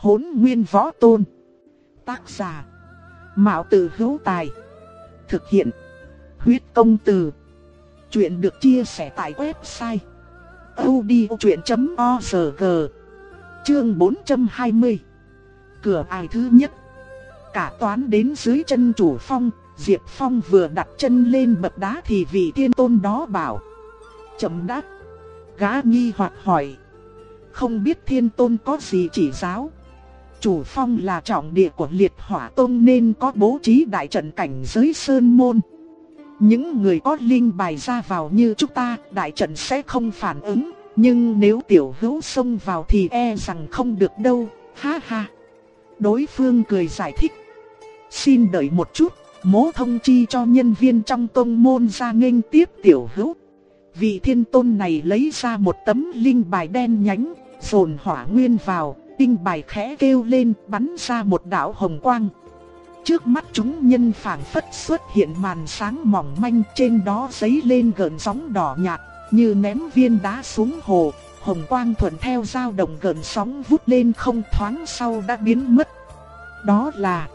Hốn nguyên võ tôn. Tác giả. Mạo tử hữu tài. Thực hiện. Huyết công từ. Chuyện được chia sẻ tại website. odchuyện.org Chương 420 Cửa ai thứ nhất Cả toán đến dưới chân chủ phong, Diệp Phong vừa đặt chân lên bậc đá thì vị thiên tôn đó bảo Chậm đáp Gã nghi hoặc hỏi Không biết thiên tôn có gì chỉ giáo Chủ phong là trọng địa của liệt hỏa tôn nên có bố trí đại trận cảnh giới sơn môn. Những người có linh bài ra vào như chúng ta, đại trận sẽ không phản ứng. Nhưng nếu tiểu hữu xông vào thì e rằng không được đâu. Ha ha. Đối phương cười giải thích. Xin đợi một chút, Mố thông chi cho nhân viên trong tôn môn ra nghênh tiếp tiểu hữu. Vị thiên tôn này lấy ra một tấm linh bài đen nhánh, Dồn hỏa nguyên vào tinh bài khẽ kêu lên, bắn ra một đạo hồng quang. Trước mắt chúng nhân phảng phất xuất hiện màn sáng mỏng manh, trên đó giấy lên gợn sóng đỏ nhạt, Như ném viên đá xuống hồ. Hồng quang thuận theo dao động gợn sóng vút lên không thoáng sau đã biến mất. Đó là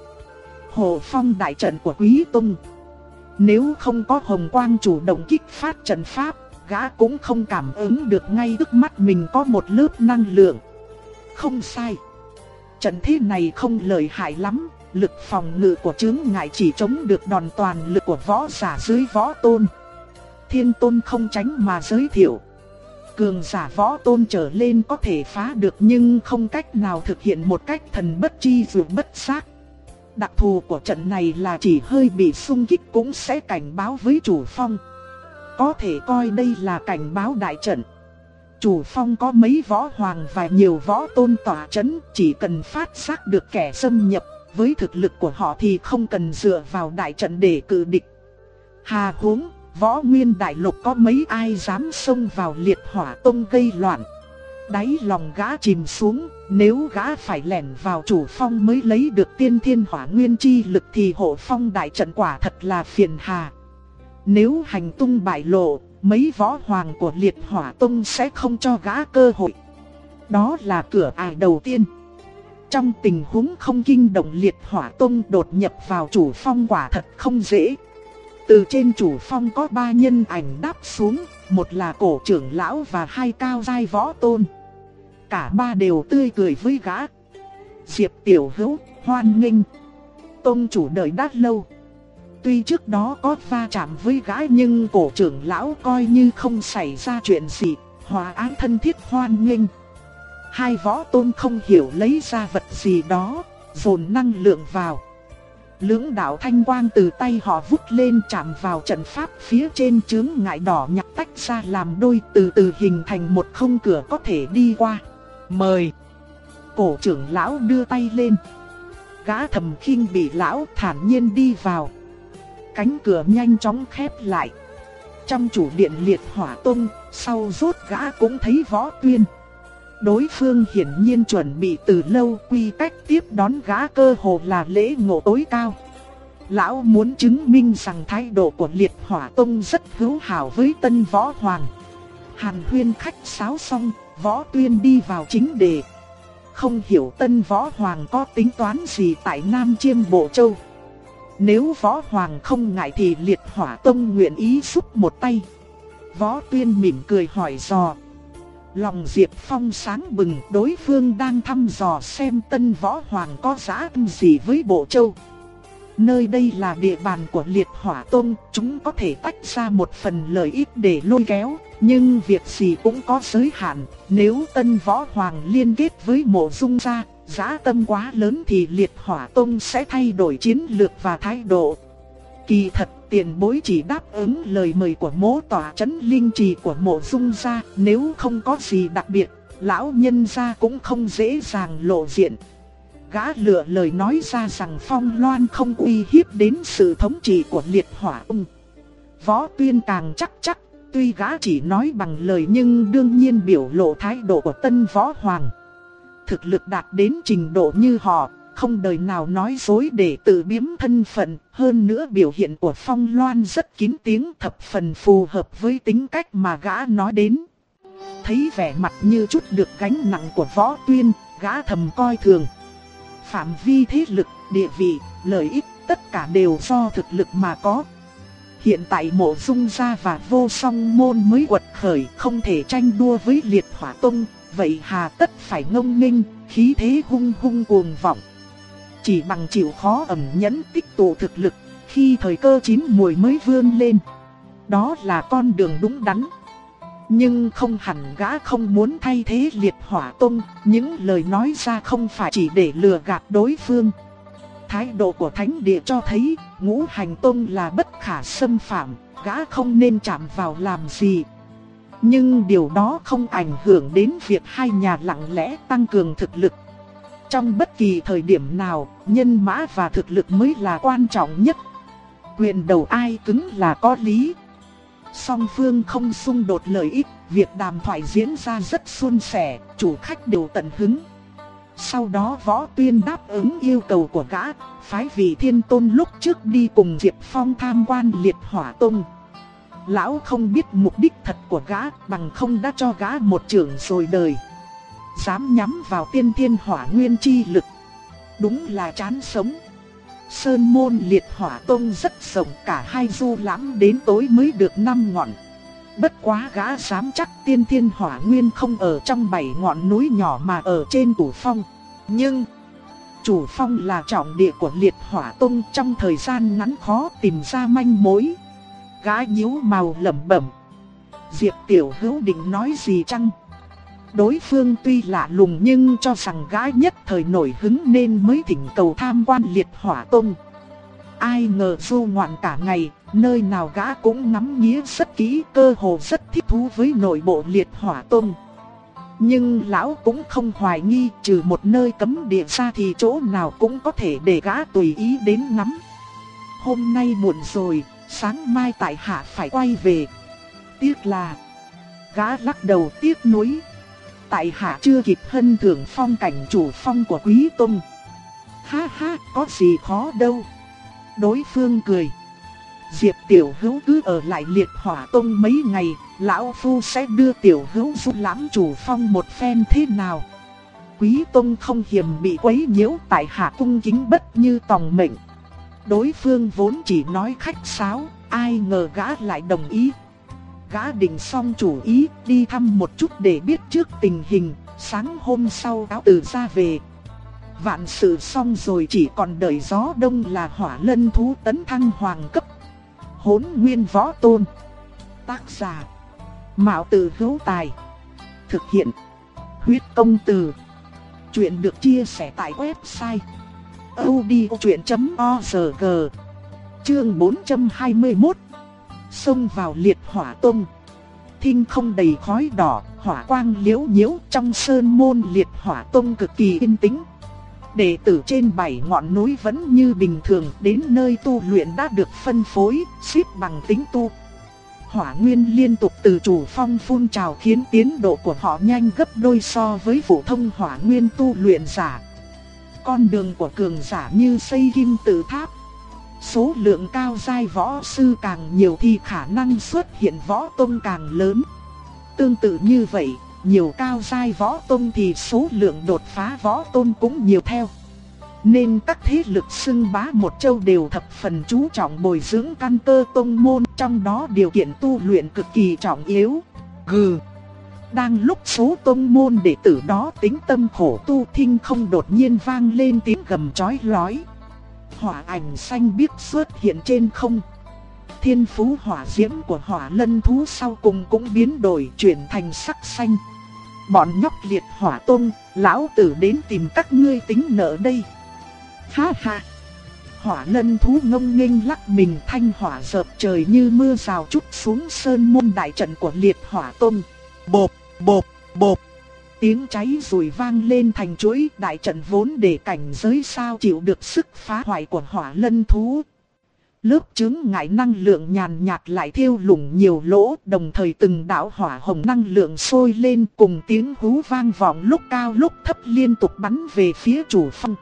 Hồ phong đại trận của Quý Tông. Nếu không có hồng quang chủ động kích phát trận pháp, Gã cũng không cảm ứng được ngay trước mắt mình có một lớp năng lượng. Không sai. Trận thế này không lợi hại lắm. Lực phòng ngự của chướng ngại chỉ chống được đòn toàn lực của võ giả dưới võ tôn. Thiên tôn không tránh mà giới thiệu. Cường giả võ tôn trở lên có thể phá được nhưng không cách nào thực hiện một cách thần bất chi dù bất xác. Đặc thù của trận này là chỉ hơi bị xung kích cũng sẽ cảnh báo với chủ phong. Có thể coi đây là cảnh báo đại trận. Chủ phong có mấy võ hoàng và nhiều võ tôn tỏa chấn Chỉ cần phát giác được kẻ xâm nhập Với thực lực của họ thì không cần dựa vào đại trận để cự địch Hà huống, võ nguyên đại lục có mấy ai dám xông vào liệt hỏa tông gây loạn Đáy lòng gã chìm xuống, nếu gã phải lẻn vào chủ phong mới lấy được tiên thiên hỏa nguyên chi lực thì hộ phong đại trận quả thật là phiền hà. Nếu hành tung bại lộ, mấy võ hoàng của liệt hỏa tông sẽ không cho gã cơ hội. Đó là cửa ải đầu tiên. Trong tình huống không kinh động liệt hỏa tông đột nhập vào chủ phong quả thật không dễ. Từ trên chủ phong có ba nhân ảnh đáp xuống, một là cổ trưởng lão và hai cao giai võ tôn. Cả ba đều tươi cười với gã. Diệp tiểu hữu, hoan nghênh. tông chủ đợi đã lâu. Tuy trước đó có va chạm với gã nhưng cổ trưởng lão coi như không xảy ra chuyện gì, hòa ái thân thiết hoan nghênh. Hai võ tôn không hiểu lấy ra vật gì đó, dồn năng lượng vào. Lưỡng đạo thanh quang từ tay họ vút lên chạm vào trận pháp phía trên chướng ngại đỏ nhặt tách ra làm đôi từ từ hình thành một không cửa có thể đi qua. Mời! Cổ trưởng lão đưa tay lên. Gã thầm khinh bị lão thản nhiên đi vào. Cánh cửa nhanh chóng khép lại. Trong chủ điện liệt hỏa tung, sau rốt gã cũng thấy võ tuyên. Đối phương hiển nhiên chuẩn bị từ lâu quy cách tiếp đón gã cơ hồ là lễ ngộ tối cao. Lão muốn chứng minh rằng thái độ của liệt hỏa tông rất hữu hảo với tân võ hoàng. Hàn huyên khách sáo xong, võ tuyên đi vào chính đề. Không hiểu tân võ hoàng có tính toán gì tại Nam Chiêm Bộ Châu. Nếu võ hoàng không ngại thì liệt hỏa tông nguyện ý giúp một tay. Võ tuyên mỉm cười hỏi dò. Lòng Diệp Phong sáng bừng đối phương đang thăm dò xem tân võ hoàng có giá gì với Bộ Châu. Nơi đây là địa bàn của liệt hỏa tông, chúng có thể tách ra một phần lợi ích để lôi kéo, nhưng việc gì cũng có giới hạn, nếu tân võ hoàng liên kết với mộ dung gia, giá tâm quá lớn thì liệt hỏa tông sẽ thay đổi chiến lược và thái độ. Kỳ thật tiền bối chỉ đáp ứng lời mời của mố tỏa chấn linh trì của mộ dung gia, nếu không có gì đặc biệt, lão nhân gia cũng không dễ dàng lộ diện. Gã lựa lời nói ra rằng phong loan không uy hiếp đến sự thống trị của liệt hỏa ung. Võ tuyên càng chắc chắc, tuy gã chỉ nói bằng lời nhưng đương nhiên biểu lộ thái độ của tân võ hoàng. Thực lực đạt đến trình độ như họ, không đời nào nói dối để tự biếm thân phận, hơn nữa biểu hiện của Phong Loan rất kín tiếng thập phần phù hợp với tính cách mà gã nói đến. Thấy vẻ mặt như chút được gánh nặng của võ tuyên, gã thầm coi thường. Phạm vi thế lực, địa vị, lợi ích, tất cả đều do thực lực mà có. Hiện tại mộ dung gia và vô song môn mới quật khởi không thể tranh đua với liệt hỏa tông, vậy hà tất phải ngông nghênh, khí thế hung hung cuồng vọng. Chỉ bằng chịu khó ẩn nhẫn tích tụ thực lực, khi thời cơ chín mùi mới vươn lên. Đó là con đường đúng đắn. Nhưng không hẳn gã không muốn thay thế liệt hỏa tông, những lời nói ra không phải chỉ để lừa gạt đối phương. Thái độ của thánh địa cho thấy ngũ hành tông là bất khả xâm phạm, gã không nên chạm vào làm gì. Nhưng điều đó không ảnh hưởng đến việc hai nhà lặng lẽ tăng cường thực lực. Trong bất kỳ thời điểm nào, nhân mã và thực lực mới là quan trọng nhất. Quyền đầu ai cứng là có lý. Song phương không xung đột lợi ích, việc đàm thoại diễn ra rất suôn sẻ, chủ khách đều tận hứng. Sau đó võ tuyên đáp ứng yêu cầu của gã, phái vị thiên tôn lúc trước đi cùng Diệp Phong tham quan liệt hỏa tông. Lão không biết mục đích thật của gã bằng không đã cho gã một trưởng rồi đời. Dám nhắm vào tiên thiên hỏa nguyên chi lực. Đúng là chán sống. Sơn môn liệt hỏa tông rất rộng cả hai du lãm đến tối mới được năm ngọn. Bất quá gã dám chắc tiên thiên hỏa nguyên không ở trong bảy ngọn núi nhỏ mà ở trên tủ phong. Nhưng, chủ phong là trọng địa của liệt hỏa tông trong thời gian ngắn khó tìm ra manh mối. Gã nhíu màu lẩm bẩm. Diệp tiểu hữu định nói gì chăng? Đối phương tuy lạ lùng nhưng cho rằng gã nhất thời nổi hứng nên mới thỉnh cầu tham quan liệt hỏa tông. Ai ngờ du ngoạn cả ngày, nơi nào gã cũng ngắm nghía rất kỹ cơ hồ rất thích thú với nội bộ liệt hỏa tông. Nhưng lão cũng không hoài nghi trừ một nơi cấm địa ra thì chỗ nào cũng có thể để gã tùy ý đến ngắm. Hôm nay muộn rồi, sáng mai tại hạ phải quay về. Tiếc là gã lắc đầu tiếc nuối. Tại hạ chưa kịp hân thưởng phong cảnh chủ phong của quý tông. Ha ha, có gì khó đâu. Đối phương cười. Diệp tiểu hữu cứ ở lại liệt hỏa tông mấy ngày, lão phu sẽ đưa tiểu hữu giúp lãm chủ phong một phen thế nào. Quý tông không hiềm bị quấy nhiễu tại hạ cung kính bất như tòng mệnh. Đối phương vốn chỉ nói khách sáo, ai ngờ gã lại đồng ý. Gã định xong chủ ý đi thăm một chút để biết trước tình hình, sáng hôm sau áo từ ra về. Vạn sự xong rồi chỉ còn đợi gió đông là hỏa lân thú tấn thăng hoàng cấp hốn nguyên võ tôn. Tác giả. Mạo từ hữu tài. Thực hiện. Huyết công từ. Chuyện được chia sẻ tại website audiochuyện.org Chương 421 Xông vào liệt hỏa tông Thinh không đầy khói đỏ, hỏa quang liễu nhiễu trong sơn môn liệt hỏa tông cực kỳ yên tĩnh, Đệ tử trên bảy ngọn núi vẫn như bình thường đến nơi tu luyện đã được phân phối, xếp bằng tính tu. Hỏa nguyên liên tục từ chủ phong phun trào khiến tiến độ của họ nhanh gấp đôi so với phổ thông hỏa nguyên tu luyện giả. Con đường của cường giả như xây kim tự tháp. Số lượng cao giai võ sư càng nhiều thì khả năng xuất hiện võ tông càng lớn. Tương tự như vậy, nhiều cao giai võ tôn thì số lượng đột phá võ tôn cũng nhiều theo. Nên các thế lực xưng bá một châu đều thập phần chú trọng bồi dưỡng căn cơ tông môn trong đó điều kiện tu luyện cực kỳ trọng yếu. Gừ. Đang lúc số tôn môn đệ tử đó tính tâm khổ tu thinh không đột nhiên vang lên tiếng gầm chói lói. Hỏa ảnh xanh biếc xuất hiện trên không thiên phú hỏa diễm của hỏa lân thú sau cùng cũng biến đổi chuyển thành sắc xanh. Bọn nhóc liệt hỏa tôn, lão tử đến tìm các ngươi tính nợ đây. Ha ha! Hỏa lân thú ngông nghênh lắc mình thanh hỏa dợp trời như mưa rào chút xuống sơn môn đại trận của liệt hỏa tôn. Bộp, bộp, bộp. Tiếng cháy rùi vang lên thành chuỗi đại trận vốn để cảnh giới sao chịu được sức phá hoại của hỏa lân thú. Lớp chứng ngại năng lượng nhàn nhạt lại thiêu lủng nhiều lỗ, đồng thời từng đạo hỏa hồng năng lượng sôi lên cùng tiếng hú vang vọng lúc cao lúc thấp liên tục bắn về phía chủ phong.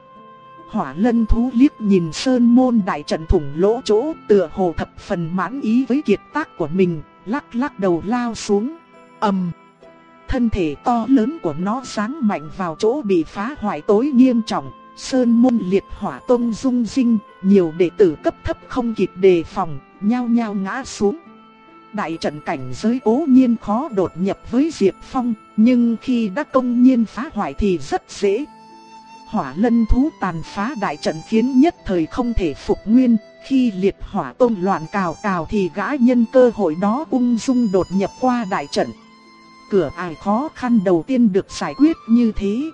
Hỏa lân thú liếc nhìn sơn môn đại trận thủng lỗ chỗ tựa hồ thập phần mãn ý với kiệt tác của mình, lắc lắc đầu lao xuống ầm thân thể to lớn của nó sáng mạnh vào chỗ bị phá hoại tối nghiêm trọng, sơn môn liệt hỏa tông rung rinh, nhiều đệ tử cấp thấp không kịp đề phòng, nhao nhao ngã xuống. Đại trận cảnh giới cố nhiên khó đột nhập với Diệp Phong, nhưng khi đã công nhiên phá hoại thì rất dễ. Hỏa lân thú tàn phá đại trận khiến nhất thời không thể phục nguyên, khi liệt hỏa tôn loạn cào cào thì gã nhân cơ hội đó ung dung đột nhập qua đại trận. Cửa ải khó khăn đầu tiên được giải quyết như thế.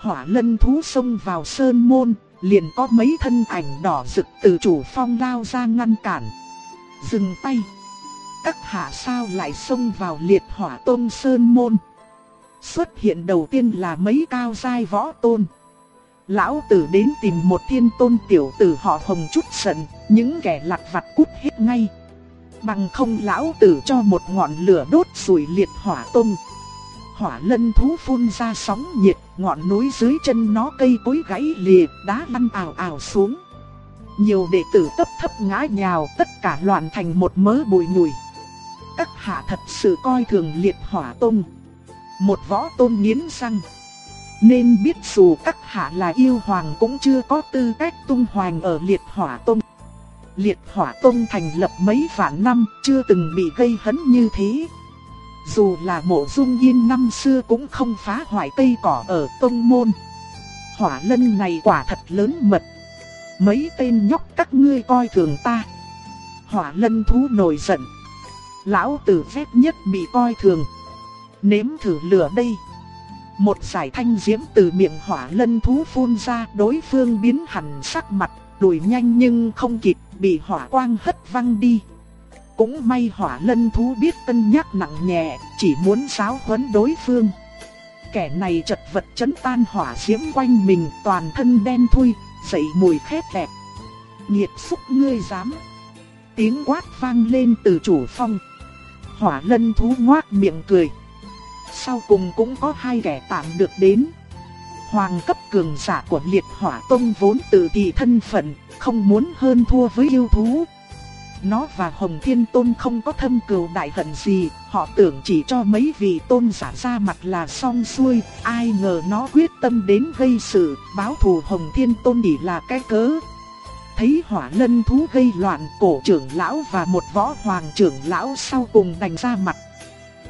Hỏa lân thú xông vào sơn môn, liền có mấy thân ảnh đỏ rực từ chủ phong lao ra ngăn cản. Dừng tay. Các hạ sao lại xông vào liệt hỏa tôn sơn môn. Xuất hiện đầu tiên là mấy cao giai võ tôn. Lão tử đến tìm một thiên tôn tiểu tử họ hồng chút giận, những kẻ lặt vặt cút hết ngay. Bằng không lão tử cho một ngọn lửa đốt sủi liệt hỏa tung Hỏa lân thú phun ra sóng nhiệt, ngọn núi dưới chân nó cây cối gãy lìa, đá lăn ảo ảo xuống. Nhiều đệ tử tấp thấp ngã nhào, tất cả loạn thành một mớ bụi nhùi. Các hạ thật sự coi thường liệt hỏa tung Một võ tôn nghiến răng. Nên biết dù các hạ là yêu hoàng cũng chưa có tư cách tung hoàng ở liệt hỏa tông. Liệt hỏa tông thành lập mấy vạn năm chưa từng bị gây hấn như thế. Dù là mộ dung yên năm xưa cũng không phá hoại cây cỏ ở tông môn. Hỏa lân này quả thật lớn mật. Mấy tên nhóc các ngươi coi thường ta. Hỏa lân thú nổi giận. Lão tử phép nhất bị coi thường. Nếm thử lửa đây. Một giải thanh diễm từ miệng hỏa lân thú phun ra đối phương biến hẳn sắc mặt, đuổi nhanh nhưng không kịp, bị hỏa quang hất văng đi. Cũng may hỏa lân thú biết cân nhắc nặng nhẹ, chỉ muốn giáo huấn đối phương. Kẻ này chật vật chấn tan hỏa diễm quanh mình toàn thân đen thui, dậy mùi khét đẹp. Nhiệt xúc ngươi dám. Tiếng quát vang lên từ chủ phong. Hỏa lân thú ngoác miệng cười sau cùng cũng có hai kẻ tạm được đến. Hoàng cấp cường giả của liệt hỏa tông vốn tự thị thân phận, không muốn hơn thua với yêu thú. Nó và Hồng Thiên Tôn không có thâm cừu đại hận gì, họ tưởng chỉ cho mấy vị tôn giả ra mặt là xong xuôi, ai ngờ nó quyết tâm đến gây sự, báo thù Hồng Thiên Tôn chỉ là cái cớ. Thấy hỏa lân thú gây loạn, cổ trưởng lão và một võ hoàng trưởng lão sau cùng đành ra mặt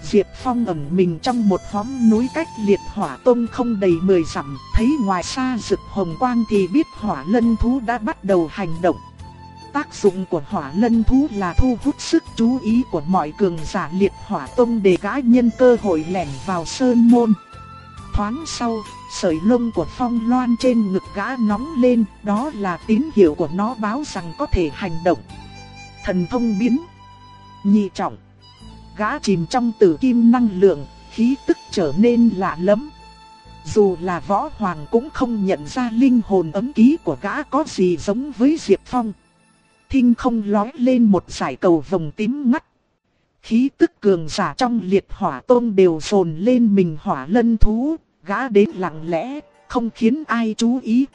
Diệp Phong ẩn mình trong một hóm núi cách liệt hỏa tông không đầy 10 dặm, thấy ngoài xa rực hồng quang thì biết hỏa lân thú đã bắt đầu hành động. Tác dụng của hỏa lân thú là thu hút sức chú ý của mọi cường giả liệt hỏa tông để gã nhân cơ hội lẻn vào sơn môn. Thoáng sau, sợi lông của phong loan trên ngực gã nóng lên, đó là tín hiệu của nó báo rằng có thể hành động. Thần thông biến Nhị trọng gã chìm trong tử kim năng lượng, khí tức trở nên lạ lẫm. Dù là võ hoàng cũng không nhận ra linh hồn ấm ký của gã có gì giống với Diệp Phong. Thinh không lói lên một giải cầu vòng tím ngắt. Khí tức cường giả trong liệt hỏa tôn đều dồn lên mình hỏa lân thú, gã đến lặng lẽ, không khiến ai chú ý.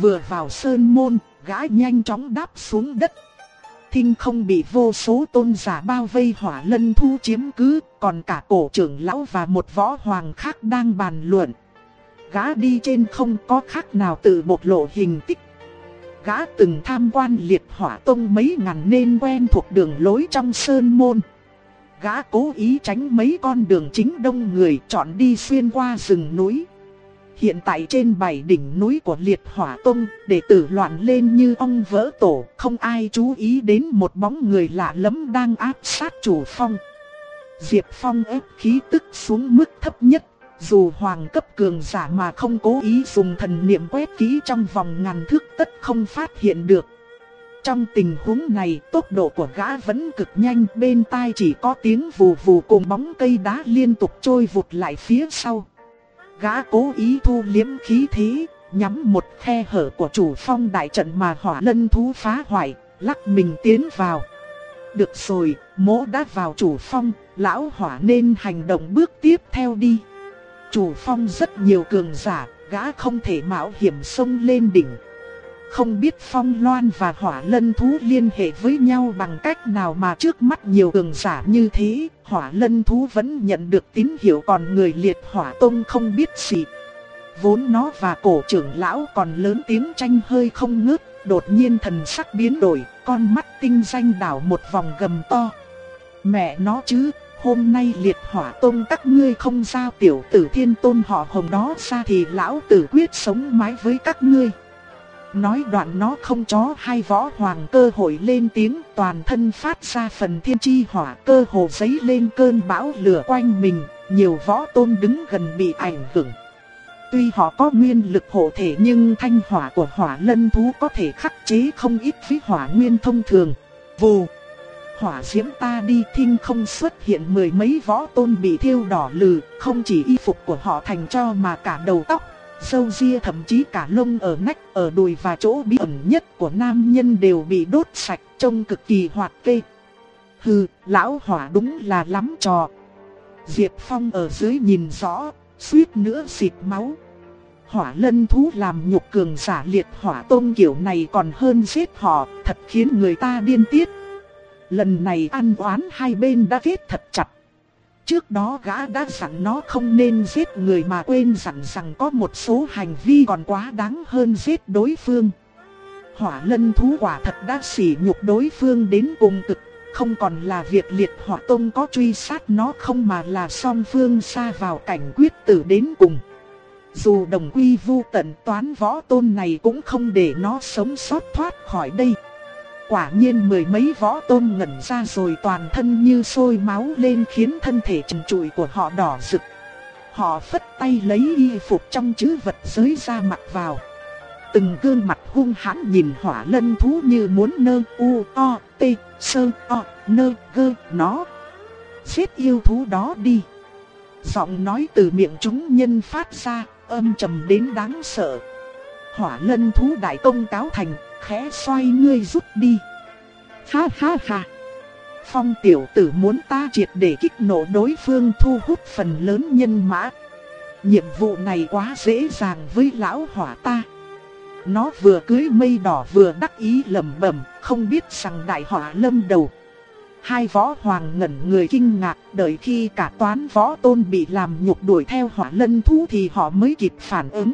Vừa vào sơn môn, gã nhanh chóng đáp xuống đất thinh không bị vô số tôn giả bao vây hỏa lân thu chiếm cứ, còn cả cổ trưởng lão và một võ hoàng khác đang bàn luận. Gã đi trên không có khác nào tự bộc lộ hình tích. Gã từng tham quan liệt hỏa tông mấy ngàn nên quen thuộc đường lối trong sơn môn. Gã cố ý tránh mấy con đường chính đông người chọn đi xuyên qua rừng núi. Hiện tại trên bảy đỉnh núi của liệt hỏa tông, đệ tử loạn lên như ong vỡ tổ, không ai chú ý đến một bóng người lạ lẫm đang áp sát chủ phong. Diệp Phong ép khí tức xuống mức thấp nhất, dù hoàng cấp cường giả mà không cố ý dùng thần niệm quét kỹ trong vòng ngàn thước tất không phát hiện được. Trong tình huống này, tốc độ của gã vẫn cực nhanh, bên tai chỉ có tiếng vù vù cùng bóng cây đá liên tục trôi vụt lại phía sau. Gã cố ý thu liếm khí thế, nhắm một khe hở của chủ phong đại trận mà hỏa lân thú phá hoại, lắc mình tiến vào. Được rồi, mỗ đã vào chủ phong, lão hỏa nên hành động bước tiếp theo đi. Chủ phong rất nhiều cường giả, gã không thể mạo hiểm xông lên đỉnh không biết phong loan và hỏa lân thú liên hệ với nhau bằng cách nào mà trước mắt nhiều cường giả như thế, hỏa lân thú vẫn nhận được tín hiệu còn người liệt hỏa tông không biết gì. Vốn nó và cổ trưởng lão còn lớn tiếng tranh hơi không ngớt, đột nhiên thần sắc biến đổi, con mắt tinh danh đảo một vòng gầm to. Mẹ nó chứ, hôm nay liệt hỏa tông các ngươi không giao tiểu tử thiên tôn họ hồng đó ra thì lão tử quyết sống mái với các ngươi. Nói đoạn nó không chó hai võ hoàng cơ hội lên tiếng toàn thân phát ra phần thiên chi hỏa cơ hồ giấy lên cơn bão lửa quanh mình, nhiều võ tôn đứng gần bị ảnh hưởng. Tuy họ có nguyên lực hộ thể nhưng thanh hỏa của hỏa lân thú có thể khắc chế không ít với hỏa nguyên thông thường. Vù! Hỏa diễm ta đi thinh không xuất hiện mười mấy võ tôn bị thiêu đỏ lừ, không chỉ y phục của họ thành cho mà cả đầu tóc, sâu ria thậm chí cả lông ở nách, ở đùi và chỗ bí ẩn nhất của nam nhân đều bị đốt sạch, trông cực kỳ hoạt kê. Hừ, lão hỏa đúng là lắm trò. Diệp Phong ở dưới nhìn rõ, suýt nữa xịt máu. Hỏa lân thú làm nhục cường giả liệt hỏa tôn kiểu này còn hơn giết họ, thật khiến người ta điên tiết. Lần này ăn oán hai bên đã kết thật chặt. Trước đó gã đã dặn nó không nên giết người mà quên dặn rằng có một số hành vi còn quá đáng hơn giết đối phương. Hỏa lân thú quả thật đã sỉ nhục đối phương đến cùng cực, không còn là việc liệt hỏa tông có truy sát nó không mà là song phương xa vào cảnh quyết tử đến cùng. Dù đồng quy vu tận toán võ tôn này cũng không để nó sống sót thoát khỏi đây. Quả nhiên mười mấy võ tôn ngẩn ra rồi toàn thân như sôi máu lên khiến thân thể trần trụi của họ đỏ rực. Họ phất tay lấy y phục trong chữ vật giới ra mặc vào. Từng gương mặt hung hãn nhìn hỏa lân thú như muốn nơ, u, o, t, sơ, o, nơ, gơ, nó. Giết yêu thú đó đi. Giọng nói từ miệng chúng nhân phát ra, âm trầm đến đáng sợ. Hỏa lân thú đại công cáo thành khẽ xoay ngươi rút đi. Ha ha ha. Phong tiểu tử muốn ta triệt để kích nổ đối phương thu hút phần lớn nhân mã. Nhiệm vụ này quá dễ dàng với lão hỏa ta. Nó vừa cưới mây đỏ vừa đắc ý lầm bẩm, không biết rằng đại hỏa lâm đầu. Hai võ hoàng ngẩn người kinh ngạc, đợi khi cả toán võ tôn bị làm nhục đuổi theo hỏa lân thú thì họ mới kịp phản ứng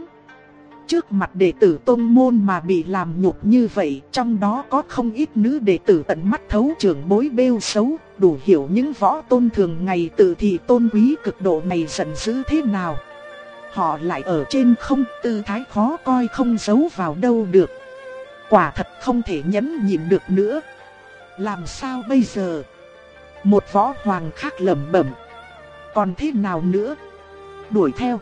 trước mặt đệ tử tôn môn mà bị làm nhục như vậy, trong đó có không ít nữ đệ tử tận mắt thấu trưởng bối bêu xấu, đủ hiểu những võ tôn thường ngày tự thị tôn quý cực độ này giận dữ thế nào. Họ lại ở trên không tư thái khó coi không giấu vào đâu được. Quả thật không thể nhẫn nhịn được nữa. Làm sao bây giờ? Một võ hoàng khác lẩm bẩm. Còn thế nào nữa? Đuổi theo.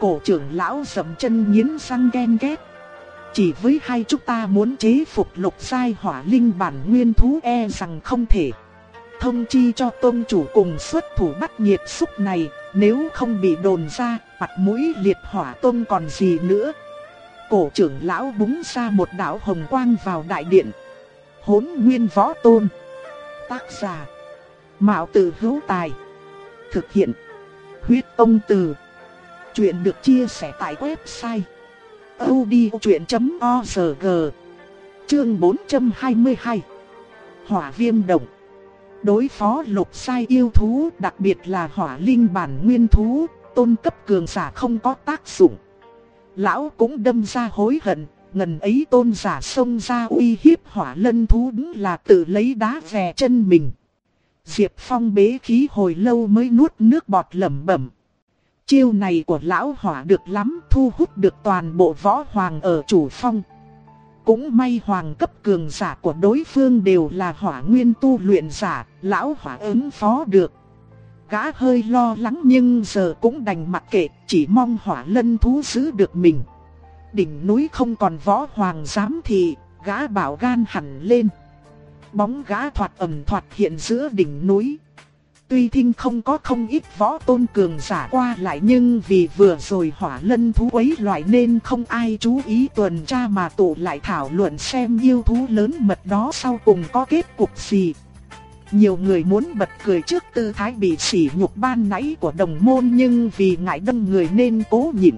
Cổ trưởng lão dầm chân nghiến răng ghen ghét. Chỉ với hai chúng ta muốn chế phục lục sai hỏa linh bản nguyên thú e rằng không thể. Thông chi cho tôn chủ cùng xuất thủ bắt nhiệt xúc này, nếu không bị đồn ra, mặt mũi liệt hỏa tôn còn gì nữa. Cổ trưởng lão búng ra một đạo hồng quang vào đại điện. Hốn nguyên võ tôn. Tác giả. Mạo tử hữu tài. Thực hiện. Huyết ông từ. Chuyện được chia sẻ tại website odchuyện.org Chương 422 Hỏa viêm động. Đối phó lục sai yêu thú, đặc biệt là hỏa linh bản nguyên thú, Tôn cấp cường giả không có tác dụng. Lão cũng đâm ra hối hận, Ngần ấy tôn giả xông ra uy hiếp hỏa lân thú đúng là tự lấy đá vè chân mình. Diệp Phong bế khí hồi lâu mới nuốt nước bọt lẩm bẩm. Chiêu này của lão hỏa được lắm thu hút được toàn bộ võ hoàng ở chủ phong. Cũng may hoàng cấp cường giả của đối phương đều là hỏa nguyên tu luyện giả, lão hỏa ứng phó được. Gã hơi lo lắng nhưng giờ cũng đành mặc kệ, chỉ mong hỏa lân thú giữ được mình. Đỉnh núi không còn võ hoàng dám thì, gã bảo gan hẳn lên. Bóng gã thoạt ẩm thoạt hiện giữa đỉnh núi. Tuy thinh không có không ít võ tôn cường giả qua lại nhưng vì vừa rồi hỏa lân thú quấy loại nên không ai chú ý tuần tra mà tụ lại thảo luận xem yêu thú lớn mật đó sau cùng có kết cục gì. Nhiều người muốn bật cười trước tư thái bị sỉ nhục ban nãy của đồng môn nhưng vì ngại đông người nên cố nhịn.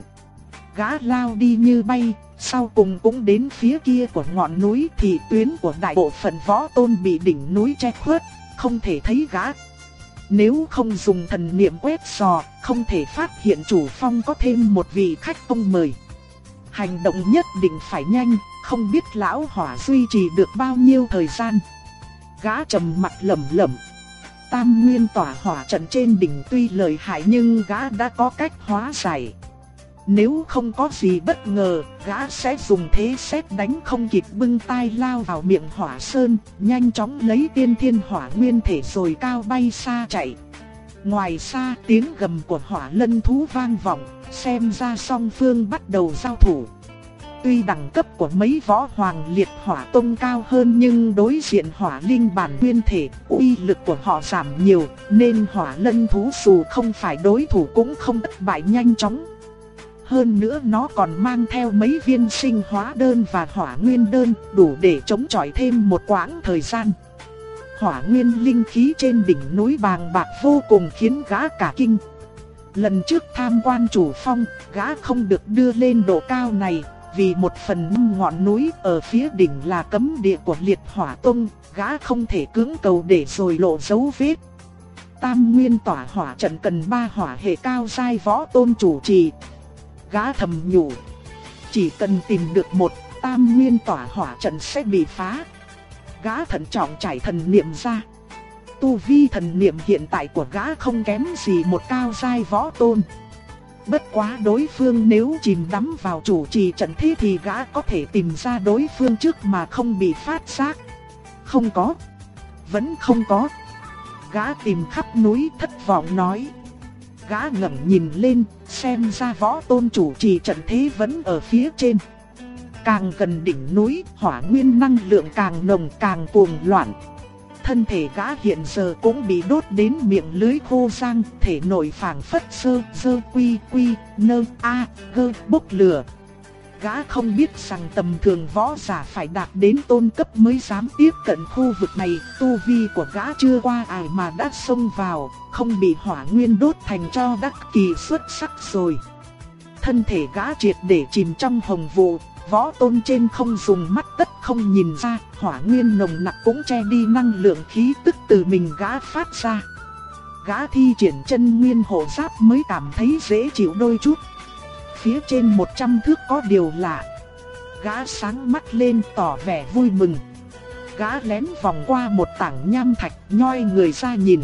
gã lao đi như bay, sau cùng cũng đến phía kia của ngọn núi thì tuyến của đại bộ phận võ tôn bị đỉnh núi che khuất, không thể thấy gã. Nếu không dùng thần niệm quét sò, không thể phát hiện chủ phong có thêm một vị khách ông mời. Hành động nhất định phải nhanh, không biết lão hỏa duy trì được bao nhiêu thời gian. Gã trầm mặt lẩm lẩm. Tam nguyên tỏa hỏa trận trên đỉnh tuy lợi hại nhưng gã đã có cách hóa giải. Nếu không có gì bất ngờ, gã sẽ dùng thế xét đánh không kịp bưng tay lao vào miệng hỏa sơn, nhanh chóng lấy tiên thiên hỏa nguyên thể rồi cao bay xa chạy. Ngoài xa tiếng gầm của hỏa lân thú vang vọng, xem ra song phương bắt đầu giao thủ. Tuy đẳng cấp của mấy võ hoàng liệt hỏa tông cao hơn nhưng đối diện hỏa linh bản nguyên thể, uy lực của họ giảm nhiều, nên hỏa lân thú dù không phải đối thủ cũng không thất bại nhanh chóng. Hơn nữa nó còn mang theo mấy viên sinh hóa đơn và hỏa nguyên đơn, đủ để chống chọi thêm một quãng thời gian. Hỏa nguyên linh khí trên đỉnh núi bàng bạc vô cùng khiến gã cả kinh. Lần trước tham quan chủ phong, gã không được đưa lên độ cao này, vì một phần ngọn núi ở phía đỉnh là cấm địa của liệt hỏa tông, gã không thể cưỡng cầu để rồi lộ dấu vết. Tam nguyên tỏa hỏa trận cần ba hỏa hệ cao giai võ tôn chủ trì. Gã thầm nhủ, chỉ cần tìm được một tam nguyên tỏa hỏa trận sẽ bị phá. Gã thận trọng trải thần niệm ra. Tu vi thần niệm hiện tại của gã không kém gì một cao giai võ tôn. Bất quá đối phương nếu chìm đắm vào chủ trì trận thế thì gã có thể tìm ra đối phương trước mà không bị phát giác. Không có. Vẫn không có. Gã tìm khắp núi thất vọng nói. Gã ngẩng nhìn lên, xem ra võ tôn chủ trì trận thế vẫn ở phía trên. Càng gần đỉnh núi, hỏa nguyên năng lượng càng nồng càng cuồng loạn thân thể gã hiện giờ cũng bị đốt đến miệng lưới khô sang, thể nội phảng phất sơ, sơ quy quy, nơ, a, gơ, bốc lửa. Gã không biết rằng tầm thường võ giả phải đạt đến tôn cấp mới dám tiếp cận khu vực này, tu vi của gã chưa qua ải mà đã xông vào, không bị hỏa nguyên đốt thành cho đắc kỳ xuất sắc rồi. Thân thể gã triệt để chìm trong hồng vụ, Võ tôn trên không dùng mắt tất không nhìn ra, hỏa nguyên nồng nặc cũng che đi năng lượng khí tức từ mình gã phát ra. Gã thi triển chân nguyên hộ giáp mới cảm thấy dễ chịu đôi chút. Phía trên 100 thước có điều lạ. Gã sáng mắt lên tỏ vẻ vui mừng. Gã lén vòng qua một tảng nham thạch nhoi người ra nhìn.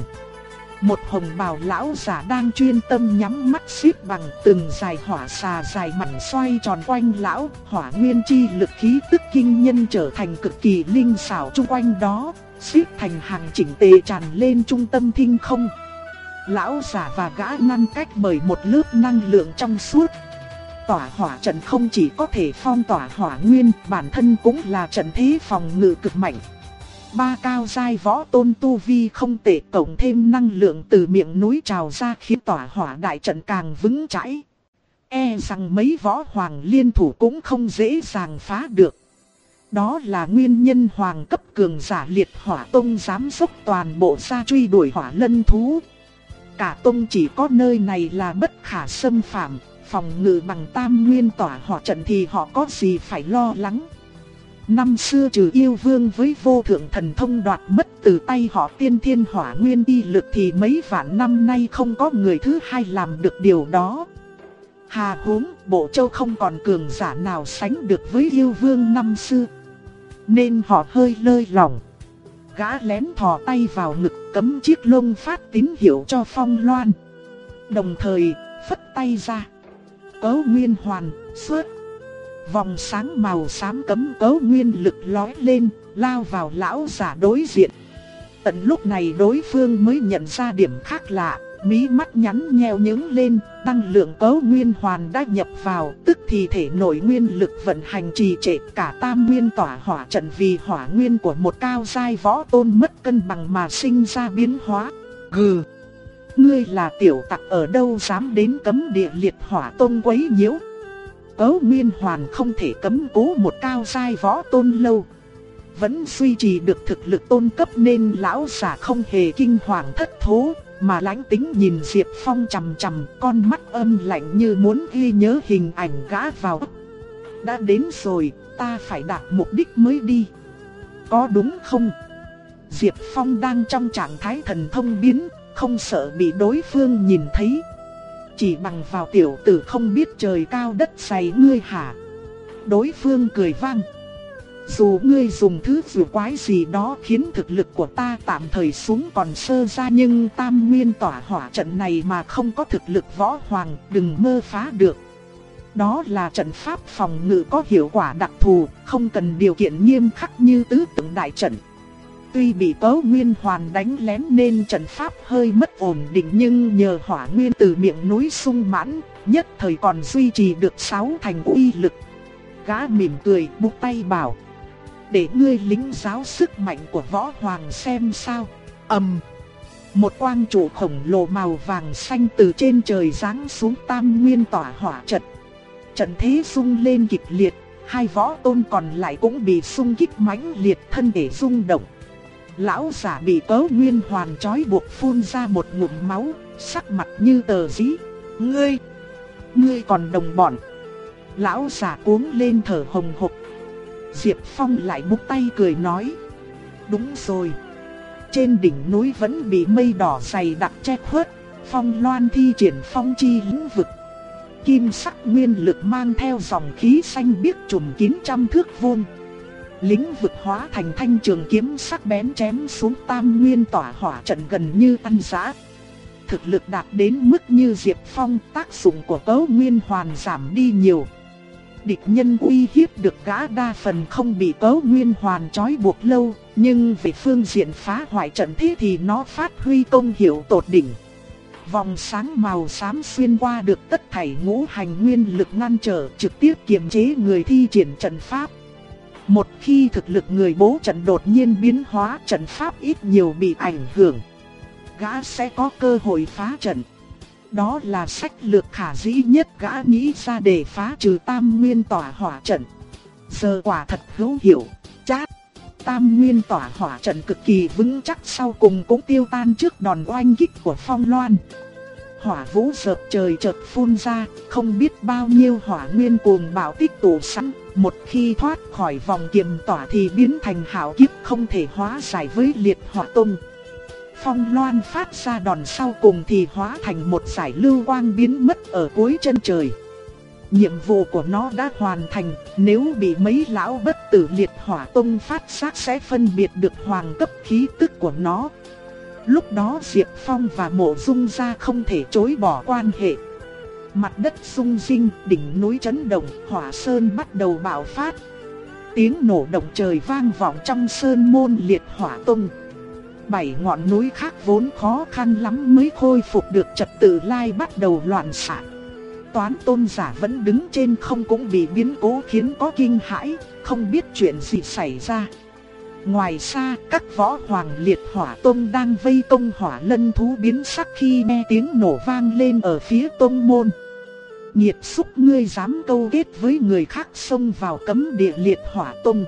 Một hồng bào lão giả đang chuyên tâm nhắm mắt xếp bằng từng dài hỏa xà dài mảnh xoay tròn quanh lão, hỏa nguyên chi lực khí tức kinh nhân trở thành cực kỳ linh xảo chung quanh đó, xếp thành hàng chỉnh tề tràn lên trung tâm thinh không. Lão giả và gã ngăn cách bởi một lớp năng lượng trong suốt. Tỏa hỏa trận không chỉ có thể phong tỏa hỏa nguyên, bản thân cũng là trận thế phòng ngự cực mạnh ba cao giai võ tôn tu vi không tệ cộng thêm năng lượng từ miệng núi trào ra khiến tỏa hỏa đại trận càng vững chãi. E rằng mấy võ hoàng liên thủ cũng không dễ dàng phá được. Đó là nguyên nhân hoàng cấp cường giả liệt hỏa tông dám dốc toàn bộ ra truy đuổi hỏa lân thú. Cả tông chỉ có nơi này là bất khả xâm phạm, phòng ngự bằng tam nguyên tỏa hỏa trận thì họ có gì phải lo lắng. Năm xưa trừ yêu vương với vô thượng thần thông đoạt mất từ tay họ tiên thiên hỏa nguyên y lực thì mấy vạn năm nay không có người thứ hai làm được điều đó. Hà huống bộ châu không còn cường giả nào sánh được với yêu vương năm xưa. Nên họ hơi lơi lỏng. Gã lén thò tay vào ngực cấm chiếc lông phát tín hiệu cho phong loan. Đồng thời, phất tay ra. Cấu nguyên hoàn, xuất Vòng sáng màu xám cấm cấu nguyên lực lói lên, lao vào lão giả đối diện. Tận lúc này đối phương mới nhận ra điểm khác lạ, mí mắt nhắn nheo nhướng lên, tăng lượng cấu nguyên hoàn đã nhập vào, tức thì thể nội nguyên lực vận hành trì trệ cả tam nguyên tỏa hỏa trận vì hỏa nguyên của một cao giai võ tôn mất cân bằng mà sinh ra biến hóa. Gừ! Ngươi là tiểu tặc ở đâu dám đến cấm địa liệt hỏa tôn quấy nhiễu? Cấu Nguyên Hoàn không thể cấm cố một cao sai võ tôn lâu. Vẫn duy trì được thực lực tôn cấp nên lão giả không hề kinh hoàng thất thố, mà lãnh tính nhìn Diệp Phong chằm chằm, con mắt âm lạnh như muốn ghi nhớ hình ảnh gã vào. Đã đến rồi, ta phải đạt mục đích mới đi. Có đúng không? Diệp Phong đang trong trạng thái thần thông biến, không sợ bị đối phương nhìn thấy. Chỉ bằng vào tiểu tử không biết trời cao đất dày ngươi hả? Đối phương cười vang. Dù ngươi dùng thứ dù quái gì đó khiến thực lực của ta tạm thời xuống còn sơ ra nhưng tam nguyên tỏa hỏa trận này mà không có thực lực võ hoàng đừng mơ phá được. Đó là trận pháp phòng ngự có hiệu quả đặc thù, không cần điều kiện nghiêm khắc như tứ tượng đại trận. Tuy bị Tố nguyên hoàn đánh lén nên trận pháp hơi mất ổn định nhưng nhờ hỏa nguyên từ miệng núi sung mãn, nhất thời còn duy trì được sáu thành uy lực. Gã mỉm cười bục tay bảo để ngươi lính giáo sức mạnh của võ hoàng xem sao. ầm, một quang trụ khổng lồ màu vàng xanh từ trên trời giáng xuống tam nguyên tỏa hỏa trận. Trận thế sung lên kịch liệt, hai võ tôn còn lại cũng bị sung kích mãnh liệt thân thể rung động. Lão giả bị cớ nguyên hoàn trói buộc phun ra một ngụm máu, sắc mặt như tờ giấy. Ngươi, ngươi còn đồng bọn. Lão giả cuống lên thở hồng hộc Diệp Phong lại búng tay cười nói. Đúng rồi. Trên đỉnh núi vẫn bị mây đỏ dày đặc che khuất. Phong loan thi triển phong chi lĩnh vực. Kim sắc nguyên lực mang theo dòng khí xanh biếc trùm kín trăm thước vuông. Lĩnh vực hóa thành thanh trường kiếm sắc bén chém xuống tam nguyên tỏa hỏa trận gần như ăn giã. Thực lực đạt đến mức như Diệp Phong tác dụng của cấu nguyên hoàn giảm đi nhiều địch nhân uy hiếp được gã đa phần không bị cấu nguyên hoàn trói buộc lâu, nhưng về phương diện phá hoại trận thế thì nó phát huy công hiệu tột đỉnh. Vòng sáng màu xám xuyên qua được tất thảy ngũ hành nguyên lực ngăn trở trực tiếp kiềm chế người thi triển trận pháp. Một khi thực lực người bố trận đột nhiên biến hóa trận pháp ít nhiều bị ảnh hưởng, gã sẽ có cơ hội phá trận. Đó là sách lược khả dĩ nhất gã nghĩ ra để phá trừ tam nguyên tỏa hỏa trận. Giờ quả thật hữu hiệu, chát. Tam nguyên tỏa hỏa trận cực kỳ vững chắc sau cùng cũng tiêu tan trước đòn oanh kích của phong loan. Hỏa vũ dợp trời chợt phun ra, không biết bao nhiêu hỏa nguyên cuồng bạo tích tụ sẵn, một khi thoát khỏi vòng kiềm tỏa thì biến thành hảo kiếp không thể hóa giải với liệt hỏa tung phong loan phát ra đòn sau cùng thì hóa thành một giải lưu quang biến mất ở cuối chân trời. Nhiệm vụ của nó đã hoàn thành, nếu bị mấy lão bất tử liệt hỏa tông phát giác sẽ phân biệt được hoàng cấp khí tức của nó. Lúc đó Diệp Phong và mộ dung gia không thể chối bỏ quan hệ. Mặt đất rung rinh, đỉnh núi chấn động, hỏa sơn bắt đầu bạo phát. Tiếng nổ động trời vang vọng trong sơn môn liệt hỏa tông bảy ngọn núi khác vốn khó khăn lắm mới khôi phục được trật tự lai bắt đầu loạn xạ. Toán tôn giả vẫn đứng trên không cũng bị biến cố khiến có kinh hãi, không biết chuyện gì xảy ra. Ngoài xa, các võ hoàng liệt hỏa tông đang vây công hỏa lân thú biến sắc khi nghe tiếng nổ vang lên ở phía tôn môn. Nhiệt xúc ngươi dám câu kết với người khác xông vào cấm địa liệt hỏa tôn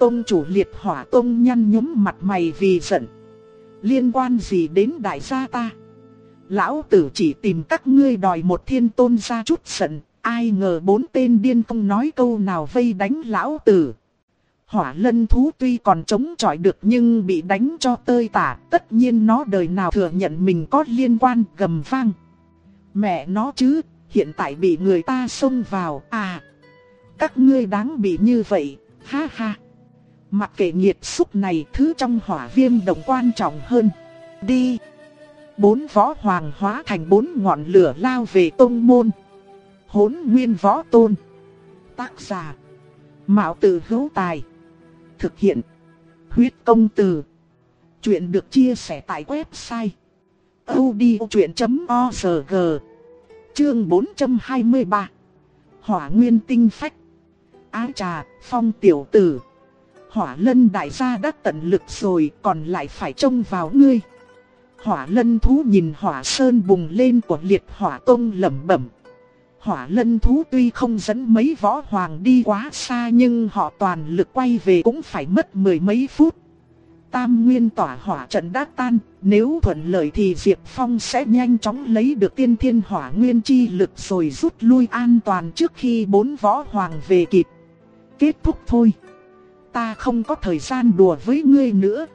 tông chủ liệt hỏa tông nhăn nhúm mặt mày vì giận. Liên quan gì đến đại gia ta? Lão tử chỉ tìm các ngươi đòi một thiên tôn ra chút giận, ai ngờ bốn tên điên không nói câu nào vây đánh lão tử. Hỏa lân thú tuy còn chống chọi được nhưng bị đánh cho tơi tả, tất nhiên nó đời nào thừa nhận mình có liên quan gầm vang. Mẹ nó chứ, hiện tại bị người ta xông vào, à, các ngươi đáng bị như vậy, ha ha. Mặc kệ nhiệt xúc này thứ trong hỏa viêm đồng quan trọng hơn. Đi! Bốn võ hoàng hóa thành bốn ngọn lửa lao về tông môn. Hốn nguyên võ tôn. Tác giả. Mạo tử hữu tài. Thực hiện. Huyết công từ. Chuyện được chia sẻ tại website. odchuyện.org Chương 423 Hỏa nguyên tinh phách Á trà, phong tiểu tử hỏa lân đại gia đã tận lực rồi còn lại phải trông vào ngươi. Hỏa lân thú nhìn hỏa sơn bùng lên của liệt hỏa tông lẩm bẩm. Hỏa lân thú tuy không dẫn mấy võ hoàng đi quá xa nhưng họ toàn lực quay về cũng phải mất mười mấy phút tam nguyên tỏa hỏa trận đã tan, nếu thuận lợi thì Diệp Phong sẽ nhanh chóng lấy được tiên thiên hỏa nguyên chi lực rồi rút lui an toàn trước khi bốn võ hoàng về kịp. Kết thúc thôi. Ta không có thời gian đùa với ngươi nữa.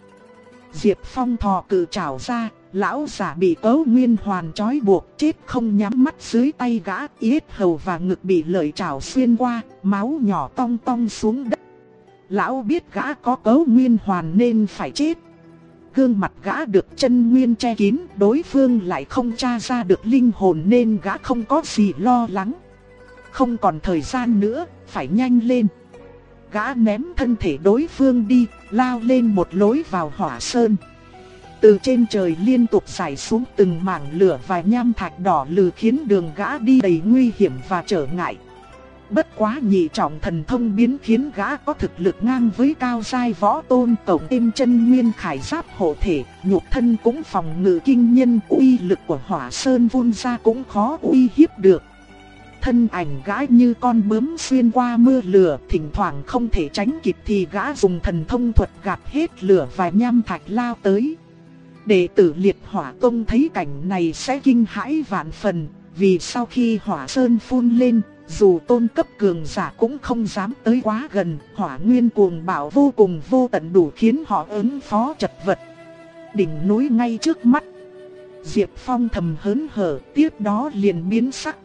Diệp Phong thò cự trảo ra, lão giả bị cấu nguyên hoàn trói buộc chết không nhắm mắt dưới tay gã, yết hầu và ngực bị lợi trảo xuyên qua, máu nhỏ tong tong xuống đất. Lão biết gã có cấu nguyên hoàn nên phải chết. Gương mặt gã được chân nguyên che kín, đối phương lại không tra ra được linh hồn nên gã không có gì lo lắng. Không còn thời gian nữa, phải nhanh lên. Gã ném thân thể đối phương đi, lao lên một lối vào hỏa sơn. Từ trên trời liên tục xảy xuống từng mảng lửa và nham thạch đỏ lừ khiến đường gã đi đầy nguy hiểm và trở ngại. Bất quá nhị trọng thần thông biến khiến gã có thực lực ngang với cao giai võ tôn tổng thêm chân nguyên khải giáp hộ thể, nhục thân cũng phòng ngự kinh nhân uy lực của hỏa sơn vun ra cũng khó uy hiếp được. Thân ảnh gã như con bướm xuyên qua mưa lửa, thỉnh thoảng không thể tránh kịp thì gã dùng thần thông thuật gạt hết lửa và nham thạch lao tới. Đệ tử liệt hỏa tông thấy cảnh này sẽ kinh hãi vạn phần, vì sau khi hỏa sơn phun lên, dù tôn cấp cường giả cũng không dám tới quá gần, hỏa nguyên cuồng bạo vô cùng vô tận đủ khiến họ ứng phó chật vật. Đỉnh núi ngay trước mắt. Diệp Phong thầm hớn hở, tiếp đó liền biến sắc.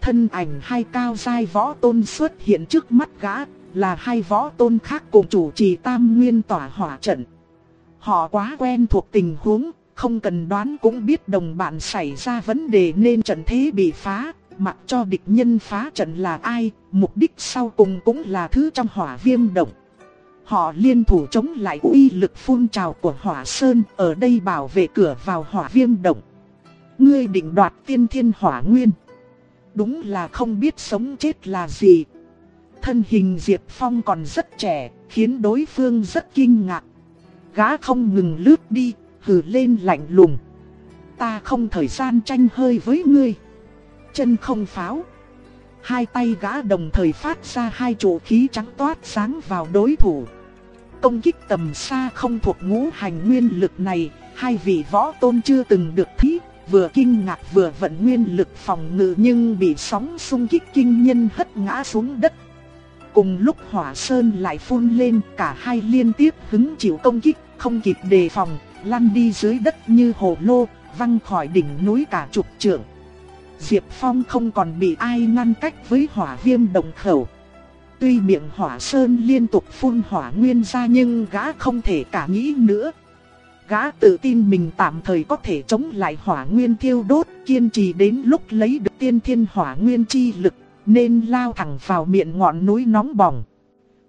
Thân ảnh hai cao giai võ tôn xuất hiện trước mắt gã, là hai võ tôn khác cùng chủ trì tam nguyên tỏa hỏa trận. Họ quá quen thuộc tình huống, không cần đoán cũng biết đồng bạn xảy ra vấn đề nên trận thế bị phá, mặc cho địch nhân phá trận là ai, mục đích sau cùng cũng là thứ trong hỏa viêm động. Họ liên thủ chống lại uy lực phun trào của hỏa sơn, ở đây bảo vệ cửa vào hỏa viêm động. Ngươi định đoạt tiên thiên hỏa nguyên. Đúng là không biết sống chết là gì. Thân hình Diệp Phong còn rất trẻ, khiến đối phương rất kinh ngạc. Gã không ngừng lướt đi, hừ lên lạnh lùng. Ta không thời gian tranh hơi với ngươi. Chân không pháo. Hai tay gã đồng thời phát ra hai trụ khí trắng toát sáng vào đối thủ. Công kích tầm xa không thuộc ngũ hành nguyên lực này, hai vị võ tôn chưa từng được thí, vừa kinh ngạc vừa vận nguyên lực phòng ngự nhưng bị sóng xung kích kinh nhân hất ngã xuống đất. Cùng lúc hỏa sơn lại phun lên cả hai liên tiếp hứng chịu công kích, không kịp đề phòng, lăn đi dưới đất như hồ lô, văng khỏi đỉnh núi cả chục trượng. Diệp Phong không còn bị ai ngăn cách với hỏa viêm đồng khẩu. Tuy miệng hỏa sơn liên tục phun hỏa nguyên ra nhưng gã không thể cả nghĩ nữa. Gã tự tin mình tạm thời có thể chống lại hỏa nguyên thiêu đốt, kiên trì đến lúc lấy được tiên thiên hỏa nguyên chi lực, nên lao thẳng vào miệng ngọn núi nóng bỏng.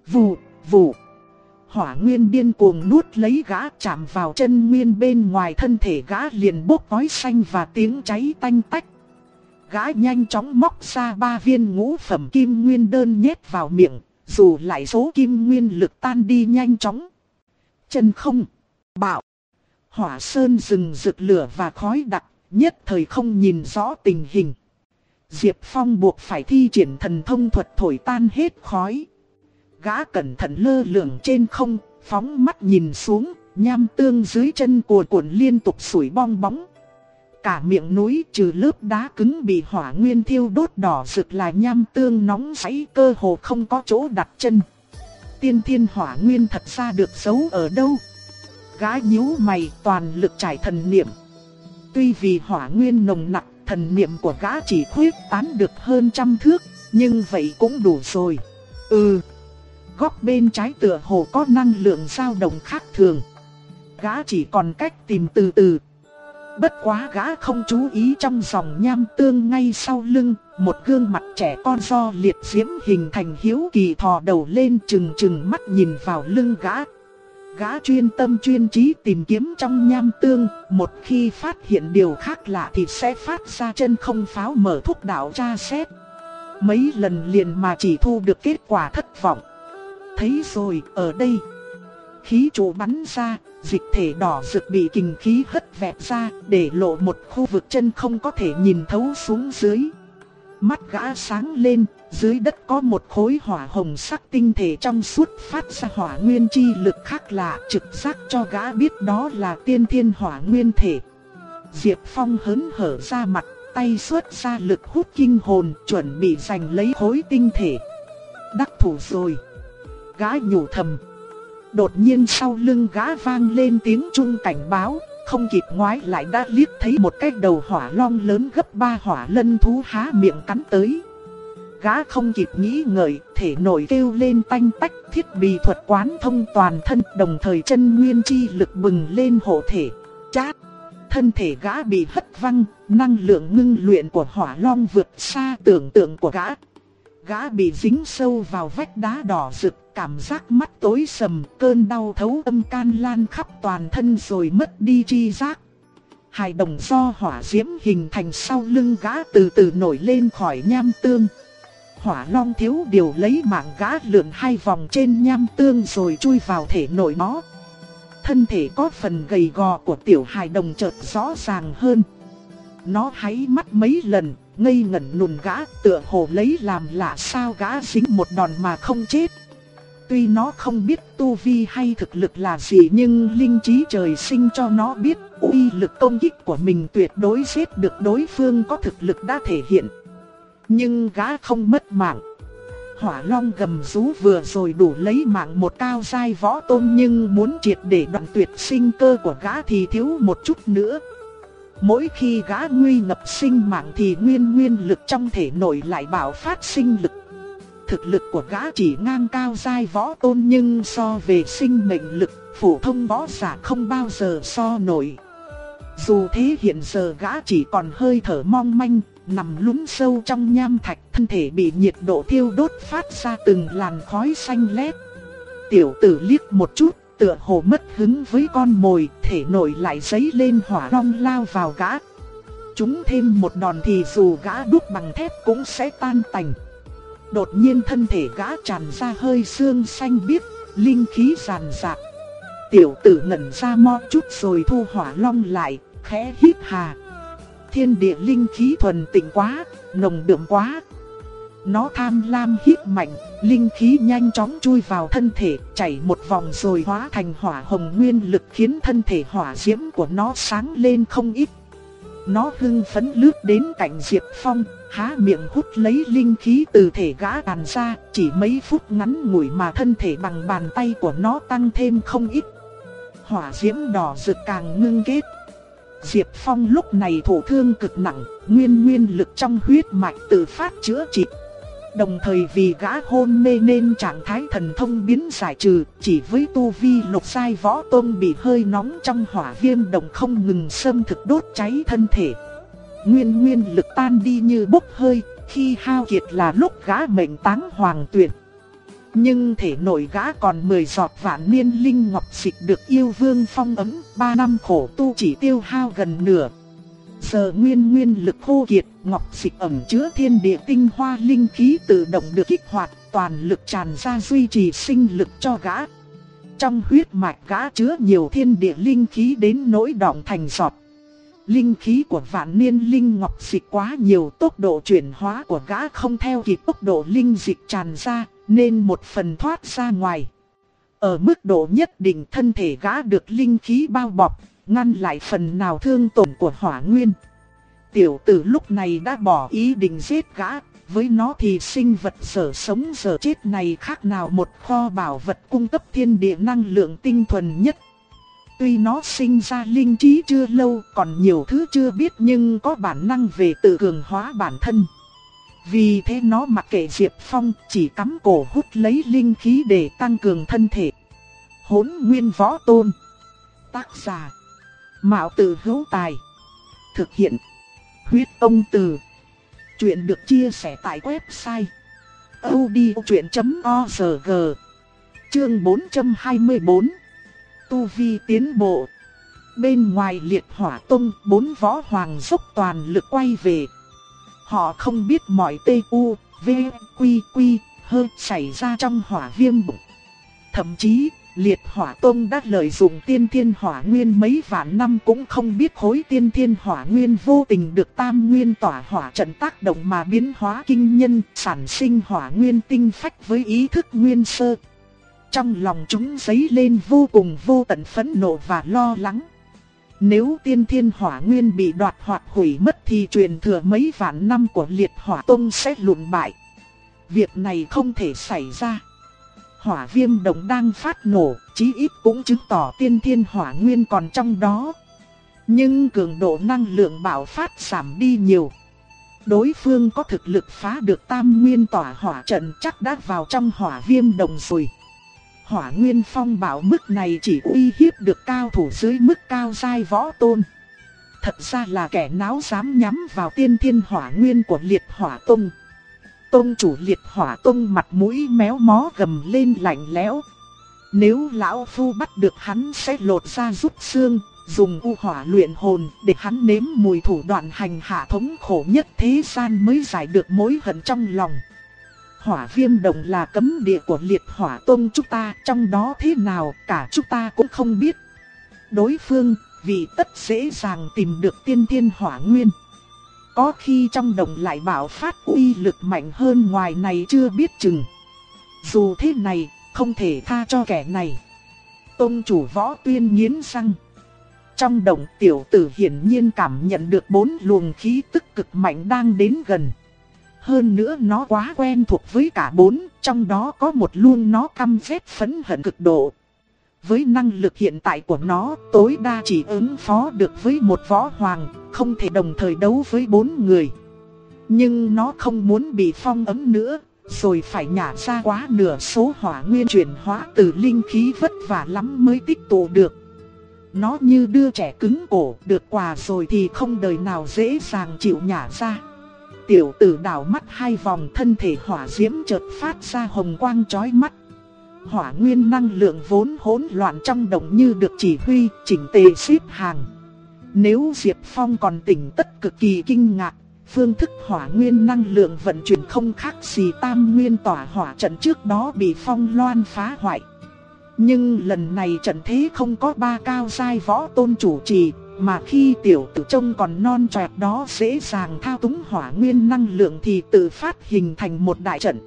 Vù, vù. Hỏa nguyên điên cuồng nuốt lấy gã chạm vào chân nguyên bên ngoài thân thể gã liền bốc khói xanh và tiếng cháy tanh tách. Gã nhanh chóng móc ra ba viên ngũ phẩm kim nguyên đơn nhét vào miệng, dù lại số kim nguyên lực tan đi nhanh chóng. Chân không, bạo, hỏa sơn rừng rực lửa và khói đặc, nhất thời không nhìn rõ tình hình. Diệp Phong buộc phải thi triển thần thông thuật thổi tan hết khói. Gã cẩn thận lơ lửng trên không, phóng mắt nhìn xuống, nham tương dưới chân cuồn cuộn liên tục sủi bong bóng. Cả miệng núi trừ lớp đá cứng bị hỏa nguyên thiêu đốt đỏ rực là nham tương nóng cháy cơ hồ không có chỗ đặt chân. Tiên thiên hỏa nguyên thật ra được giấu ở đâu? Gã nhíu mày toàn lực trải thần niệm. Tuy vì hỏa nguyên nồng nặc thần niệm của gã chỉ khuyết tán được hơn trăm thước, nhưng vậy cũng đủ rồi. Ừ, góc bên trái tựa hồ có năng lượng dao động khác thường. Gã chỉ còn cách tìm từ từ. Bất quá gã không chú ý trong dòng nham tương ngay sau lưng, một gương mặt trẻ con do liệt diễm hình thành hiếu kỳ thò đầu lên chừng chừng mắt nhìn vào lưng gã. Gã chuyên tâm chuyên trí tìm kiếm trong nham tương, một khi phát hiện điều khác lạ thì sẽ phát ra chân không pháo mở thuốc đạo tra xét. Mấy lần liền mà chỉ thu được kết quả thất vọng. Thấy rồi, ở đây. Khí trụ bắn ra, dịch thể đỏ rực bị kình khí hất vẹt ra, để lộ một khu vực chân không có thể nhìn thấu xuống dưới. mắt gã sáng lên, dưới đất có một khối hỏa hồng sắc tinh thể trong suốt phát ra hỏa nguyên chi lực khác lạ trực giác cho gã biết đó là tiên thiên hỏa nguyên thể. Diệp Phong hớn hở ra mặt, tay xuất ra lực hút kinh hồn chuẩn bị giành lấy khối tinh thể. Đắc thủ rồi. Gã nhủ thầm. Đột nhiên sau lưng gã vang lên tiếng trung cảnh báo, không kịp ngoái lại đã liếc thấy một cái đầu hỏa long lớn gấp ba hỏa lân thú há miệng cắn tới. Gã không kịp nghĩ ngợi, thể nổi kêu lên tanh tách thiết bị thuật quán thông toàn thân đồng thời chân nguyên chi lực bừng lên hộ thể. Chát! Thân thể gã bị hất văng, năng lượng ngưng luyện của hỏa long vượt xa tưởng tượng của gã. Gã bị dính sâu vào vách đá đỏ rực, cảm giác mắt tối sầm, cơn đau thấu âm can lan khắp toàn thân rồi mất đi chi giác. Hài đồng do hỏa diễm hình thành sau lưng gã từ từ nổi lên khỏi nham tương. Hỏa long thiếu điều lấy mạng gã lượn hai vòng trên nham tương rồi chui vào thể nội nó. Thân thể có phần gầy gò của tiểu hài đồng chợt rõ ràng hơn. Nó háy mắt mấy lần, ngây ngẩn nùn gã tựa hồ lấy làm lạ sao gã dính một đòn mà không chết. Tuy nó không biết tu vi hay thực lực là gì nhưng linh trí trời sinh cho nó biết uy lực công kích của mình tuyệt đối giết được đối phương có thực lực đã thể hiện. Nhưng gã không mất mạng. Hỏa long gầm rú vừa rồi đủ lấy mạng một cao giai võ tôn nhưng muốn triệt để đoạn tuyệt sinh cơ của gã thì thiếu một chút nữa. Mỗi khi gã nguy ngập sinh mạng thì nguyên nguyên lực trong thể nội lại bảo phát sinh lực. Thực lực của gã chỉ ngang cao giai võ tôn nhưng so về sinh mệnh lực, phổ thông võ giả không bao giờ so nổi. Dù thế hiện giờ gã chỉ còn hơi thở mong manh, nằm lún sâu trong nham thạch, thân thể bị nhiệt độ thiêu đốt phát ra từng làn khói xanh lét. Tiểu tử liếc một chút, tựa hồ mất hứng với con mồi, thể nổi lại giấy lên hỏa long lao vào gã. Chúng thêm một đòn thì dù gã đúc bằng thép cũng sẽ tan tành. Đột nhiên thân thể gã tràn ra hơi xương xanh biếc, linh khí ràn rạc. Tiểu tử ngẩn ra mo chút rồi thu hỏa long lại, khẽ hít hà. Thiên địa linh khí thuần tịnh quá, nồng đượm quá. Nó tham lam hít mạnh, linh khí nhanh chóng chui vào thân thể, chảy một vòng rồi hóa thành hỏa hồng nguyên lực khiến thân thể hỏa diễm của nó sáng lên không ít. Nó hưng phấn lướt đến cạnh Diệp Phong, há miệng hút lấy linh khí từ thể gã đàn ra, chỉ mấy phút ngắn ngủi mà thân thể bằng bàn tay của nó tăng thêm không ít. Hỏa diễm đỏ rực càng ngưng kết. Diệp Phong lúc này thổ thương cực nặng, nguyên nguyên lực trong huyết mạch tự phát chữa trị. Đồng thời vì gã hôn mê nên trạng thái thần thông biến giải trừ, chỉ với tu vi lục sai võ tôn bị hơi nóng trong hỏa viêm đồng không ngừng xâm thực đốt cháy thân thể. Nguyên nguyên lực tan đi như bốc hơi, khi hao kiệt là lúc gã mệnh táng hoàng tuyệt. Nhưng thể nội gã còn 10 giọt vạn niên linh ngọc dịch được yêu vương phong ấm, 3 năm khổ tu chỉ tiêu hao gần nửa. Giờ nguyên nguyên lực khô kiệt, ngọc dịch ẩm chứa thiên địa tinh hoa linh khí tự động được kích hoạt, toàn lực tràn ra duy trì sinh lực cho gã. Trong huyết mạch gã chứa nhiều thiên địa linh khí đến nỗi đọng thành giọt. Linh khí của vạn niên linh ngọc dịch quá nhiều tốc độ chuyển hóa của gã không theo kịp tốc độ linh dịch tràn ra, nên một phần thoát ra ngoài. Ở mức độ nhất định thân thể gã được linh khí bao bọc, ngăn lại phần nào thương tổn của hỏa nguyên. Tiểu tử lúc này đã bỏ ý định giết gã, với nó thì sinh vật sở sống sở chết này khác nào một kho bảo vật cung cấp thiên địa năng lượng tinh thuần nhất. Tuy nó sinh ra linh trí chưa lâu, còn nhiều thứ chưa biết nhưng có bản năng về tự cường hóa bản thân. Vì thế nó mặc kệ Diệp Phong chỉ cắm cổ hút lấy linh khí để tăng cường thân thể. Hốn nguyên võ tôn. Tác giả. Mạo tử hữu tài. Thực hiện. Huyết ông từ. Chuyện được chia sẻ tại website. odchuyện.org Chương 424 Tu Vi tiến bộ Bên ngoài liệt hỏa tông, bốn võ hoàng dốc toàn lực quay về. Họ không biết mọi tê v, quy quy, hơ xảy ra trong hỏa viêm bụng. Thậm chí, Liệt hỏa tông đã lợi dụng tiên thiên hỏa nguyên mấy vạn năm cũng không biết khối tiên thiên hỏa nguyên vô tình được tam nguyên tỏa hỏa trận tác động mà biến hóa kinh nhân, sản sinh hỏa nguyên tinh phách với ý thức nguyên sơ. Trong lòng chúng dấy lên vô cùng vô tận phẫn nộ và lo lắng. Nếu tiên thiên hỏa nguyên bị đoạt hoặc hủy mất thì truyền thừa mấy vạn năm của liệt hỏa tông sẽ lụn bại. Việc này không thể xảy ra hỏa viêm đồng đang phát nổ, chí ít cũng chứng tỏ tiên thiên hỏa nguyên còn trong đó. Nhưng cường độ năng lượng bạo phát giảm đi nhiều. Đối phương có thực lực phá được tam nguyên tỏa hỏa trận chắc đã vào trong hỏa viêm đồng rồi. Hỏa nguyên phong bảo mức này chỉ uy hiếp được cao thủ dưới mức cao giai võ tôn. Thật ra là kẻ náo dám nhắm vào tiên thiên hỏa nguyên của liệt hỏa tông. Tôn chủ liệt hỏa tôn mặt mũi méo mó gầm lên lạnh lẽo. Nếu lão phu bắt được hắn sẽ lột ra rút xương, dùng u hỏa luyện hồn để hắn nếm mùi thủ đoạn hành hạ thống khổ nhất thế gian mới giải được mối hận trong lòng. Hỏa viêm đồng là cấm địa của liệt hỏa tôn chúng ta, trong đó thế nào cả chúng ta cũng không biết. Đối phương, vì tất dễ dàng tìm được tiên thiên hỏa nguyên. Có khi trong đồng lại bảo phát uy lực mạnh hơn ngoài này chưa biết chừng. Dù thế này, không thể tha cho kẻ này. Tôn chủ võ tuyên nghiến răng. Trong đồng tiểu tử hiển nhiên cảm nhận được bốn luồng khí tức cực mạnh đang đến gần. Hơn nữa nó quá quen thuộc với cả bốn, trong đó có một luồng nó căm ghét phấn hận cực độ. Với năng lực hiện tại của nó, tối đa chỉ ứng phó được với một võ hoàng, không thể đồng thời đấu với bốn người. Nhưng nó không muốn bị phong ấm nữa, rồi phải nhả ra quá nửa số hỏa nguyên chuyển hóa từ linh khí vất vả lắm mới tích tụ được. Nó như đưa trẻ cứng cổ, được quà rồi thì không đời nào dễ dàng chịu nhả ra. Tiểu tử đảo mắt hai vòng thân thể hỏa diễm chợt phát ra hồng quang chói mắt. Hỏa nguyên năng lượng vốn hỗn loạn trong đồng như được chỉ huy, chỉnh tề xếp hàng. Nếu Diệp Phong còn tỉnh tất cực kỳ kinh ngạc, phương thức hỏa nguyên năng lượng vận chuyển không khác gì tam nguyên tỏa hỏa trận trước đó bị phong loan phá hoại. Nhưng lần này trận thế không có ba cao giai võ tôn chủ trì, mà khi tiểu tử trông còn non trẻ đó dễ dàng thao túng hỏa nguyên năng lượng thì tự phát hình thành một đại trận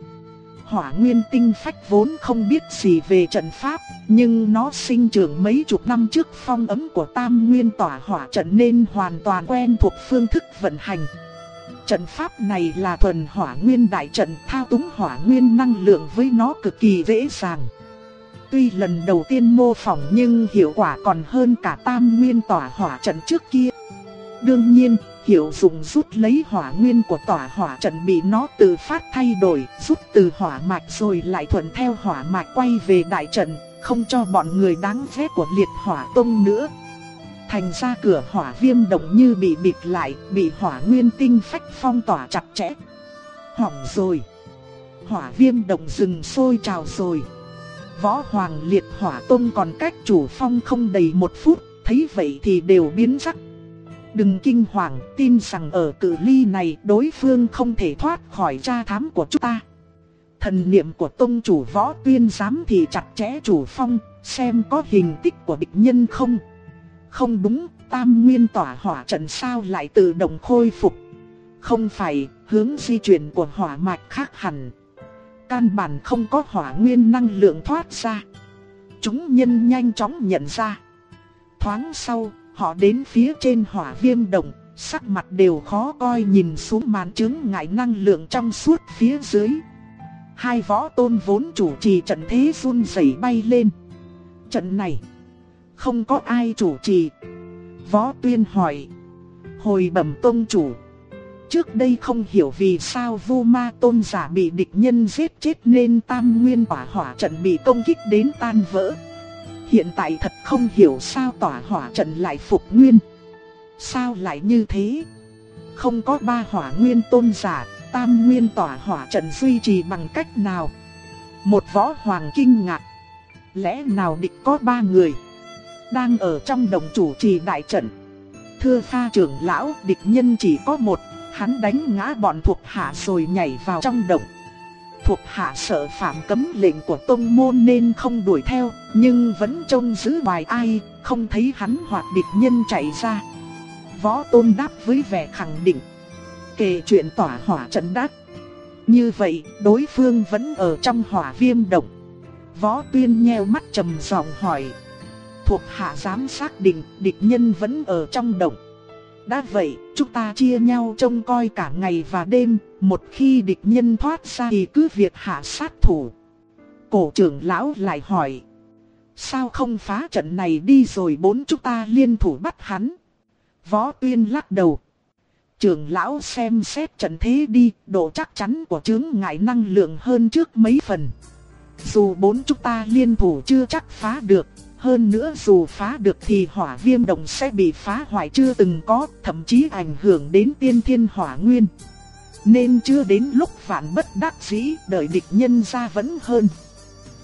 hỏa nguyên tinh phách vốn không biết gì về trận pháp, nhưng nó sinh trưởng mấy chục năm trước phong ấm của tam nguyên tỏa hỏa trận nên hoàn toàn quen thuộc phương thức vận hành. Trận pháp này là thuần hỏa nguyên đại trận thao túng hỏa nguyên năng lượng với nó cực kỳ dễ dàng. Tuy lần đầu tiên mô phỏng nhưng hiệu quả còn hơn cả tam nguyên tỏa hỏa trận trước kia. Đương nhiên, Hiệu dụng rút lấy hỏa nguyên của tỏa hỏa trận bị nó tự phát thay đổi, rút từ hỏa mạch rồi lại thuận theo hỏa mạch quay về đại trận, không cho bọn người đáng ghét của liệt hỏa tông nữa. Thành ra cửa hỏa viêm động như bị bịt lại, bị hỏa nguyên tinh phách phong tỏa chặt chẽ. Hỏng rồi. Hỏa viêm động rừng sôi trào rồi. Võ hoàng liệt hỏa tông còn cách chủ phong không đầy một phút, thấy vậy thì đều biến sắc. Đừng kinh hoàng, tin rằng ở cự ly này đối phương không thể thoát khỏi tra thám của chúng ta. Thần niệm của tông chủ võ tuyên giám thì chặt chẽ chủ phong, xem có hình tích của địch nhân không. Không đúng, tam nguyên tỏa hỏa trận sao lại tự động khôi phục. Không phải, hướng di chuyển của hỏa mạch khác hẳn. Căn bản không có hỏa nguyên năng lượng thoát ra. Chúng nhân nhanh chóng nhận ra. Thoáng sau, Họ đến phía trên hỏa viêm đồng, sắc mặt đều khó coi nhìn xuống màn chứng ngại năng lượng trong suốt phía dưới. Hai võ tôn vốn chủ trì trận thế run rẩy bay lên. Trận này, không có ai chủ trì. Võ tuyên hỏi, hồi bẩm tôn chủ. Trước đây không hiểu vì sao vô ma tôn giả bị địch nhân giết chết nên tam nguyên hỏa hỏa trận bị công kích đến tan vỡ. Hiện tại thật không hiểu sao tỏa hỏa trận lại phục nguyên. Sao lại như thế? Không có ba hỏa nguyên tôn giả, tam nguyên tỏa hỏa trận duy trì bằng cách nào? Một võ hoàng kinh ngạc. Lẽ nào địch có ba người? Đang ở trong đồng chủ trì đại trận. Thưa pha trưởng lão, địch nhân chỉ có một, hắn đánh ngã bọn thuộc hạ rồi nhảy vào trong động. Thuộc hạ sợ phạm cấm lệnh của tông môn nên không đuổi theo, nhưng vẫn trông giữ ngoài ai, không thấy hắn hoặc địch nhân chạy ra. Võ tôn đáp với vẻ khẳng định. Kể chuyện tỏa hỏa trận đắc. Như vậy, đối phương vẫn ở trong hỏa viêm động. Võ tuyên nheo mắt trầm giọng hỏi. Thuộc hạ dám xác định địch nhân vẫn ở trong động. Đã vậy, chúng ta chia nhau trông coi cả ngày và đêm, một khi địch nhân thoát ra thì cứ việc hạ sát thủ. Cổ trưởng lão lại hỏi. Sao không phá trận này đi rồi bốn chúng ta liên thủ bắt hắn? Võ tuyên lắc đầu. Trưởng lão xem xét trận thế đi, độ chắc chắn của chướng ngại năng lượng hơn trước mấy phần. Dù bốn chúng ta liên thủ chưa chắc phá được, hơn nữa dù phá được thì hỏa viêm đồng sẽ bị phá hoại chưa từng có, thậm chí ảnh hưởng đến tiên thiên hỏa nguyên. Nên chưa đến lúc phản bất đắc dĩ, đợi địch nhân ra vẫn hơn.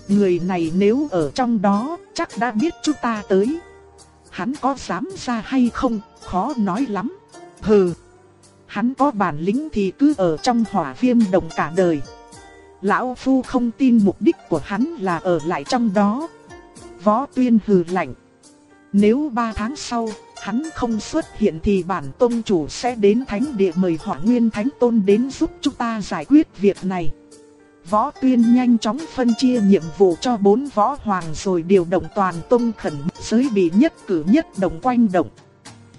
Người này nếu ở trong đó, chắc đã biết chúng ta tới. Hắn có dám ra hay không, khó nói lắm. Hừ, hắn có bản lĩnh thì cứ ở trong hỏa viêm đồng cả đời. Lão Phu không tin mục đích của hắn là ở lại trong đó. Võ tuyên hừ lạnh. Nếu ba tháng sau, hắn không xuất hiện thì bản tôn chủ sẽ đến thánh địa mời hỏa nguyên thánh tôn đến giúp chúng ta giải quyết việc này. Võ tuyên nhanh chóng phân chia nhiệm vụ cho bốn võ hoàng rồi điều động toàn tôn khẩn giới bị nhất cử nhất động quanh động.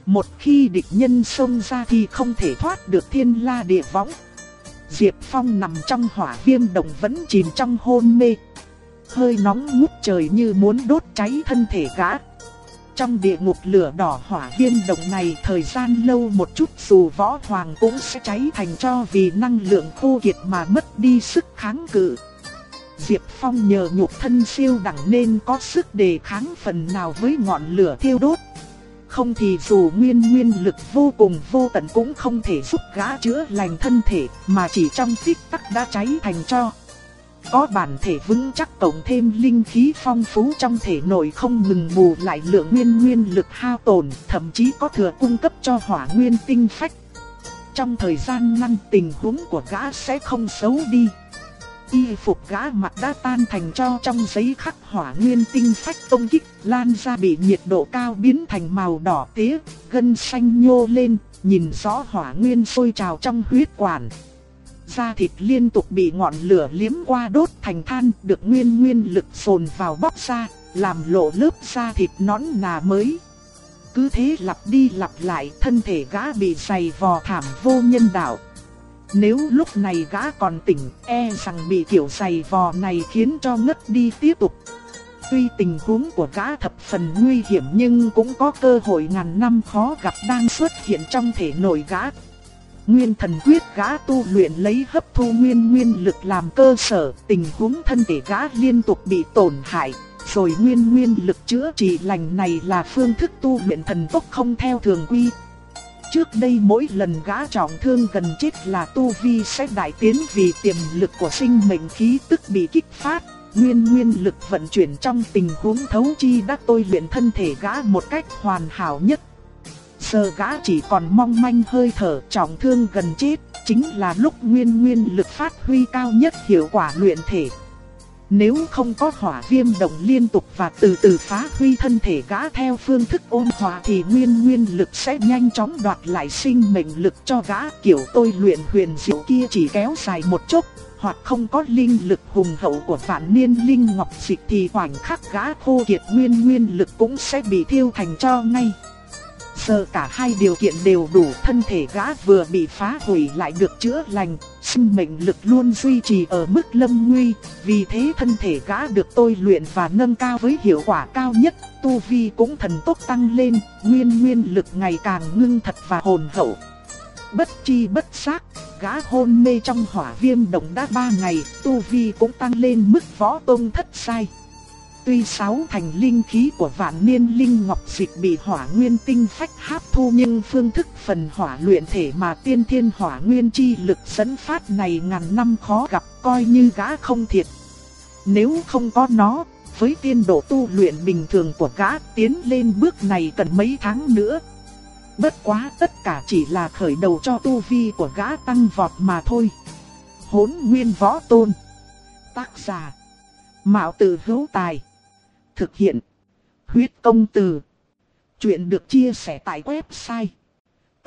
Một khi địch nhân xông ra thì không thể thoát được thiên la địa võng. Diệp Phong nằm trong hỏa viêm động vẫn chìm trong hôn mê. Hơi nóng ngút trời như muốn đốt cháy thân thể gã. Trong địa ngục lửa đỏ hỏa viêm động này, thời gian lâu một chút dù võ hoàng cũng sẽ cháy thành cho vì năng lượng khô kiệt mà mất đi sức kháng cự. Diệp Phong nhờ nhục thân siêu đẳng nên có sức đề kháng phần nào với ngọn lửa thiêu đốt. Không thì dù nguyên nguyên lực vô cùng vô tận cũng không thể giúp gã chữa lành thân thể, mà chỉ trong tích tắc đã cháy thành cho. Có bản thể vững chắc cộng thêm linh khí phong phú trong thể nội không ngừng bù lại lượng nguyên nguyên lực hao tổn, thậm chí có thừa cung cấp cho hỏa nguyên tinh phách. Trong thời gian ngăn tình huống của gã sẽ không xấu đi. Y phục gã mặt đã tan thành cho trong giấy khắc hỏa nguyên tinh phách công kích, lan ra bị nhiệt độ cao biến thành màu đỏ tía, gân xanh nhô lên, nhìn rõ hỏa nguyên sôi trào trong huyết quản da thịt liên tục bị ngọn lửa liếm qua đốt thành than, được nguyên nguyên lực phồn vào bóc ra, làm lộ lớp da thịt nõn nà mới. Cứ thế lặp đi lặp lại, thân thể gã bị dày vò thảm vô nhân đạo. Nếu lúc này gã còn tỉnh, e rằng bị kiểu dày vò này khiến cho ngất đi tiếp tục. Tuy tình huống của gã thập phần nguy hiểm nhưng cũng có cơ hội ngàn năm khó gặp đang xuất hiện trong thể nội gã. Nguyên thần quyết gã tu luyện lấy hấp thu nguyên nguyên lực làm cơ sở, tình huống thân thể gã liên tục bị tổn hại, rồi nguyên nguyên lực chữa trị lành này là phương thức tu luyện thần tốc không theo thường quy. Trước đây mỗi lần gã trọng thương gần chết là tu vi sẽ đại tiến vì tiềm lực của sinh mệnh khí tức bị kích phát, nguyên nguyên lực vận chuyển trong tình huống thấu chi đã tôi luyện thân thể gã một cách hoàn hảo nhất. Giờ gã chỉ còn mong manh hơi thở trọng thương gần chết, chính là lúc nguyên nguyên lực phát huy cao nhất hiệu quả luyện thể. Nếu không có hỏa viêm động liên tục và từ từ phá huy thân thể gã theo phương thức ôn hòa thì nguyên nguyên lực sẽ nhanh chóng đoạt lại sinh mệnh lực cho gã kiểu tôi luyện huyền diệu kia chỉ kéo dài một chút, hoặc không có linh lực hùng hậu của vạn niên linh ngọc dịch thì khoảnh khắc gã khô kiệt nguyên nguyên lực cũng sẽ bị thiêu thành cho ngay. Giờ cả hai điều kiện đều đủ thân thể gã vừa bị phá hủy lại được chữa lành, sinh mệnh lực luôn duy trì ở mức lâm nguy, vì thế thân thể gã được tôi luyện và nâng cao với hiệu quả cao nhất, tu vi cũng thần tốc tăng lên, nguyên nguyên lực ngày càng ngưng thật và hồn hậu. Bất chi bất giác, gã hôn mê trong hỏa viêm động đã ba ngày, tu vi cũng tăng lên mức võ tông thất sai. Tuy sáu thành linh khí của vạn niên linh ngọc dịch bị hỏa nguyên tinh phách hấp thu nhưng phương thức phần hỏa luyện thể mà tiên thiên hỏa nguyên chi lực dẫn phát này ngàn năm khó gặp coi như gã không thiệt. Nếu không có nó, với tiên độ tu luyện bình thường của gã tiến lên bước này cần mấy tháng nữa. Bất quá tất cả chỉ là khởi đầu cho tu vi của gã tăng vọt mà thôi. Hốn nguyên võ tôn Tác giả. Mạo tử hữu tài. Thực hiện. Huyết công từ. Chuyện được chia sẻ tại website.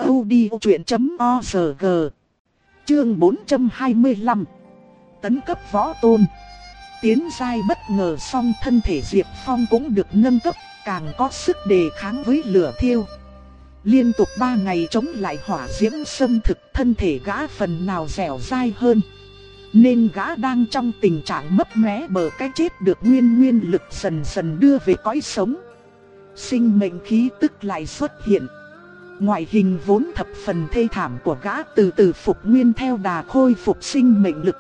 odchuyện.org Chương 425 Tấn cấp võ tôn Tiến giai bất ngờ xong thân thể Diệp Phong cũng được nâng cấp, Càng có sức đề kháng với lửa thiêu Liên tục 3 ngày chống lại hỏa diễm xâm thực, thân thể gã phần nào dẻo dai hơn nên gã đang trong tình trạng mấp mé bờ cái chết được nguyên nguyên lực dần dần đưa về cõi sống. Sinh mệnh khí tức lại xuất hiện. Ngoại hình vốn thập phần thê thảm của gã từ từ phục nguyên theo đà khôi phục sinh mệnh lực.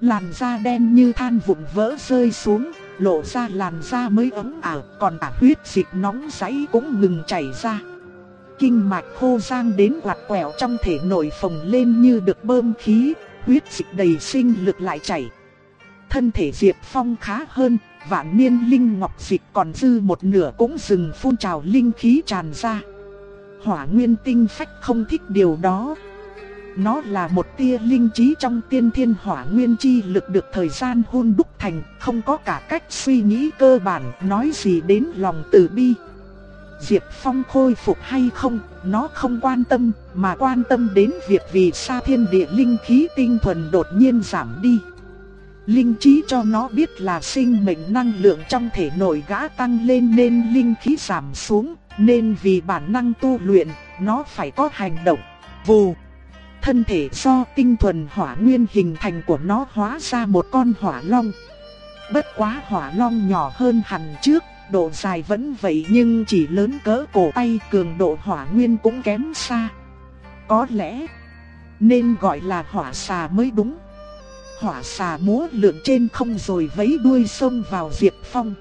Làn da đen như than vụn vỡ rơi xuống Lộ ra làn da mới ấm ảo Còn cả huyết dịch nóng giấy cũng ngừng chảy ra. Kinh mạch khô giang đến quạt quẹo trong thể nội phồng lên như được bơm khí, huyết dịch đầy sinh lực lại chảy. Thân thể Diệp Phong khá hơn, vạn niên linh ngọc dịch còn dư một nửa cũng dừng phun trào linh khí tràn ra. Hỏa nguyên tinh phách không thích điều đó. Nó là một tia linh trí trong tiên thiên hỏa nguyên chi lực được thời gian hôn đúc thành, không có cả cách suy nghĩ cơ bản, nói gì đến lòng từ bi. Diệp Phong khôi phục hay không, nó không quan tâm, mà quan tâm đến việc vì sao thiên địa linh khí tinh thuần đột nhiên giảm đi. Linh trí cho nó biết là sinh mệnh năng lượng trong thể nội gã tăng lên nên linh khí giảm xuống, nên vì bản năng tu luyện, nó phải có hành động. Vù! Thân thể do tinh thuần hỏa nguyên hình thành của nó hóa ra một con hỏa long. Bất quá hỏa long nhỏ hơn hẳn trước, độ dài vẫn vậy nhưng chỉ lớn cỡ cổ tay cường độ hỏa nguyên cũng kém xa. Có lẽ nên gọi là hỏa xà mới đúng. Hỏa xà múa lượn trên không rồi vấy đuôi xông vào Diệp Phong.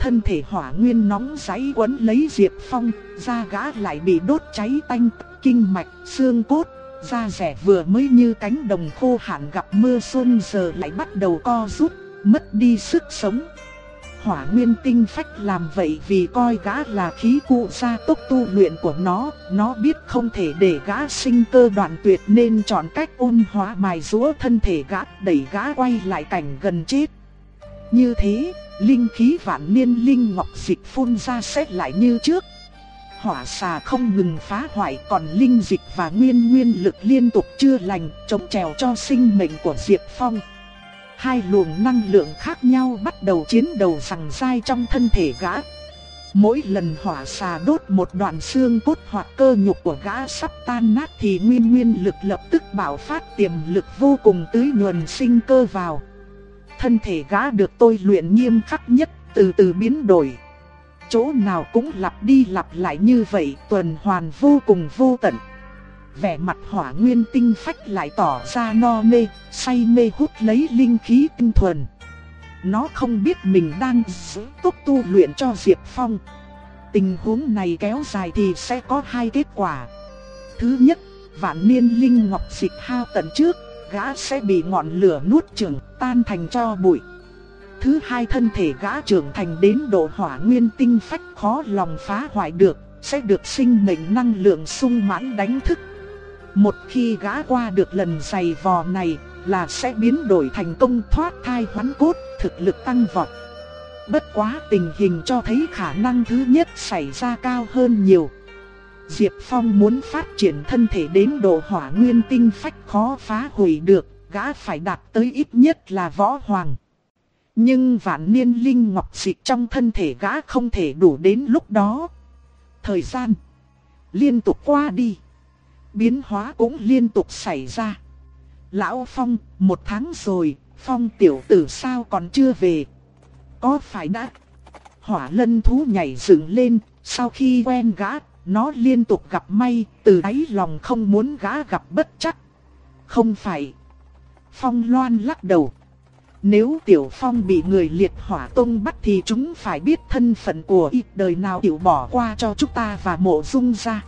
Thân thể hỏa nguyên nóng giấy quấn lấy Diệp Phong, da gã lại bị đốt cháy tanh, kinh mạch, xương cốt, da rẻ vừa mới như cánh đồng khô hạn gặp mưa xuân giờ lại bắt đầu co rút, mất đi sức sống. Hỏa nguyên tinh phách làm vậy vì coi gã là khí cụ gia tốc tu luyện của nó, nó biết không thể để gã sinh cơ đoạn tuyệt nên chọn cách ôn hóa mài rúa thân thể gã, đẩy gã quay lại cảnh gần chết. Như thế, linh khí vạn niên linh ngọc dịch phun ra xét lại như trước. Hỏa xà không ngừng phá hoại còn linh dịch và nguyên nguyên lực liên tục chưa lành, chống trèo cho sinh mệnh của Diệp Phong. Hai luồng năng lượng khác nhau bắt đầu chiến đầu rằng dai trong thân thể gã. Mỗi lần hỏa xà đốt một đoạn xương cốt hoặc cơ nhục của gã sắp tan nát thì nguyên nguyên lực lập tức bạo phát tiềm lực vô cùng tưới nhuần sinh cơ vào. Thân thể gã được tôi luyện nghiêm khắc nhất, từ từ biến đổi. Chỗ nào cũng lặp đi lặp lại như vậy, tuần hoàn vô cùng vô tận vẻ mặt hỏa nguyên tinh phách lại tỏ ra no mê, say mê hút lấy linh khí tinh thuần. Nó không biết mình đang giữ tốc tu luyện cho Diệp Phong. Tình huống này kéo dài thì sẽ có hai kết quả. Thứ nhất, vạn niên linh ngọc dịch hao tận trước, gã sẽ bị ngọn lửa nuốt chửng tan thành cho bụi. Thứ hai thân thể gã trưởng thành đến độ hỏa nguyên tinh phách khó lòng phá hoại được, sẽ được sinh mệnh năng lượng sung mãn đánh thức một khi gã qua được lần giày vò này là sẽ biến đổi thành công thoát thai hoán cốt, thực lực tăng vọt. Bất quá tình hình cho thấy khả năng thứ nhất xảy ra cao hơn nhiều. Diệp Phong muốn phát triển thân thể đến độ hỏa nguyên tinh phách khó phá hủy được, gã phải đạt tới ít nhất là võ hoàng. Nhưng vạn niên linh ngọc dịch trong thân thể gã không thể đủ đến lúc đó. Thời gian liên tục qua đi. Biến hóa cũng liên tục xảy ra. Lão Phong, một tháng rồi, Phong tiểu tử sao còn chưa về? Có phải đã? Hỏa lân thú nhảy dựng lên, sau khi quen gã, nó liên tục gặp may, từ đáy lòng không muốn gã gặp bất chắc. Không phải. Phong loan lắc đầu. Nếu Tiểu Phong bị người liệt hỏa tông bắt thì chúng phải biết thân phận của ít đời nào tiểu bỏ qua cho chúng ta và mộ dung ra.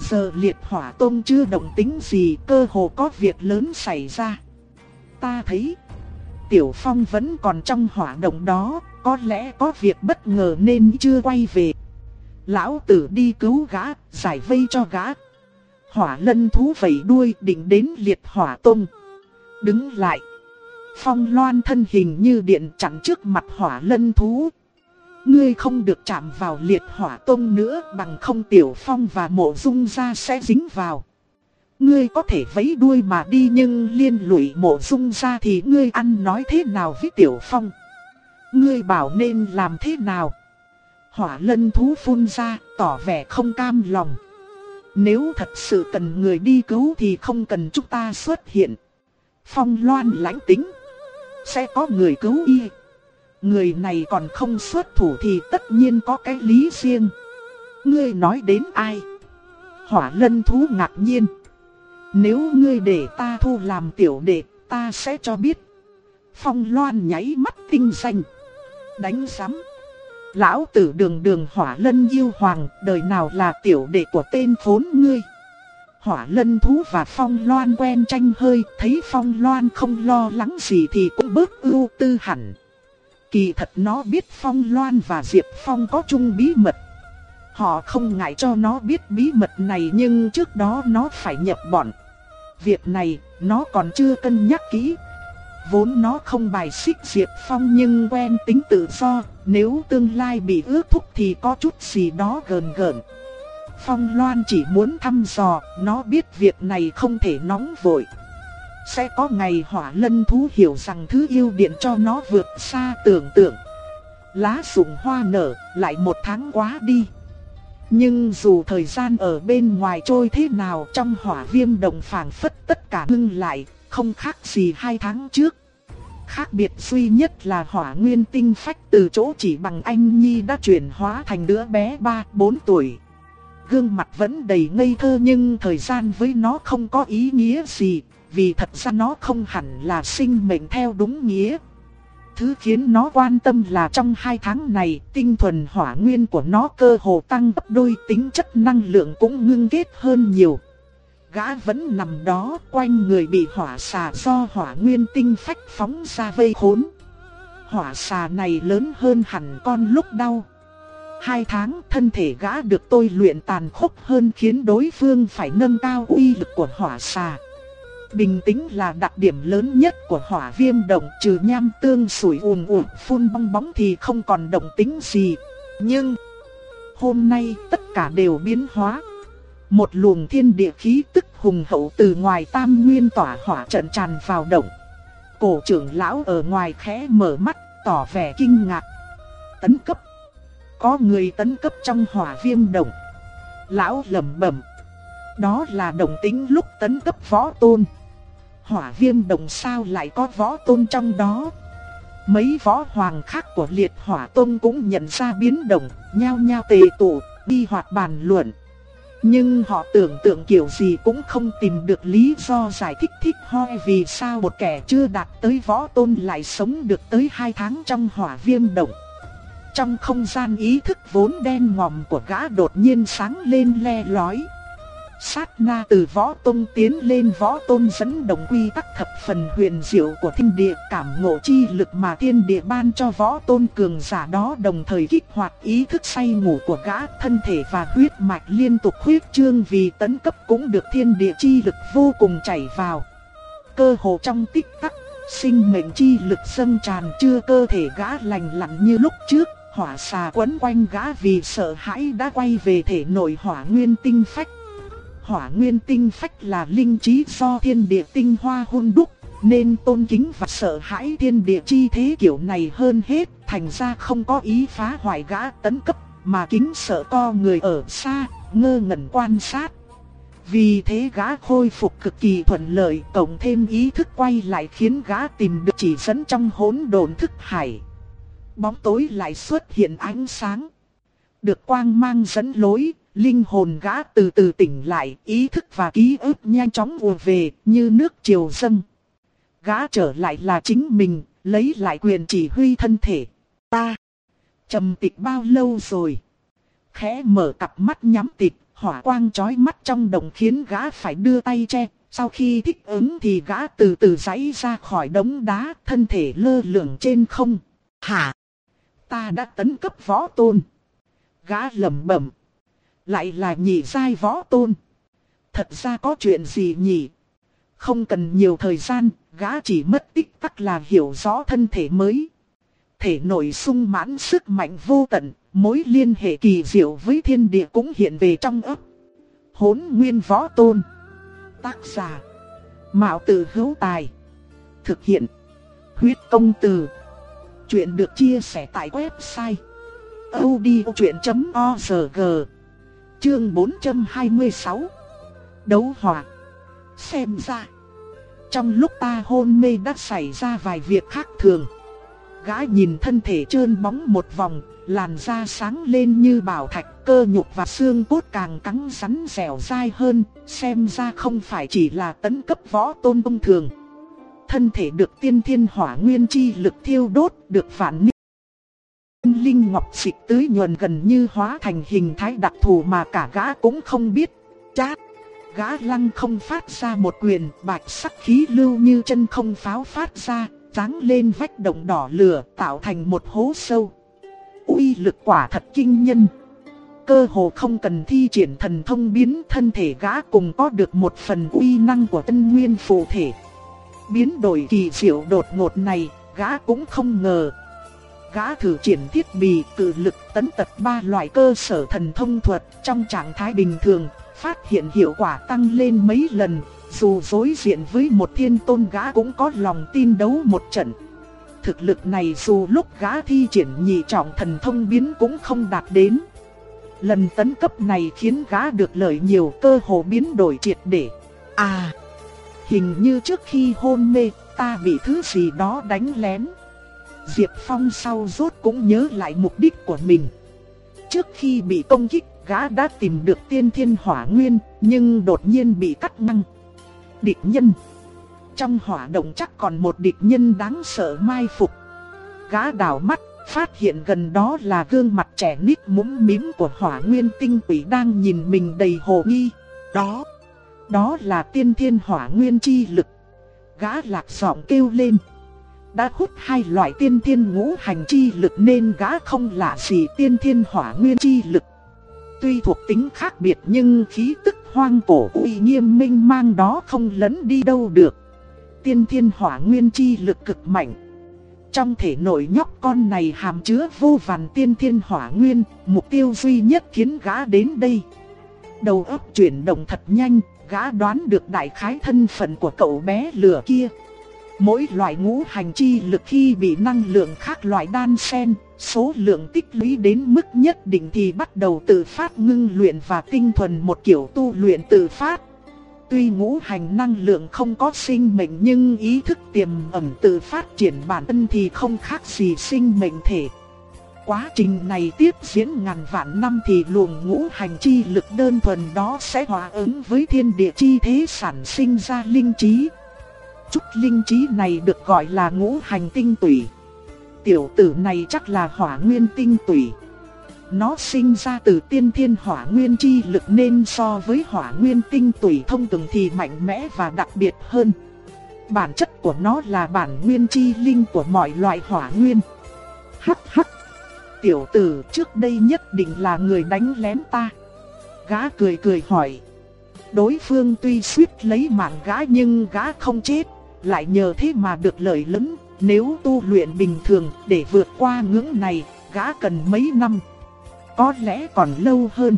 Giờ liệt hỏa tông chưa động tính gì cơ hồ có việc lớn xảy ra. Ta thấy Tiểu Phong vẫn còn trong hỏa động đó, có lẽ có việc bất ngờ nên chưa quay về. Lão tử đi cứu gã, giải vây cho gã. Hỏa lân thú vẩy đuôi định đến liệt hỏa tông. Đứng lại. Phong loan thân hình như điện chắn trước mặt hỏa lân thú. Ngươi không được chạm vào liệt hỏa tông nữa, bằng không tiểu phong và mộ dung ra sẽ dính vào. Ngươi có thể vấy đuôi mà đi nhưng liên lụy mộ dung ra thì ngươi ăn nói thế nào với tiểu phong. Ngươi bảo nên làm thế nào. Hỏa lân thú phun ra, tỏ vẻ không cam lòng. Nếu thật sự cần người đi cứu thì không cần chúng ta xuất hiện. Phong loan lãnh tính. Sẽ có người cứu y. Người này còn không xuất thủ thì tất nhiên có cái lý riêng. Ngươi nói đến ai? Hỏa lân thú ngạc nhiên. Nếu ngươi để ta thu làm tiểu đệ, ta sẽ cho biết. Phong loan nháy mắt tinh xanh. Đánh sắm. Lão tử đường đường hỏa lân yêu hoàng, đời nào là tiểu đệ của tên phốn ngươi. Hỏa lân thú và phong loan quen tranh hơi, thấy phong loan không lo lắng gì thì cũng bớt ưu tư hẳn. Kỳ thật nó biết phong loan và diệp phong có chung bí mật. Họ không ngại cho nó biết bí mật này nhưng trước đó nó phải nhập bọn. Việc này, nó còn chưa cân nhắc kỹ. Vốn nó không bài xích Diệp Phong nhưng quen tính tự do, nếu tương lai bị ước thúc thì có chút gì đó gần gợn. Phong Loan chỉ muốn thăm dò, nó biết việc này không thể nóng vội. Sẽ có ngày hỏa lân thú hiểu rằng thứ yêu điện cho nó vượt xa tưởng tượng. Lá sụng hoa nở, lại một tháng quá đi. Nhưng dù thời gian ở bên ngoài trôi thế nào trong hỏa viêm đồng phảng phất tất cả ngưng lại, không khác gì hai tháng trước. Khác biệt duy nhất là hỏa nguyên tinh phách từ chỗ chỉ bằng anh Nhi đã chuyển hóa thành đứa bé 3-4 tuổi. Gương mặt vẫn đầy ngây thơ nhưng thời gian với nó không có ý nghĩa gì, vì thật ra nó không hẳn là sinh mệnh theo đúng nghĩa. Thứ khiến nó quan tâm là trong hai tháng này, tinh thuần hỏa nguyên của nó cơ hồ tăng gấp đôi tính chất năng lượng cũng ngưng kết hơn nhiều. Gã vẫn nằm đó, quanh người bị hỏa xà do hỏa nguyên tinh phách phóng ra vây khốn. Hỏa xà này lớn hơn hẳn con lúc đau. Hai tháng thân thể gã được tôi luyện tàn khốc hơn khiến đối phương phải nâng cao uy lực của hỏa xà. Bình tĩnh là đặc điểm lớn nhất của hỏa viêm động, trừ nham tương sủi ùn ùn, phun bong bóng thì không còn động tính gì. Nhưng, hôm nay tất cả đều biến hóa. Một luồng thiên địa khí tức hùng hậu từ ngoài tam nguyên tỏa hỏa trận tràn vào động. Cổ trưởng lão ở ngoài khẽ mở mắt, tỏ vẻ kinh ngạc. Tấn cấp. Có người tấn cấp trong hỏa viêm động. Lão lẩm bẩm. Đó là động tính lúc tấn cấp võ tôn hỏa viêm đồng sao lại có võ tôn trong đó. Mấy võ hoàng khác của liệt hỏa tôn cũng nhận ra biến động, nhao nhao tề tụ, đi hoạt bàn luận. Nhưng họ tưởng tượng kiểu gì cũng không tìm được lý do giải thích thích hoi vì sao một kẻ chưa đạt tới võ tôn lại sống được tới hai tháng trong hỏa viêm động. Trong không gian ý thức vốn đen ngòm của gã đột nhiên sáng lên le lói. Sát na từ võ tôn tiến lên võ tôn dẫn đồng quy tắc thập phần huyền diệu của thiên địa cảm ngộ chi lực mà thiên địa ban cho võ tôn cường giả đó đồng thời kích hoạt ý thức say ngủ của gã thân thể và huyết mạch liên tục huyết trương vì tấn cấp cũng được thiên địa chi lực vô cùng chảy vào. Cơ hồ trong tích tắc, sinh mệnh chi lực dâng tràn chưa cơ thể gã lành lặn như lúc trước. Hỏa xà quấn quanh gã vì sợ hãi đã quay về thể nội hỏa nguyên tinh phách hỏa nguyên tinh phách là linh trí do thiên địa tinh hoa hôn đúc, nên tôn kính và sợ hãi thiên địa chi thế kiểu này hơn hết, thành ra không có ý phá hoại gã tấn cấp, mà kính sợ co người ở xa, ngơ ngẩn quan sát. Vì thế gã khôi phục cực kỳ thuận lợi, cộng thêm ý thức quay lại khiến gã tìm được chỉ dẫn trong hỗn độn thức hải. Bóng tối lại xuất hiện ánh sáng. Được quang mang dẫn lối, Linh hồn gã từ từ tỉnh lại, ý thức và ký ức nhanh chóng ùa về, như nước triều dâng. Gã trở lại là chính mình, lấy lại quyền chỉ huy thân thể. Ta, trầm tịch bao lâu rồi? Khẽ mở cặp mắt nhắm tịch, hỏa quang chói mắt trong đồng khiến gã phải đưa tay che. Sau khi thích ứng thì gã từ từ giãy ra khỏi đống đá, thân thể lơ lửng trên không. Hả? Ta đã tấn cấp võ tôn. Gã lẩm bẩm. Lại là nhị giai võ tôn. Thật ra có chuyện gì nhỉ? Không cần nhiều thời gian, gã chỉ mất tích tắc là hiểu rõ thân thể mới. Thể nội sung mãn sức mạnh vô tận, mối liên hệ kỳ diệu với thiên địa cũng hiện về trong ấp. Hốn nguyên võ tôn. Tác giả. Mạo tử hữu tài. Thực hiện. Huyết công từ. Chuyện được chia sẻ tại website. odchuyện.org Chương 426 Đấu hòa Xem ra, Trong lúc ta hôn mê đã xảy ra vài việc khác thường. Gã nhìn thân thể trơn bóng một vòng, Làn da sáng lên như bảo thạch, Cơ nhục và xương cốt càng cắn rắn dẻo dai hơn, Xem ra không phải chỉ là tấn cấp võ tôn thông thường. Thân thể được tiên thiên hỏa nguyên chi lực thiêu đốt, Được phản ni Linh ngọc dịch tưới nhuần gần như hóa thành hình thái đặc thù mà cả gã cũng không biết. Chát! Gã lăng không phát ra một quyền bạch sắc khí lưu như chân không pháo phát ra, giáng lên vách động đỏ lửa tạo thành một hố sâu. uy lực quả thật kinh nhân. Cơ hồ không cần thi triển thần thông biến thân thể gã cùng có được một phần uy năng của tân nguyên phụ thể. Biến đổi kỳ diệu đột ngột này, gã cũng không ngờ Gã thử triển thiết bị cử lực tấn tật ba loại cơ sở thần thông thuật trong trạng thái bình thường, phát hiện hiệu quả tăng lên mấy lần, dù đối diện với một thiên tôn gã cũng có lòng tin đấu một trận. Thực lực này dù lúc gã thi triển nhị trọng thần thông biến cũng không đạt đến. Lần tấn cấp này khiến gã được lợi nhiều cơ hồ biến đổi triệt để. À, hình như trước khi hôn mê ta bị thứ gì đó đánh lén. Diệp Phong sau rốt cũng nhớ lại mục đích của mình. Trước khi bị công kích, gã đã tìm được tiên thiên hỏa nguyên, nhưng đột nhiên bị cắt ngang. Địch nhân Trong hỏa động chắc còn một địch nhân đáng sợ mai phục. Gã đảo mắt, phát hiện gần đó là gương mặt trẻ nít mũm mím của hỏa nguyên tinh quỷ đang nhìn mình đầy hồ nghi. Đó, đó là tiên thiên hỏa nguyên chi lực. Gã lạc giọng kêu lên đã hút hai loại tiên thiên ngũ hành chi lực nên gã không lạ gì tiên thiên hỏa nguyên chi lực. Tuy thuộc tính khác biệt nhưng khí tức hoang cổ uy nghiêm minh mang đó không lấn đi đâu được. Tiên thiên hỏa nguyên chi lực cực mạnh. Trong thể nội nhóc con này hàm chứa vô vàn tiên thiên hỏa nguyên, mục tiêu duy nhất khiến gã đến đây. Đầu óc chuyển động thật nhanh, gã đoán được đại khái thân phận của cậu bé lửa kia. Mỗi loại ngũ hành chi lực khi bị năng lượng khác loại đan xen, số lượng tích lũy đến mức nhất định thì bắt đầu tự phát ngưng luyện và tinh thuần một kiểu tu luyện tự phát. Tuy ngũ hành năng lượng không có sinh mệnh nhưng ý thức tiềm ẩn tự phát triển bản thân thì không khác gì sinh mệnh thể. Quá trình này tiếp diễn ngàn vạn năm thì luồng ngũ hành chi lực đơn thuần đó sẽ hòa ứng với thiên địa chi thế sản sinh ra linh trí chút linh trí này được gọi là ngũ hành tinh tủy. Tiểu tử này chắc là hỏa nguyên tinh tủy. Nó sinh ra từ tiên thiên hỏa nguyên chi lực nên so với hỏa nguyên tinh tủy thông thường thì mạnh mẽ và đặc biệt hơn. Bản chất của nó là bản nguyên chi linh của mọi loại hỏa nguyên. Hắc hắc. Tiểu tử trước đây nhất định là người đánh lén ta. Gã cười cười hỏi. Đối phương tuy suýt lấy mạng gã nhưng gã không chết lại nhờ thế mà được lợi lớn. Nếu tu luyện bình thường để vượt qua ngưỡng này, gã cần mấy năm. Có lẽ còn lâu hơn.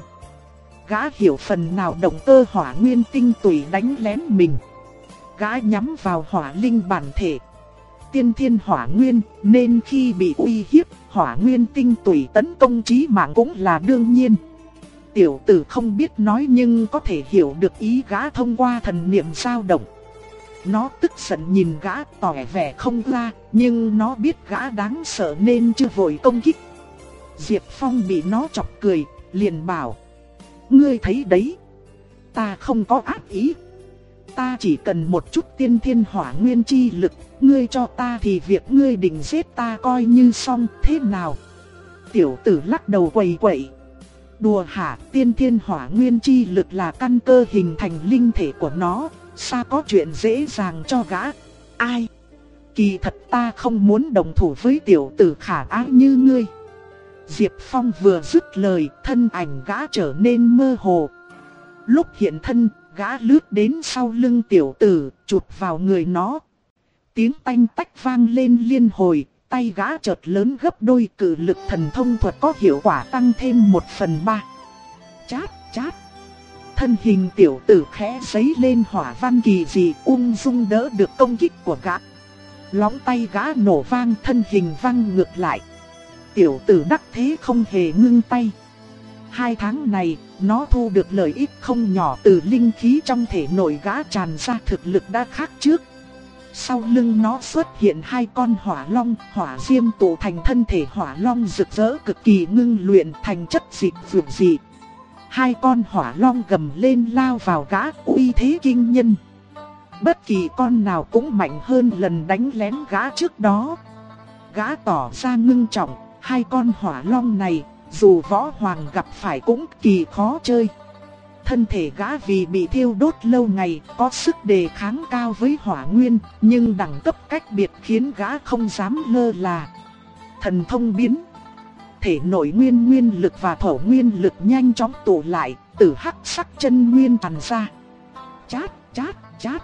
Gã hiểu phần nào động cơ hỏa nguyên tinh tùy đánh lén mình. Gã nhắm vào hỏa linh bản thể. Tiên thiên hỏa nguyên, nên khi bị uy hiếp, hỏa nguyên tinh tùy tấn công trí mạng cũng là đương nhiên. Tiểu tử không biết nói nhưng có thể hiểu được ý gã thông qua thần niệm dao động. Nó tức giận nhìn gã tỏ vẻ không ra, nhưng nó biết gã đáng sợ nên chưa vội công kích. Diệp Phong bị nó chọc cười, liền bảo. Ngươi thấy đấy, ta không có ác ý. Ta chỉ cần một chút tiên thiên hỏa nguyên chi lực, ngươi cho ta thì việc ngươi định giết ta coi như xong thế nào. Tiểu tử lắc đầu quầy quậy. Đùa hả tiên thiên hỏa nguyên chi lực là căn cơ hình thành linh thể của nó, Sao có chuyện dễ dàng cho gã? Ai? Kỳ thật ta không muốn đồng thủ với tiểu tử khả ái như ngươi. Diệp Phong vừa dứt lời, thân ảnh gã trở nên mơ hồ. Lúc hiện thân, gã lướt đến sau lưng tiểu tử, chụp vào người nó. Tiếng tanh tách vang lên liên hồi, tay gã chợt lớn gấp đôi cử lực thần thông thuật có hiệu quả tăng thêm một phần ba. Chát, chát. Thân hình tiểu tử khẽ giấy lên hỏa văn kỳ dị ung dung đỡ được công kích của gã. Lóng tay gã nổ vang thân hình văng ngược lại. Tiểu tử đắc thế không hề ngưng tay. Hai tháng này, nó thu được lợi ích không nhỏ từ linh khí trong thể nội gã tràn ra thực lực đã khác trước. Sau lưng nó xuất hiện hai con hỏa long, hỏa diêm tụ thành thân thể hỏa long rực rỡ cực kỳ ngưng luyện thành chất dịch vượt dị. Hai con hỏa long gầm lên lao vào gã uy thế kinh nhân. Bất kỳ con nào cũng mạnh hơn lần đánh lén gã trước đó. Gã tỏ ra ngưng trọng, hai con hỏa long này, dù võ hoàng gặp phải cũng kỳ khó chơi. Thân thể gã vì bị thiêu đốt lâu ngày, có sức đề kháng cao với hỏa nguyên, nhưng đẳng cấp cách biệt khiến gã không dám lơ là. Thần thông biến Thể nội nguyên nguyên lực và thổ nguyên lực nhanh chóng tụ lại, tử hắc sắc chân nguyên tàn ra. Chát, chát, chát.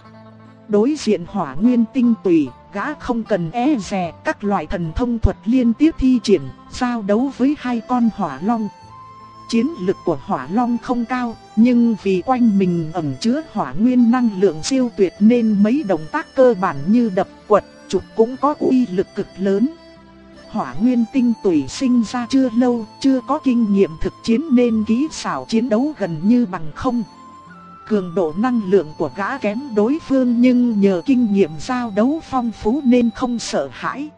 Đối diện hỏa nguyên tinh tùy, gã không cần e dè các loại thần thông thuật liên tiếp thi triển, giao đấu với hai con hỏa long. Chiến lực của hỏa long không cao, nhưng vì quanh mình ẩn chứa hỏa nguyên năng lượng siêu tuyệt nên mấy động tác cơ bản như đập quật, chụp cũng có uy lực cực lớn. Hỏa nguyên tinh tùy sinh ra chưa lâu, chưa có kinh nghiệm thực chiến nên kỹ xảo chiến đấu gần như bằng không. Cường độ năng lượng của gã kém đối phương nhưng nhờ kinh nghiệm giao đấu phong phú nên không sợ hãi.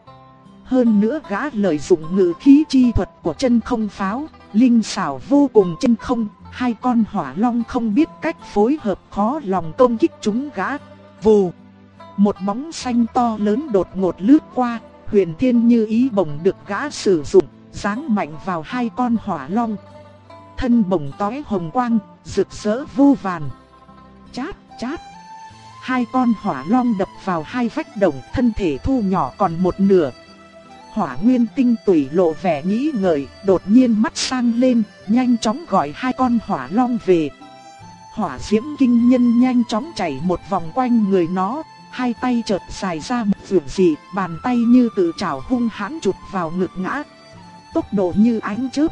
Hơn nữa gã lợi dụng ngự khí chi thuật của chân không pháo, linh xảo vô cùng chân không, hai con hỏa long không biết cách phối hợp khó lòng công kích chúng gã. Vù! Một bóng xanh to lớn đột ngột lướt qua, huyền thiên như ý bổng được gã sử dụng, giáng mạnh vào hai con hỏa long. Thân bổng tói hồng quang, rực rỡ vô vàn. Chát, chát. Hai con hỏa long đập vào hai vách đồng, thân thể thu nhỏ còn một nửa, hỏa nguyên tinh tủy lộ vẻ nghĩ ngợi, đột nhiên mắt sang lên, nhanh chóng gọi hai con hỏa long về. Hỏa diễm kinh nhân nhanh chóng chảy một vòng quanh người nó, hai tay chợt dài ra một vườn dị, bàn tay như tự trảo hung hãn chụp vào ngực ngã. Tốc độ như ánh chớp.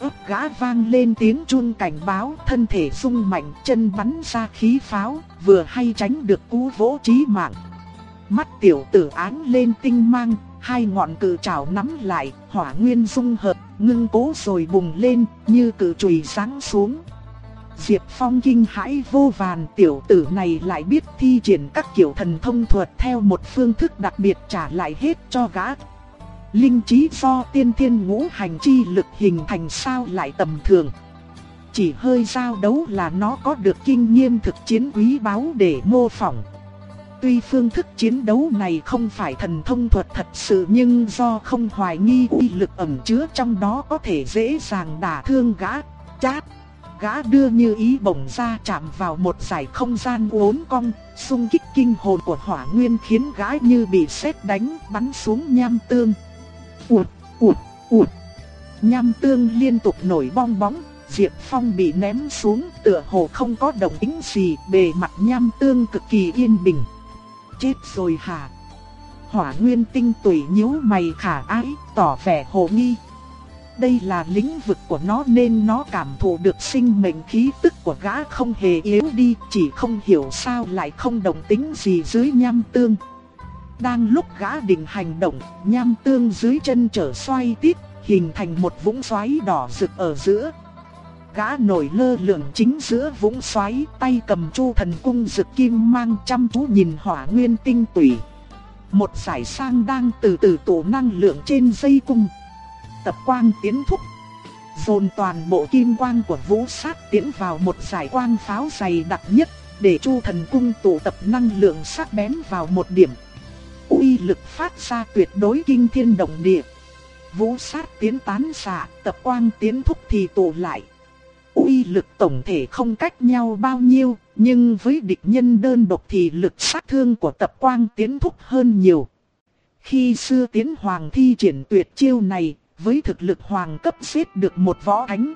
ấp gã vang lên tiếng chun cảnh báo, thân thể sung mạnh, chân bắn ra khí pháo, vừa hay tránh được cú vỗ chí mạng. Mắt tiểu tử án lên tinh mang, hai ngọn cự trảo nắm lại, hỏa nguyên dung hợp, ngưng cố rồi bùng lên, như cự chùy sáng xuống. Diệp Phong kinh hãi vô vàn, tiểu tử này lại biết thi triển các kiểu thần thông thuật theo một phương thức đặc biệt trả lại hết cho gã. Linh trí do tiên thiên ngũ hành chi lực hình thành sao lại tầm thường. Chỉ hơi giao đấu là nó có được kinh nghiệm thực chiến quý báu để mô phỏng. Tuy phương thức chiến đấu này không phải thần thông thuật thật sự nhưng do không hoài nghi uy lực ẩn chứa trong đó có thể dễ dàng đả thương gã. Chát! Gã đưa như ý bổng ra chạm vào một giải không gian uốn cong, xung kích kinh hồn của hỏa nguyên khiến gã như bị sét đánh bắn xuống nham tương. Ụt, ụt, ụt. Nham tương liên tục nổi bong bóng, Diệp Phong bị ném xuống tựa hồ không có động tĩnh gì, bề mặt nham tương cực kỳ yên bình chết rồi hả? Hỏa nguyên tinh tùy nhíu mày khả ái, tỏ vẻ hồ nghi. Đây là lĩnh vực của nó nên nó cảm thụ được sinh mệnh khí tức của gã không hề yếu đi, chỉ không hiểu sao lại không đồng tính gì dưới nham tương. Đang lúc gã định hành động, nham tương dưới chân trở xoay tít, hình thành một vũng xoáy đỏ rực ở giữa, Gã nổi lơ lửng chính giữa vũng xoáy, tay cầm chu thần cung rực kim mang chăm chú nhìn hỏa nguyên tinh tủy. Một giải sang đang từ từ tụ năng lượng trên dây cung. Tập quang tiến thúc. Dồn toàn bộ kim quang của vũ sát tiến vào một giải quang pháo dày đặc nhất, để chu thần cung tụ tập năng lượng sắc bén vào một điểm. uy lực phát ra tuyệt đối kinh thiên động địa. Vũ sát tiến tán xạ, tập quang tiến thúc thì tụ lại uy lực tổng thể không cách nhau bao nhiêu, nhưng với địch nhân đơn độc thì lực sát thương của tập quang tiến thúc hơn nhiều. Khi xưa tiến hoàng thi triển tuyệt chiêu này, với thực lực hoàng cấp giết được một võ thánh.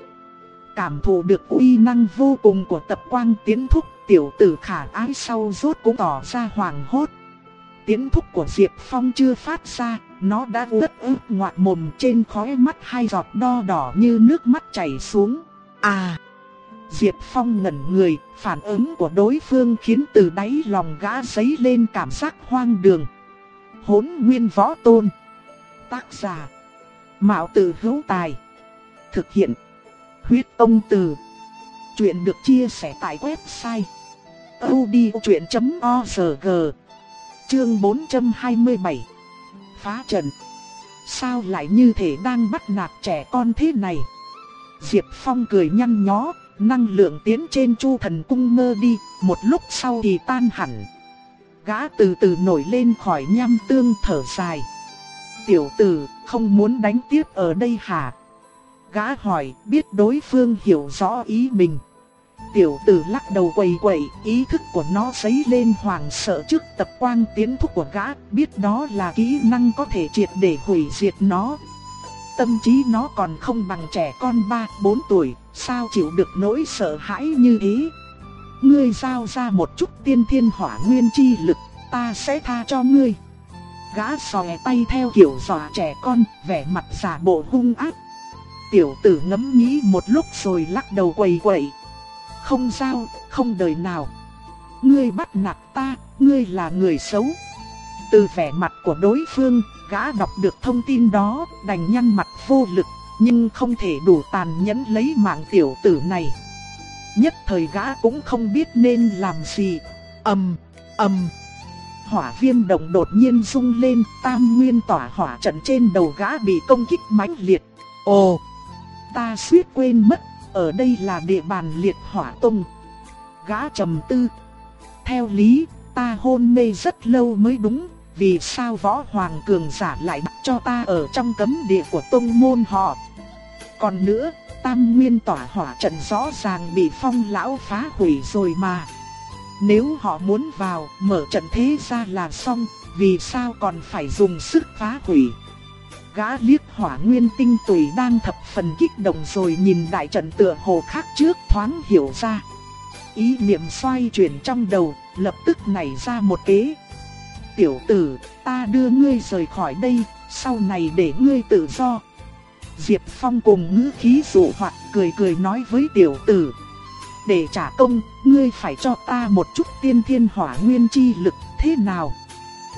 Cảm thụ được uy năng vô cùng của tập quang tiến thúc, tiểu tử khả ái sau rốt cũng tỏ ra hoàng hốt. tiến thúc của Diệp Phong chưa phát ra, nó đã ướt ướt ngoạc mồm trên khóe mắt hai giọt đo đỏ như nước mắt chảy xuống. À! Diệp Phong ngẩn người, phản ứng của đối phương khiến từ đáy lòng gã giấy lên cảm giác hoang đường. Hốn nguyên võ tôn. Tác giả. Mạo tử hữu tài. Thực hiện. Huyết ông từ. Chuyện được chia sẻ tại website. odchuyện.org Chương 427 Phá trận Sao lại như thể đang bắt nạt trẻ con thế này Diệp Phong cười nhăn nhó, Năng lượng tiến trên chu thần cung ngơ đi, Một lúc sau thì tan hẳn Gã từ từ nổi lên khỏi nham tương thở dài Tiểu tử không muốn đánh tiếp ở đây hả Gã hỏi biết đối phương hiểu rõ ý mình Tiểu tử lắc đầu quầy quậy, ý thức của nó dấy lên hoàng sợ trước tập quang tiến thúc của gã, biết đó là kỹ năng có thể triệt để hủy diệt nó. Tâm trí nó còn không bằng trẻ con 3-4 tuổi, sao chịu được nỗi sợ hãi như ý? Ngươi giao ra một chút tiên thiên hỏa nguyên chi lực, ta sẽ tha cho ngươi. Gã sòe tay theo kiểu dọa trẻ con, vẻ mặt giả bộ hung ác. Tiểu tử ngẫm nghĩ một lúc rồi lắc đầu quầy quậy, không sao, không đời nào. Ngươi bắt nạt ta, ngươi là người xấu. Từ vẻ mặt của đối phương, gã đọc được thông tin đó, đành nhăn mặt vô lực, nhưng không thể đủ tàn nhẫn lấy mạng tiểu tử này. Nhất thời gã cũng không biết nên làm gì. Ầm, ầm. Hỏa viêm động đột nhiên rung lên, tam nguyên tỏa hỏa trận trên đầu gã bị công kích mãnh liệt. Ồ, ta suýt quên mất ở đây là địa bàn liệt hỏa tông. Gã trầm tư. Theo lý, ta hôn mê rất lâu mới đúng, vì sao võ hoàng cường giả lại bắt cho ta ở trong cấm địa của tông môn họ. Còn nữa, tam nguyên tỏa hỏa trận rõ ràng bị phong lão phá hủy rồi mà. Nếu họ muốn vào, mở trận thế ra là xong, vì sao còn phải dùng sức phá hủy gã liếc hỏa nguyên tinh tùy đang thập phần kích động rồi nhìn đại trận tựa hồ khác trước thoáng hiểu ra. Ý niệm xoay chuyển trong đầu, lập tức nảy ra một kế. Tiểu tử, ta đưa ngươi rời khỏi đây, sau này để ngươi tự do. Diệp Phong cùng ngữ khí dụ hoạt cười cười nói với tiểu tử. Để trả công, ngươi phải cho ta một chút tiên thiên hỏa nguyên chi lực thế nào?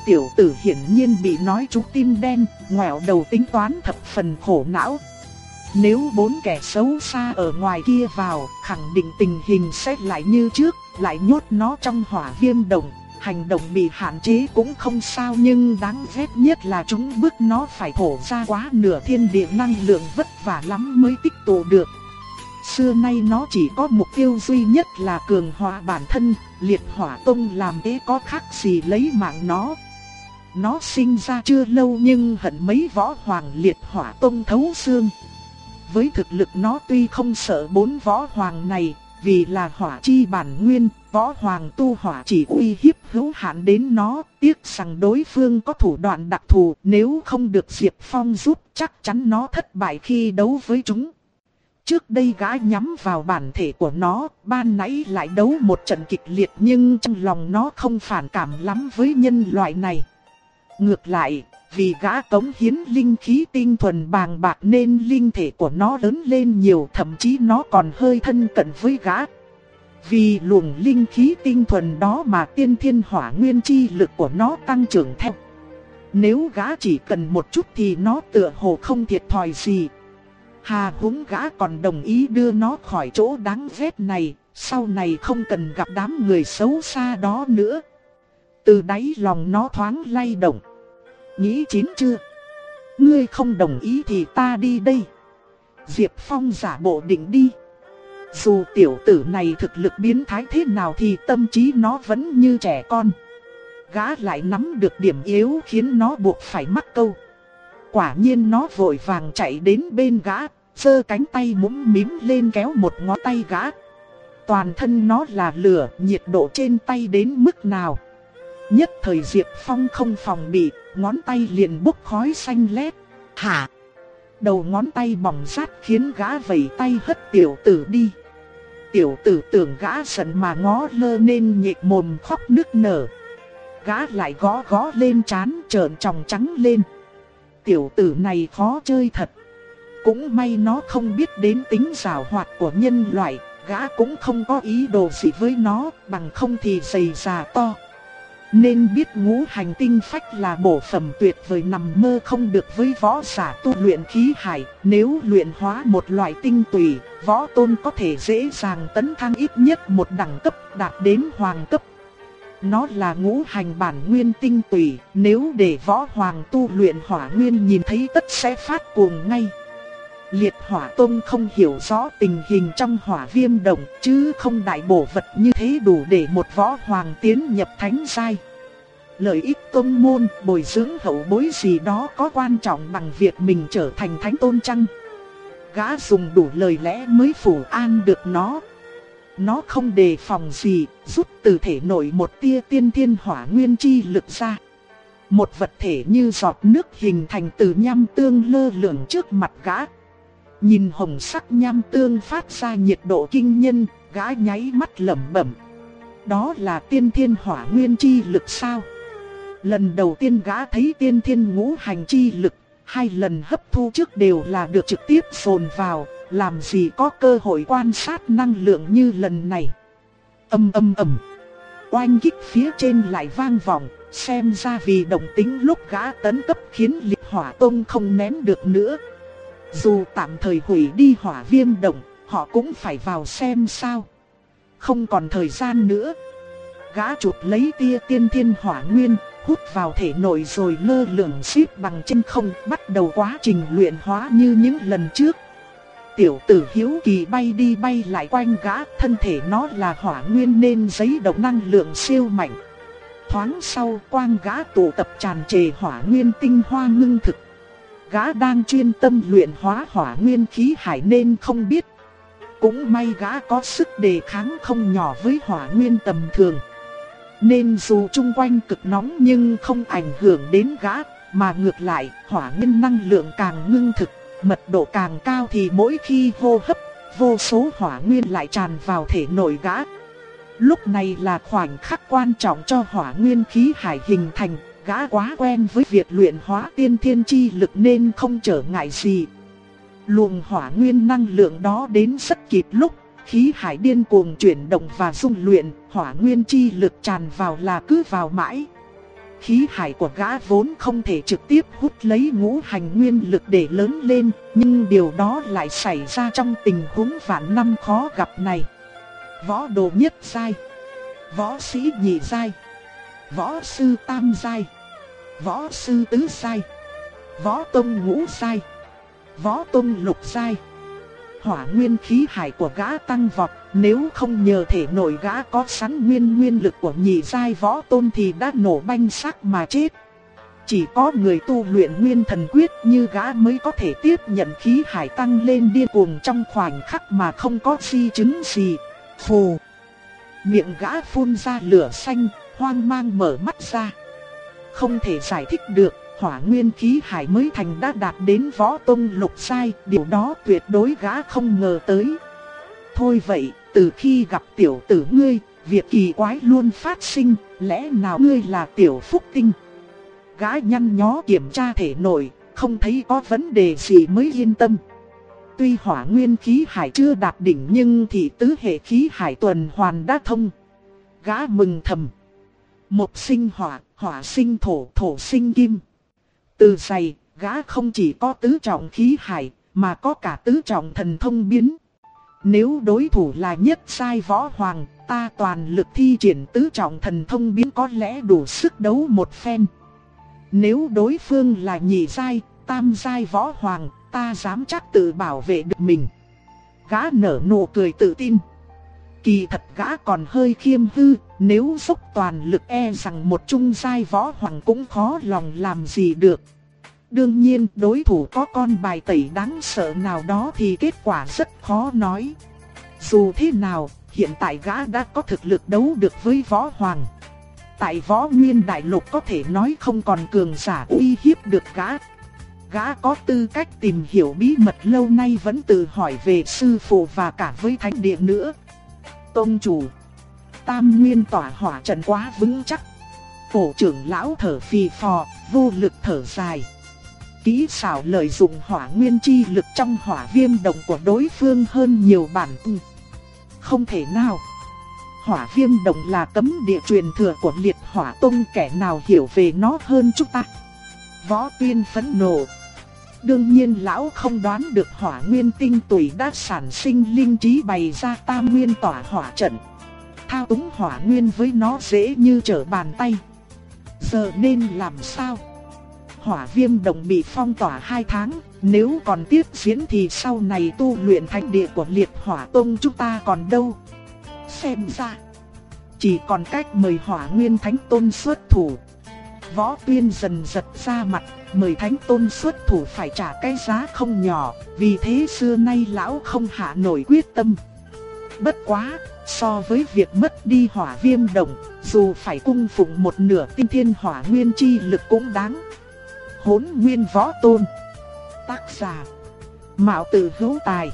tiểu tử hiển nhiên bị nói trúng tim đen, ngoẹo đầu tính toán thập phần khổ não. Nếu bốn kẻ xấu xa ở ngoài kia vào, khẳng định tình hình sẽ lại như trước, lại nhốt nó trong hỏa viêm đồng. Hành động bị hạn chế cũng không sao nhưng đáng ghét nhất là chúng bước nó phải thổ ra quá nửa thiên địa năng lượng vất vả lắm mới tích tụ được. Xưa nay nó chỉ có mục tiêu duy nhất là cường hóa bản thân, liệt hỏa tông làm thế có khác gì lấy mạng nó. Nó sinh ra chưa lâu nhưng hận mấy võ hoàng liệt hỏa tông thấu xương. Với thực lực nó tuy không sợ bốn võ hoàng này, vì là hỏa chi bản nguyên, võ hoàng tu hỏa chỉ uy hiếp hữu hạn đến nó, tiếc rằng đối phương có thủ đoạn đặc thù, nếu không được Diệp Phong giúp chắc chắn nó thất bại khi đấu với chúng. Trước đây gã nhắm vào bản thể của nó, ban nãy lại đấu một trận kịch liệt nhưng trong lòng nó không phản cảm lắm với nhân loại này. Ngược lại, vì gã cống hiến linh khí tinh thuần bàng bạc nên linh thể của nó lớn lên nhiều thậm chí nó còn hơi thân cận với gã. Vì luồng linh khí tinh thuần đó mà tiên thiên hỏa nguyên chi lực của nó tăng trưởng theo. Nếu gã chỉ cần một chút thì nó tựa hồ không thiệt thòi gì. Hà húng gã còn đồng ý đưa nó khỏi chỗ đáng ghét này, sau này không cần gặp đám người xấu xa đó nữa. Từ đáy lòng nó thoáng lay động. Nghĩ chín chưa? Ngươi không đồng ý thì ta đi đây. Diệp Phong giả bộ định đi. Dù tiểu tử này thực lực biến thái thế nào thì tâm trí nó vẫn như trẻ con. Gã lại nắm được điểm yếu khiến nó buộc phải mắc câu. Quả nhiên nó vội vàng chạy đến bên gã, giơ cánh tay mũm mím lên kéo một ngón tay gã. Toàn thân nó là lửa, nhiệt độ trên tay đến mức nào. Nhất thời Diệp Phong không phòng bị, ngón tay liền bốc khói xanh lét. Hả? Đầu ngón tay bỏng rát khiến gã vẩy tay hất tiểu tử đi. Tiểu tử tưởng gã giận mà ngó lơ nên nhịp mồm khóc nức nở. gã lại gõ gõ lên chán trợn tròng trắng lên. Tiểu tử này khó chơi thật. Cũng may nó không biết đến tính rào hoạt của nhân loại, gã cũng không có ý đồ gì với nó, bằng không thì dày già to. Nên biết ngũ hành tinh phách là bổ phẩm tuyệt vời nằm mơ không được với võ giả tu luyện khí hải, nếu luyện hóa một loại tinh tùy, võ tôn có thể dễ dàng tấn thăng ít nhất một đẳng cấp đạt đến hoàng cấp. Nó là ngũ hành bản nguyên tinh tùy, nếu để võ hoàng tu luyện hỏa nguyên nhìn thấy tất sẽ phát cuồng ngay. Liệt hỏa tông không hiểu rõ tình hình trong hỏa viêm đồng chứ không đại bổ vật như thế đủ để một võ hoàng tiến nhập thánh giai. Lợi ích tôn môn bồi dưỡng hậu bối gì đó có quan trọng bằng việc mình trở thành thánh tôn chăng? Gã dùng đủ lời lẽ mới phủ an được nó. Nó không đề phòng gì, rút từ thể nổi một tia tiên thiên hỏa nguyên chi lực ra. Một vật thể như giọt nước hình thành từ nham tương lơ lửng trước mặt gã. Nhìn hồng sắc nham tương phát ra nhiệt độ kinh nhân, gã nháy mắt lẩm bẩm. Đó là tiên thiên hỏa nguyên chi lực sao? Lần đầu tiên gã thấy tiên thiên ngũ hành chi lực, hai lần hấp thu trước đều là được trực tiếp dồn vào, làm gì có cơ hội quan sát năng lượng như lần này. Âm âm ầm. Oanh kích phía trên lại vang vọng, xem ra vì động tính lúc gã tấn cấp khiến liệt hỏa tông không nén được nữa. Dù tạm thời hủy đi hỏa viêm động, họ cũng phải vào xem sao. Không còn thời gian nữa. Gã chụp lấy tia tiên thiên hỏa nguyên, hút vào thể nội rồi lơ lửng xếp bằng trên không, bắt đầu quá trình luyện hóa như những lần trước. Tiểu tử hiếu kỳ bay đi bay lại quanh gã, thân thể nó là hỏa nguyên nên giấy động năng lượng siêu mạnh. Thoáng sau quang gã tụ tập tràn trề hỏa nguyên tinh hoa ngưng thực gã đang chuyên tâm luyện hóa hỏa nguyên khí hải nên không biết. Cũng may gã có sức đề kháng không nhỏ với hỏa nguyên tầm thường. Nên dù chung quanh cực nóng nhưng không ảnh hưởng đến gã, mà ngược lại, hỏa nguyên năng lượng càng ngưng thực, mật độ càng cao thì mỗi khi hô hấp, vô số hỏa nguyên lại tràn vào thể nội gã. Lúc này là khoảnh khắc quan trọng cho hỏa nguyên khí hải hình thành, gã quá quen với việc luyện hóa tiên thiên chi lực nên không trở ngại gì. Luồng hỏa nguyên năng lượng đó đến rất kịp lúc, khí hải điên cuồng chuyển động và dung luyện, hỏa nguyên chi lực tràn vào là cứ vào mãi. Khí hải của gã vốn không thể trực tiếp hút lấy ngũ hành nguyên lực để lớn lên, nhưng điều đó lại xảy ra trong tình huống vạn năm khó gặp này. Võ đồ nhất sai, võ sĩ nhị sai, võ sư tam sai Võ sư tứ sai Võ tông ngũ sai Võ tông lục sai Hỏa nguyên khí hải của gã tăng vọt Nếu không nhờ thể nội gã có sẵn nguyên nguyên lực của nhị giai võ tôn thì đã nổ banh xác mà chết. Chỉ có người tu luyện nguyên thần quyết như gã mới có thể tiếp nhận khí hải tăng lên điên cuồng trong khoảnh khắc mà không có di chứng gì. Phù. Miệng gã phun ra lửa xanh, hoang mang mở mắt ra. Không thể giải thích được, hỏa nguyên khí hải mới thành đã đạt đến võ tông lục sai, điều đó tuyệt đối gã không ngờ tới. Thôi vậy, từ khi gặp tiểu tử ngươi, việc kỳ quái luôn phát sinh, lẽ nào ngươi là tiểu phúc tinh? Gã nhăn nhó kiểm tra thể nội, không thấy có vấn đề gì mới yên tâm. Tuy hỏa nguyên khí hải chưa đạt đỉnh nhưng thì tứ hệ khí hải tuần hoàn đã thông. Gã mừng thầm. Một sinh hỏa, hỏa sinh thổ, thổ sinh kim. Từ giày, gã không chỉ có tứ trọng khí hải, mà có cả tứ trọng thần thông biến. Nếu đối thủ là nhất sai võ hoàng, ta toàn lực thi triển tứ trọng thần thông biến có lẽ đủ sức đấu một phen. Nếu đối phương là nhị sai, tam sai võ hoàng, ta dám chắc tự bảo vệ được mình. Gã nở nụ cười tự tin. Kỳ thật gã còn hơi khiêm hư, nếu dốc toàn lực e rằng một trung giai võ hoàng cũng khó lòng làm gì được. Đương nhiên đối thủ có con bài tẩy đáng sợ nào đó thì kết quả rất khó nói. Dù thế nào, hiện tại gã đã có thực lực đấu được với võ hoàng. Tại võ nguyên đại lục có thể nói không còn cường giả uy hiếp được gã. Gã có tư cách tìm hiểu bí mật lâu nay vẫn tự hỏi về sư phụ và cả với thánh địa nữa. Tông chủ Tam nguyên tỏa hỏa trận quá vững chắc phổ trưởng lão thở phì phò, vô lực thở dài. Kỹ xảo lợi dụng hỏa nguyên chi lực trong hỏa viêm động của đối phương hơn nhiều bản ừ. Không thể nào. Hỏa viêm động là cấm địa truyền thừa của liệt hỏa tông kẻ nào hiểu về nó hơn chúng ta. Võ tuyên phẫn nộ. Đương nhiên lão không đoán được hỏa nguyên tinh tuổi đã sản sinh linh trí bày ra tam nguyên tỏa hỏa trận. Thao túng hỏa nguyên với nó dễ như trở bàn tay. Giờ nên làm sao? Hỏa viêm đồng bị phong tỏa 2 tháng, nếu còn tiếp diễn thì sau này tu luyện thánh địa của liệt hỏa tông chúng ta còn đâu? Xem ra, chỉ còn cách mời hỏa nguyên thánh tôn xuất thủ. Võ tuyên dần giật ra mặt, mời thánh tôn xuất thủ phải trả cái giá không nhỏ, vì thế xưa nay lão không hạ nổi quyết tâm. Bất quá, so với việc mất đi hỏa viêm đồng, dù phải cung phụng một nửa tinh thiên hỏa nguyên chi lực cũng đáng. Hốn nguyên võ tôn. Tác giả. Mạo tử hữu tài.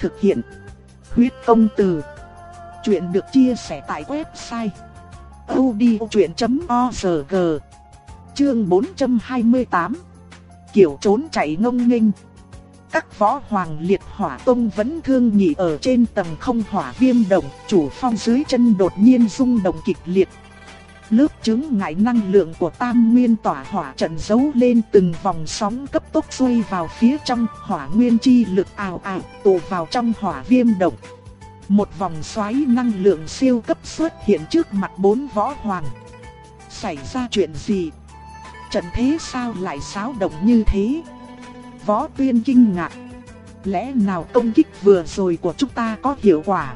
Thực hiện. Huyết công từ. Chuyện được chia sẻ tại website. odchuyện.org Chương 428 Kiểu trốn chạy ngông nghênh các võ hoàng liệt hỏa tông vẫn thương nhị ở trên tầng không hỏa viêm động, chủ phong dưới chân đột nhiên rung động kịch liệt. Lớp chứng ngại năng lượng của tam nguyên tỏa hỏa trận giấu lên từng vòng sóng cấp tốc xoay vào phía trong hỏa nguyên chi lực ảo ảo tụ vào trong hỏa viêm động. Một vòng xoáy năng lượng siêu cấp xuất hiện trước mặt bốn võ hoàng. Xảy ra chuyện gì? Trận thế sao lại xáo động như thế? Võ tuyên kinh ngạc. Lẽ nào công kích vừa rồi của chúng ta có hiệu quả?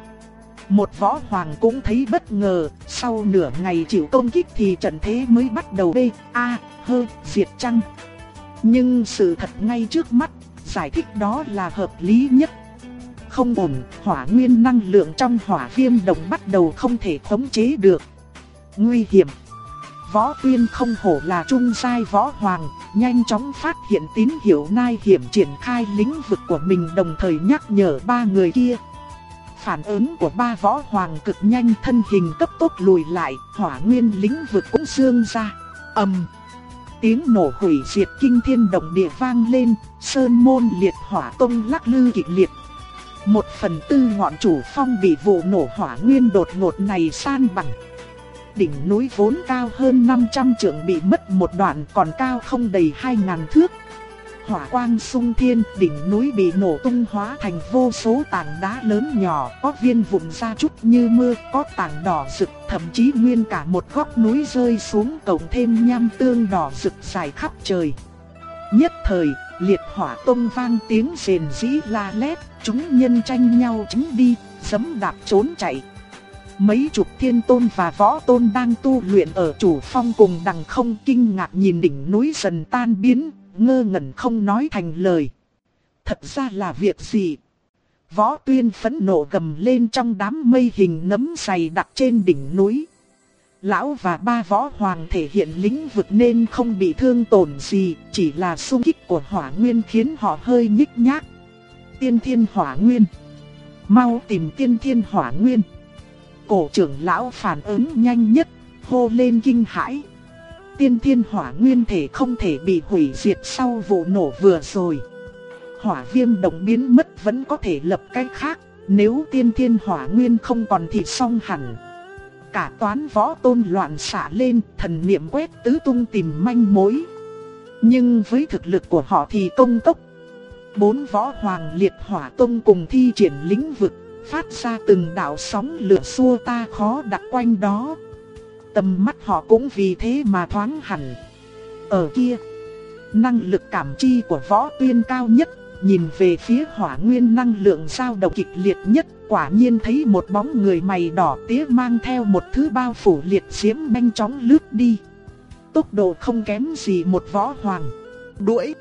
Một võ hoàng cũng thấy bất ngờ, sau nửa ngày chịu công kích thì trận thế mới bắt đầu bê, a, hơ, diệt chăng. Nhưng sự thật ngay trước mắt, giải thích đó là hợp lý nhất. Không ổn, hỏa nguyên năng lượng trong hỏa viêm đồng bắt đầu không thể khống chế được. Nguy hiểm. Võ tuyên không hổ là trung sai võ hoàng, nhanh chóng phát hiện tín hiệu nai hiểm triển khai lĩnh vực của mình đồng thời nhắc nhở ba người kia. Phản ứng của ba võ hoàng cực nhanh thân hình cấp tốc lùi lại, hỏa nguyên lĩnh vực cũng xương ra. ầm Tiếng nổ hủy diệt kinh thiên động địa vang lên, sơn môn liệt hỏa tông lắc lư kịch liệt. Một phần tư ngọn chủ phong bị vụ nổ hỏa nguyên đột ngột này san bằng đỉnh núi vốn cao hơn 500 trượng bị mất một đoạn còn cao không đầy 2.000 thước. Hỏa quang sung thiên, đỉnh núi bị nổ tung hóa thành vô số tảng đá lớn nhỏ, có viên vụn ra chút như mưa, có tảng đỏ rực, thậm chí nguyên cả một góc núi rơi xuống cộng thêm nham tương đỏ rực dài khắp trời. Nhất thời, liệt hỏa tông vang tiếng rền rĩ la lét, chúng nhân tranh nhau tránh đi, giấm đạp trốn chạy. Mấy chục thiên tôn và võ tôn đang tu luyện ở chủ phong cùng đằng không kinh ngạc nhìn đỉnh núi dần tan biến, ngơ ngẩn không nói thành lời. Thật ra là việc gì? Võ tuyên phẫn nộ gầm lên trong đám mây hình nấm dày đặt trên đỉnh núi. Lão và ba võ hoàng thể hiện lĩnh vực nên không bị thương tổn gì, chỉ là xung kích của hỏa nguyên khiến họ hơi nhích nhác. Tiên thiên hỏa nguyên. Mau tìm tiên thiên hỏa nguyên cổ trưởng lão phản ứng nhanh nhất, hô lên kinh hãi. Tiên thiên hỏa nguyên thể không thể bị hủy diệt sau vụ nổ vừa rồi. Hỏa viêm động biến mất vẫn có thể lập cách khác, nếu tiên thiên hỏa nguyên không còn thì xong hẳn. Cả toán võ tôn loạn xả lên, thần niệm quét tứ tung tìm manh mối. Nhưng với thực lực của họ thì công tốc. Bốn võ hoàng liệt hỏa tông cùng thi triển lĩnh vực phát ra từng đạo sóng lửa xua ta khó đặt quanh đó. Tầm mắt họ cũng vì thế mà thoáng hẳn. Ở kia, năng lực cảm chi của võ tuyên cao nhất, nhìn về phía hỏa nguyên năng lượng dao động kịch liệt nhất, quả nhiên thấy một bóng người mày đỏ tía mang theo một thứ bao phủ liệt diễm nhanh chóng lướt đi. Tốc độ không kém gì một võ hoàng. Đuổi!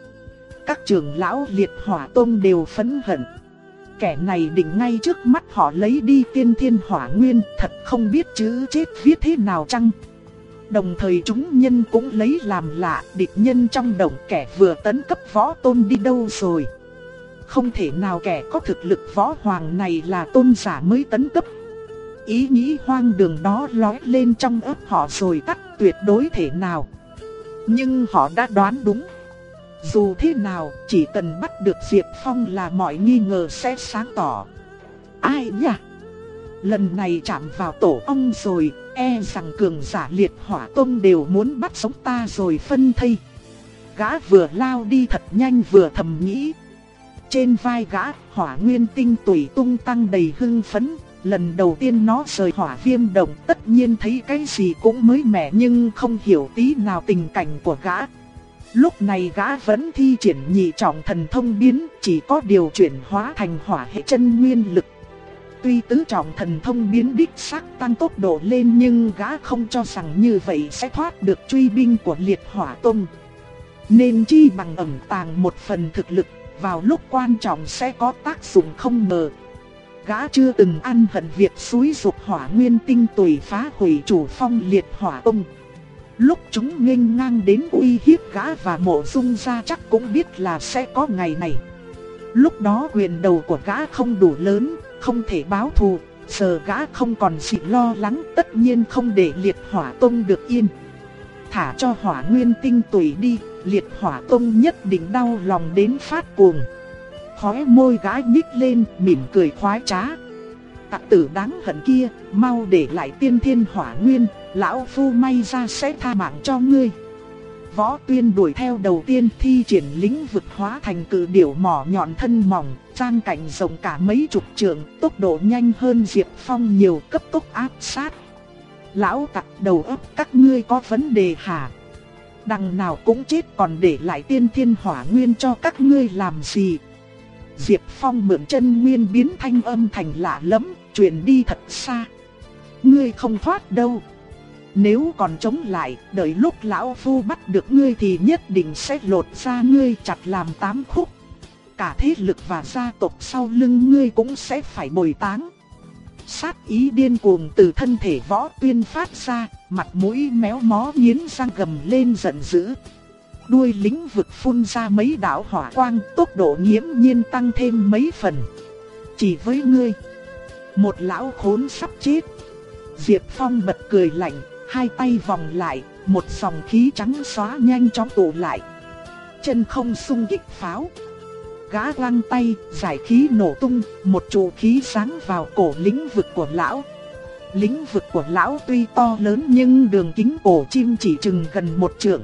Các trưởng lão liệt hỏa tông đều phấn hận kẻ này định ngay trước mắt họ lấy đi tiên thiên hỏa nguyên, thật không biết chữ chết viết thế nào chăng. Đồng thời chúng nhân cũng lấy làm lạ địch nhân trong động kẻ vừa tấn cấp võ tôn đi đâu rồi. Không thể nào kẻ có thực lực võ hoàng này là tôn giả mới tấn cấp. Ý nghĩ hoang đường đó lói lên trong ấp họ rồi tắt tuyệt đối thể nào. Nhưng họ đã đoán đúng. Dù thế nào, chỉ cần bắt được Diệp Phong là mọi nghi ngờ sẽ sáng tỏ. Ai nhỉ? Lần này chạm vào tổ ong rồi, e rằng cường giả liệt hỏa tông đều muốn bắt sống ta rồi phân thây. Gã vừa lao đi thật nhanh vừa thầm nghĩ. Trên vai gã, hỏa nguyên tinh tùy tung tăng đầy hưng phấn, lần đầu tiên nó rời hỏa viêm động tất nhiên thấy cái gì cũng mới mẻ nhưng không hiểu tí nào tình cảnh của gã. Lúc này gã vẫn thi triển nhị trọng thần thông biến, chỉ có điều chuyển hóa thành hỏa hệ chân nguyên lực. Tuy tứ trọng thần thông biến đích sắc tăng tốc độ lên nhưng gã không cho rằng như vậy sẽ thoát được truy binh của liệt hỏa tông. Nên chi bằng ẩn tàng một phần thực lực, vào lúc quan trọng sẽ có tác dụng không ngờ. Gã chưa từng ăn hận việc suối dục hỏa nguyên tinh tùy phá hủy chủ phong liệt hỏa tông. Lúc chúng nghênh ngang đến uy hiếp gã và mộ dung ra chắc cũng biết là sẽ có ngày này. Lúc đó quyền đầu của gã không đủ lớn, không thể báo thù, giờ gã không còn gì lo lắng tất nhiên không để liệt hỏa tông được yên. Thả cho hỏa nguyên tinh tùy đi, liệt hỏa tông nhất định đau lòng đến phát cuồng. Khóe môi gã nhích lên, mỉm cười khoái trá. Tặc tử đáng hận kia, mau để lại tiên thiên hỏa nguyên, lão phu may ra sẽ tha mạng cho ngươi. Võ tuyên đuổi theo đầu tiên thi triển lĩnh vực hóa thành cự điểu mỏ nhọn thân mỏng, trang cảnh rộng cả mấy chục trượng, tốc độ nhanh hơn Diệp Phong nhiều cấp tốc áp sát. Lão tặc đầu óc các ngươi có vấn đề hả? Đằng nào cũng chết còn để lại tiên thiên hỏa nguyên cho các ngươi làm gì? Diệp Phong mượn chân nguyên biến thanh âm thành lạ lắm, truyền đi thật xa. Ngươi không thoát đâu. Nếu còn chống lại, đợi lúc lão phu bắt được ngươi thì nhất định sẽ lột ra ngươi chặt làm tám khúc. Cả thế lực và gia tộc sau lưng ngươi cũng sẽ phải bồi táng. Sát ý điên cuồng từ thân thể võ tuyên phát ra, mặt mũi méo mó nghiến răng gầm lên giận dữ. Đuôi lính vực phun ra mấy đạo hỏa quang, tốc độ nghiễm nhiên tăng thêm mấy phần. Chỉ với ngươi, một lão khốn sắp chết. Diệp Phong bật cười lạnh, hai tay vòng lại, một dòng khí trắng xóa nhanh chóng tụ lại. Chân không sung kích pháo. Gã lăng tay, giải khí nổ tung, một trụ khí sáng vào cổ lĩnh vực của lão. Lĩnh vực của lão tuy to lớn nhưng đường kính cổ chim chỉ chừng gần một trượng.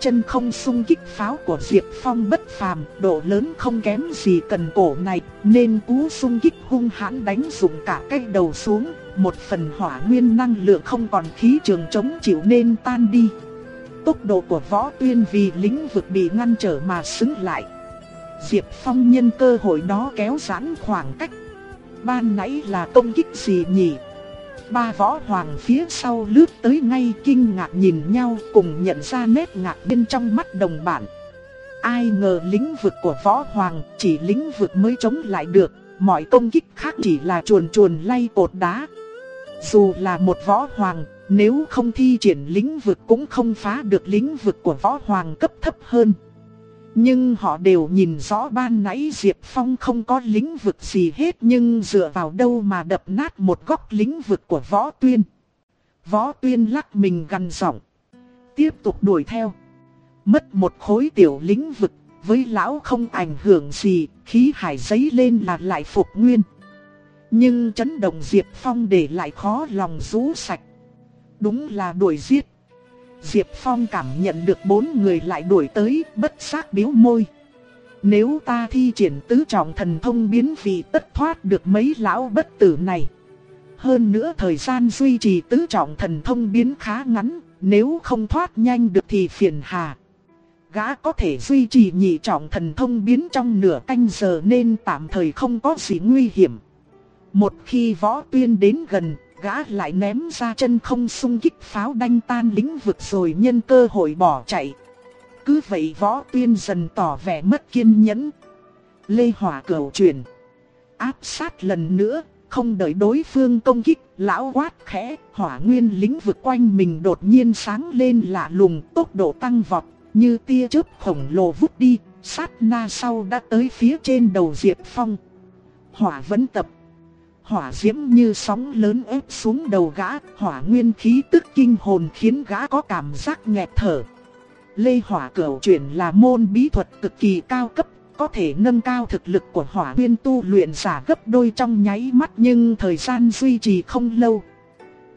Chân không sung kích pháo của Diệp Phong bất phàm, độ lớn không kém gì cần cổ này, nên cú sung kích hung hãn đánh dùng cả cái đầu xuống, một phần hỏa nguyên năng lượng không còn khí trường chống chịu nên tan đi. Tốc độ của võ tuyên vì lĩnh vực bị ngăn trở mà xứng lại. Diệp Phong nhân cơ hội đó kéo giãn khoảng cách. Ban nãy là công kích gì nhỉ? Ba võ hoàng phía sau lướt tới ngay kinh ngạc nhìn nhau cùng nhận ra nét ngạc bên trong mắt đồng bản. Ai ngờ lĩnh vực của võ hoàng chỉ lĩnh vực mới chống lại được, mọi công kích khác chỉ là chuồn chuồn lay cột đá. Dù là một võ hoàng, nếu không thi triển lĩnh vực cũng không phá được lĩnh vực của võ hoàng cấp thấp hơn. Nhưng họ đều nhìn rõ ban nãy Diệp Phong không có lĩnh vực gì hết nhưng dựa vào đâu mà đập nát một góc lĩnh vực của Võ Tuyên. Võ Tuyên lắc mình gằn giọng. Tiếp tục đuổi theo. Mất một khối tiểu lĩnh vực, với lão không ảnh hưởng gì, khí hải giấy lên là lại phục nguyên. Nhưng chấn động Diệp Phong để lại khó lòng rũ sạch. Đúng là đuổi giết. Diệp Phong cảm nhận được bốn người lại đuổi tới, bất xác biếu môi. Nếu ta thi triển tứ trọng thần thông biến vì tất thoát được mấy lão bất tử này. Hơn nữa thời gian duy trì tứ trọng thần thông biến khá ngắn, nếu không thoát nhanh được thì phiền hà. Gã có thể duy trì nhị trọng thần thông biến trong nửa canh giờ nên tạm thời không có gì nguy hiểm. Một khi võ tuyên đến gần, gã lại ném ra chân không xung kích pháo đanh tan lĩnh vực rồi nhân cơ hội bỏ chạy. Cứ vậy võ tuyên dần tỏ vẻ mất kiên nhẫn. Lê hỏa cầu chuyển. Áp sát lần nữa, không đợi đối phương công kích, lão quát khẽ, hỏa nguyên lĩnh vực quanh mình đột nhiên sáng lên lạ lùng, tốc độ tăng vọt, như tia chớp khổng lồ vút đi, sát na sau đã tới phía trên đầu Diệp Phong. Hỏa vẫn tập hỏa diễm như sóng lớn ép xuống đầu gã, hỏa nguyên khí tức kinh hồn khiến gã có cảm giác nghẹt thở. Lê hỏa cửu chuyển là môn bí thuật cực kỳ cao cấp, có thể nâng cao thực lực của hỏa nguyên tu luyện giả gấp đôi trong nháy mắt nhưng thời gian duy trì không lâu.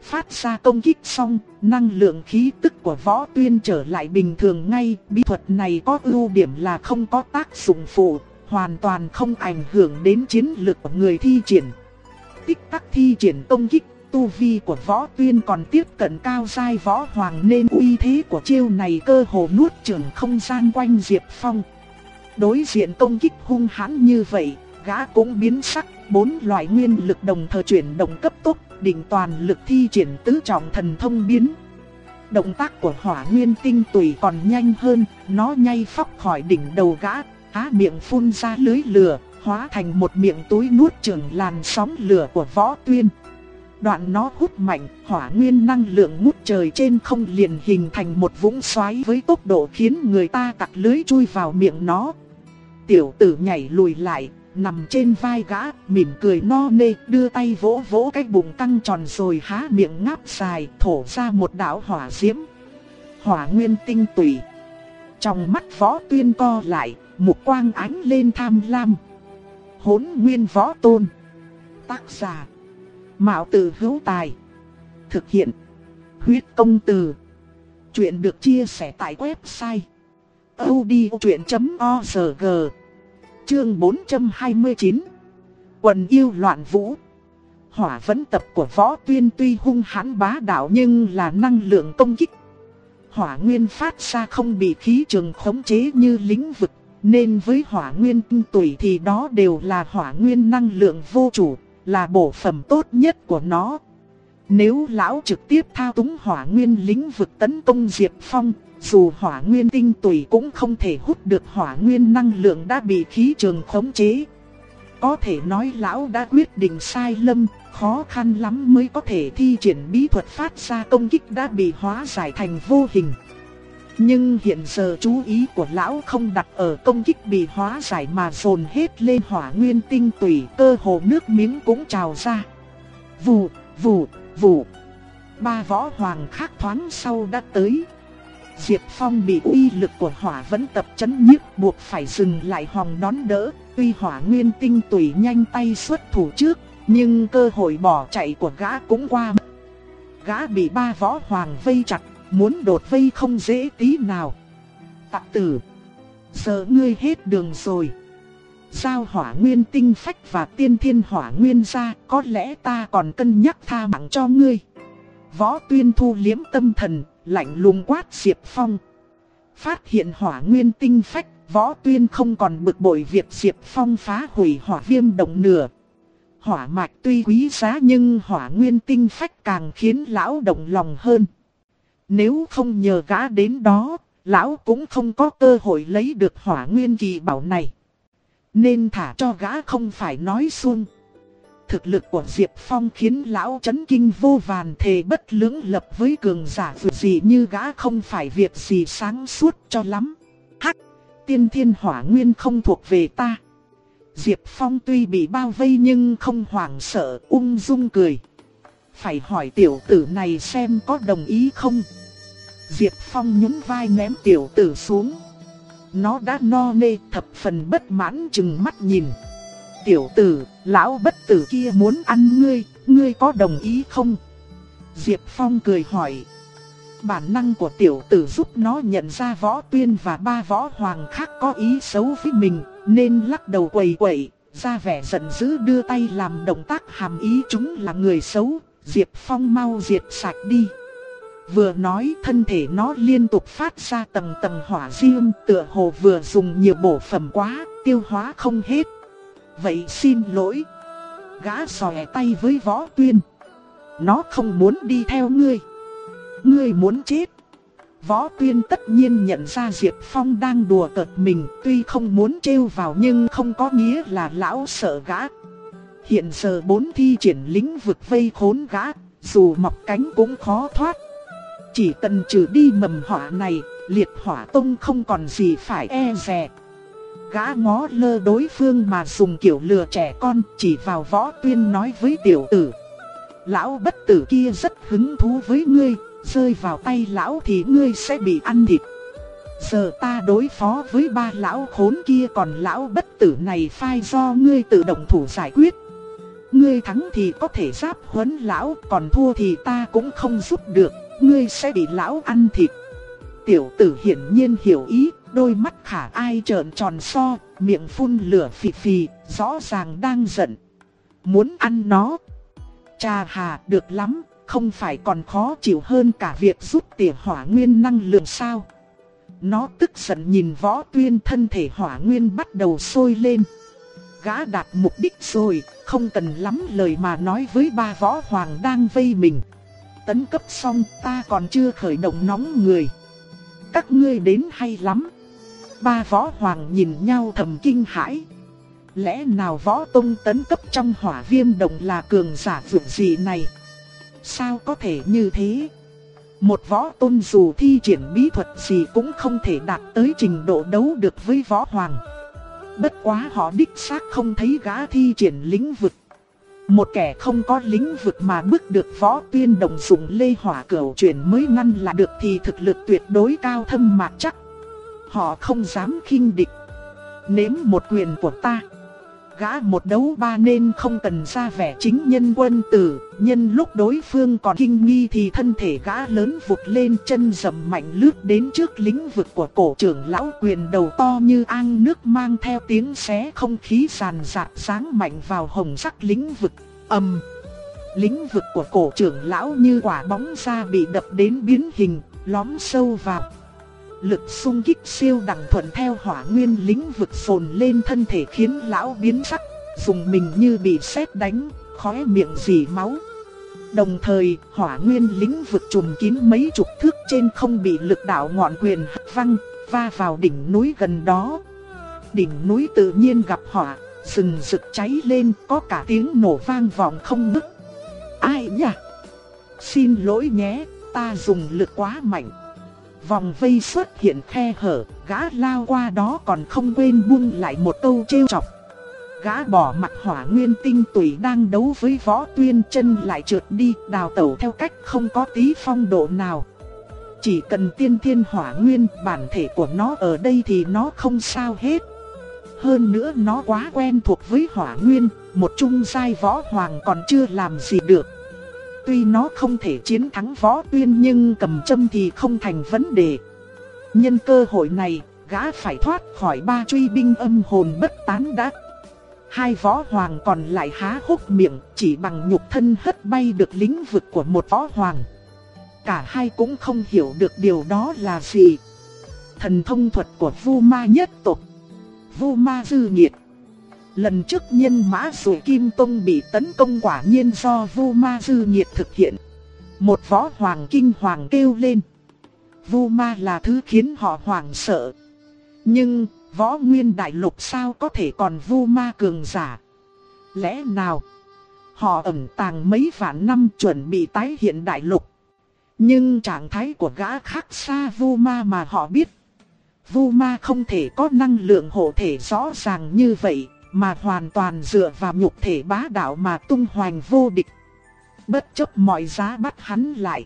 Phát ra công kích xong, năng lượng khí tức của võ tuyên trở lại bình thường ngay, bí thuật này có ưu điểm là không có tác dụng phụ, hoàn toàn không ảnh hưởng đến chiến lực của người thi triển. Tích tắc thi triển công kích, tu vi của võ tuyên còn tiếp cận cao giai võ hoàng nên uy thế của chiêu này cơ hồ nuốt chửng không gian quanh Diệp Phong. Đối diện công kích hung hãn như vậy, gã cũng biến sắc, bốn loại nguyên lực đồng thời chuyển động cấp tốc, đỉnh toàn lực thi triển tứ trọng thần thông biến. Động tác của hỏa nguyên tinh tùy còn nhanh hơn, nó nhay phóc khỏi đỉnh đầu gã, há miệng phun ra lưới lửa, hóa thành một miệng túi nuốt trường làn sóng lửa của võ tuyên. Đoạn nó hút mạnh, hỏa nguyên năng lượng ngút trời trên không liền hình thành một vũng xoáy với tốc độ khiến người ta tặc lưới chui vào miệng nó. Tiểu tử nhảy lùi lại, nằm trên vai gã, mỉm cười no nê, đưa tay vỗ vỗ cái bụng căng tròn rồi há miệng ngáp dài, thổ ra một đạo hỏa diễm. Hỏa nguyên tinh tùy. Trong mắt võ tuyên co lại, một quang ánh lên tham lam. Hốn nguyên võ tôn. Tác giả. Mạo tử hữu tài. Thực hiện. Huyết công từ. Chuyện được chia sẻ tại website. odchuyện.org Chương 429 Quần yêu loạn vũ Hỏa vấn tập của võ tuyên tuy hung hãn bá đạo nhưng là năng lượng công kích. Hỏa nguyên phát ra không bị khí trường khống chế như lĩnh vực, nên với hỏa nguyên tinh tùy thì đó đều là hỏa nguyên năng lượng vô chủ, là bổ phẩm tốt nhất của nó. Nếu lão trực tiếp thao túng hỏa nguyên lĩnh vực tấn công Diệp Phong, dù hỏa nguyên tinh tùy cũng không thể hút được hỏa nguyên năng lượng đã bị khí trường khống chế. Có thể nói lão đã quyết định sai lầm, khó khăn lắm mới có thể thi triển bí thuật phát ra công kích đã bị hóa giải thành vô hình. Nhưng hiện giờ chú ý của lão không đặt ở công kích bị hóa giải mà dồn hết lên hỏa nguyên tinh tùy cơ hồ nước miếng cũng trào ra. Vù, vù, vù. Ba võ hoàng khác thoáng sau đã tới. Diệp Phong bị uy lực của hỏa vẫn tập chấn nhiếp buộc phải dừng lại hòng đón đỡ. Tuy hỏa nguyên tinh tùy nhanh tay xuất thủ trước, nhưng cơ hội bỏ chạy của gã cũng qua. Gã bị ba võ hoàng vây chặt, muốn đột vây không dễ tí nào. Tặc tử, giờ ngươi hết đường rồi. Giao hỏa nguyên tinh phách và tiên thiên hỏa nguyên ra, có lẽ ta còn cân nhắc tha mạng cho ngươi. Võ tuyên thu liếm tâm thần, lạnh lùng quát Diệp Phong. Phát hiện hỏa nguyên tinh phách, võ tuyên không còn bực bội việc Diệp Phong phá hủy hỏa viêm động nửa. Hỏa mạch tuy quý giá nhưng hỏa nguyên tinh phách càng khiến lão động lòng hơn. Nếu không nhờ gã đến đó, lão cũng không có cơ hội lấy được hỏa nguyên kỳ bảo này. Nên thả cho gã không phải nói xuông. Thực lực của Diệp Phong khiến lão chấn kinh vô vàn thề bất lưỡng lập với cường giả vượt gì như gã không phải việc gì sáng suốt cho lắm. Hắc, tiên thiên hỏa nguyên không thuộc về ta. Diệp Phong tuy bị bao vây nhưng không hoảng sợ, ung dung cười. Phải hỏi tiểu tử này xem có đồng ý không? Diệp Phong nhún vai ném tiểu tử xuống. Nó đã no nê thập phần bất mãn chừng mắt nhìn. Tiểu tử, lão bất tử kia muốn ăn ngươi, ngươi có đồng ý không? Diệp Phong cười hỏi. Bản năng của tiểu tử giúp nó nhận ra võ tuyên và ba võ hoàng khác có ý xấu với mình, nên lắc đầu quầy quậy, ra vẻ giận dữ đưa tay làm động tác hàm ý chúng là người xấu, Diệp Phong mau diệt sạch đi. Vừa nói thân thể nó liên tục phát ra tầng tầng hỏa diêm tựa hồ vừa dùng nhiều bổ phẩm quá, tiêu hóa không hết. Vậy xin lỗi. Gã xòe tay với võ tuyên. Nó không muốn đi theo ngươi. Ngươi muốn chết. Võ tuyên tất nhiên nhận ra Diệp Phong đang đùa cợt mình tuy không muốn trêu vào nhưng không có nghĩa là lão sợ gã. Hiện giờ bốn thi triển lĩnh vực vây khốn gã, dù mọc cánh cũng khó thoát. Chỉ cần trừ đi mầm họa này, liệt hỏa tông không còn gì phải e dè Gã ngó lơ đối phương mà dùng kiểu lừa trẻ con chỉ vào võ tuyên nói với tiểu tử. Lão bất tử kia rất hứng thú với ngươi, rơi vào tay lão thì ngươi sẽ bị ăn thịt. Giờ ta đối phó với ba lão khốn kia còn lão bất tử này phai do ngươi tự động thủ giải quyết. Ngươi thắng thì có thể giáp huấn lão, còn thua thì ta cũng không giúp được, ngươi sẽ bị lão ăn thịt. Tiểu tử hiển nhiên hiểu ý, đôi mắt khả ai trợn tròn so, miệng phun lửa phì phì, rõ ràng đang giận. Muốn ăn nó. Cha hà, được lắm, không phải còn khó chịu hơn cả việc giúp tỉa hỏa nguyên năng lượng sao. Nó tức giận nhìn võ tuyên thân thể hỏa nguyên bắt đầu sôi lên. Gã đạt mục đích rồi, không cần lắm lời mà nói với ba võ hoàng đang vây mình. Tấn cấp xong ta còn chưa khởi động nóng người. Các ngươi đến hay lắm. Ba võ hoàng nhìn nhau thầm kinh hãi. Lẽ nào võ tông tấn cấp trong hỏa viêm đồng là cường giả vượt gì này? Sao có thể như thế? Một võ tôn dù thi triển bí thuật gì cũng không thể đạt tới trình độ đấu được với võ hoàng. Bất quá họ đích xác không thấy gã thi triển lĩnh vực. Một kẻ không có lĩnh vực mà bước được võ tuyên đồng dùng lê hỏa cửu chuyển mới ngăn lại được thì thực lực tuyệt đối cao thâm mạc chắc. Họ không dám khinh địch. Nếm một quyền của ta gã một đấu ba nên không cần ra vẻ chính nhân quân tử, nhân lúc đối phương còn kinh nghi thì thân thể gã lớn vụt lên chân dầm mạnh lướt đến trước lĩnh vực của cổ trưởng lão quyền đầu to như an nước mang theo tiếng xé không khí sàn sạt sáng mạnh vào hồng sắc lĩnh vực, ầm. Lĩnh vực của cổ trưởng lão như quả bóng ra bị đập đến biến hình, lóm sâu vào. Lực xung kích siêu đẳng thuận theo hỏa nguyên lĩnh vực phồn lên thân thể khiến lão biến sắc, dùng mình như bị sét đánh, khóe miệng dì máu. Đồng thời, hỏa nguyên lĩnh vực trùm kín mấy chục thước trên không bị lực đạo ngọn quyền hất văng, va vào đỉnh núi gần đó. Đỉnh núi tự nhiên gặp hỏa, sừng rực cháy lên, có cả tiếng nổ vang vọng không ngớt. Ai nhỉ? Xin lỗi nhé, ta dùng lực quá mạnh. Vòng vây xuất hiện khe hở, gã lao qua đó còn không quên buông lại một câu trêu chọc. Gã bỏ mặt hỏa nguyên tinh tùy đang đấu với võ tuyên chân lại trượt đi, đào tẩu theo cách không có tí phong độ nào. Chỉ cần tiên thiên hỏa nguyên, bản thể của nó ở đây thì nó không sao hết. Hơn nữa nó quá quen thuộc với hỏa nguyên, một trung giai võ hoàng còn chưa làm gì được. Tuy nó không thể chiến thắng võ tuyên nhưng cầm châm thì không thành vấn đề. Nhân cơ hội này, gã phải thoát khỏi ba truy binh âm hồn bất tán đã. Hai võ hoàng còn lại há hốc miệng, chỉ bằng nhục thân hất bay được lĩnh vực của một võ hoàng. Cả hai cũng không hiểu được điều đó là gì. Thần thông thuật của Vu Ma nhất tộc. Vu Ma dư nhiệt. Lần trước nhân mã rồi Kim Tông bị tấn công quả nhiên do Vu Ma Dư Nhiệt thực hiện. Một võ hoàng kinh hoàng kêu lên. Vu Ma là thứ khiến họ hoảng sợ. Nhưng, võ nguyên đại lục sao có thể còn Vu Ma cường giả? Lẽ nào? Họ ẩn tàng mấy vạn năm chuẩn bị tái hiện đại lục. Nhưng trạng thái của gã khác xa Vu Ma mà họ biết. Vu Ma không thể có năng lượng hộ thể rõ ràng như vậy, mà hoàn toàn dựa vào nhục thể bá đạo mà tung hoành vô địch. Bất chấp mọi giá bắt hắn lại.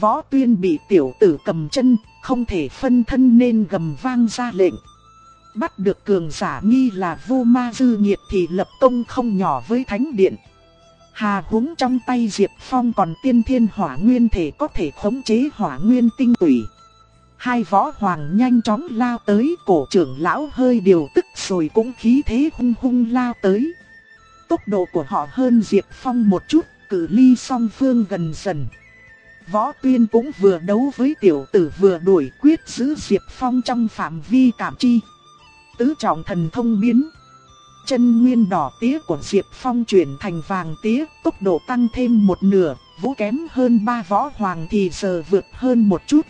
Võ tuyên bị tiểu tử cầm chân, không thể phân thân nên gầm vang ra lệnh. Bắt được cường giả nghi là vô ma dư nhiệt thì lập công không nhỏ với thánh điện. Hà húng trong tay Diệp Phong còn tiên thiên hỏa nguyên thể có thể khống chế hỏa nguyên tinh tủy. Hai võ hoàng nhanh chóng lao tới cổ trưởng lão hơi điều tức rồi cũng khí thế hung hung lao tới. Tốc độ của họ hơn Diệp Phong một chút, cử ly song phương gần dần. Võ tuyên cũng vừa đấu với tiểu tử vừa đuổi quyết giữ Diệp Phong trong phạm vi cảm chi. Tứ trọng thần thông biến. Chân nguyên đỏ tía của Diệp Phong chuyển thành vàng tía, tốc độ tăng thêm một nửa, vũ kém hơn ba võ hoàng thì giờ vượt hơn một chút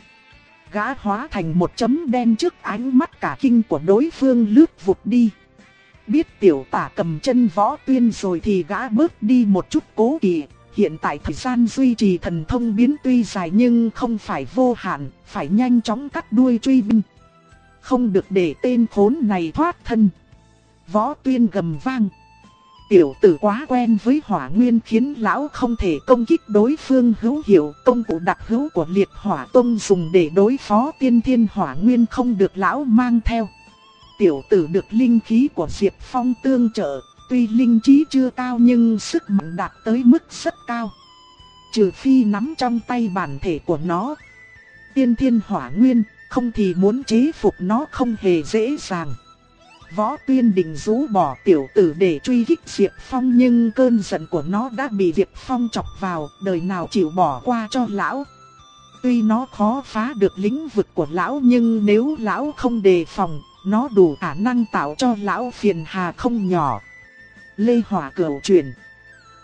gã hóa thành một chấm đen trước ánh mắt cả kinh của đối phương lướt vụt đi. Biết tiểu tả cầm chân võ tuyên rồi thì gã bớt đi một chút cố kỵ. Hiện tại thời gian duy trì thần thông biến tuy dài nhưng không phải vô hạn, phải nhanh chóng cắt đuôi truy binh. không được để tên khốn này thoát thân. Võ tuyên gầm vang. Tiểu tử quá quen với hỏa nguyên khiến lão không thể công kích đối phương hữu hiệu công cụ đặc hữu của liệt hỏa tông dùng để đối phó tiên thiên hỏa nguyên không được lão mang theo. Tiểu tử được linh khí của Diệp Phong tương trợ, tuy linh trí chưa cao nhưng sức mạnh đạt tới mức rất cao. Trừ phi nắm trong tay bản thể của nó. Tiên thiên hỏa nguyên, không thì muốn chế phục nó không hề dễ dàng. Võ tuyên định rũ bỏ tiểu tử để truy kích Diệp Phong nhưng cơn giận của nó đã bị Diệp Phong chọc vào, đời nào chịu bỏ qua cho lão. Tuy nó khó phá được lĩnh vực của lão nhưng nếu lão không đề phòng, nó đủ khả năng tạo cho lão phiền hà không nhỏ. Lê Hỏa cửu truyền,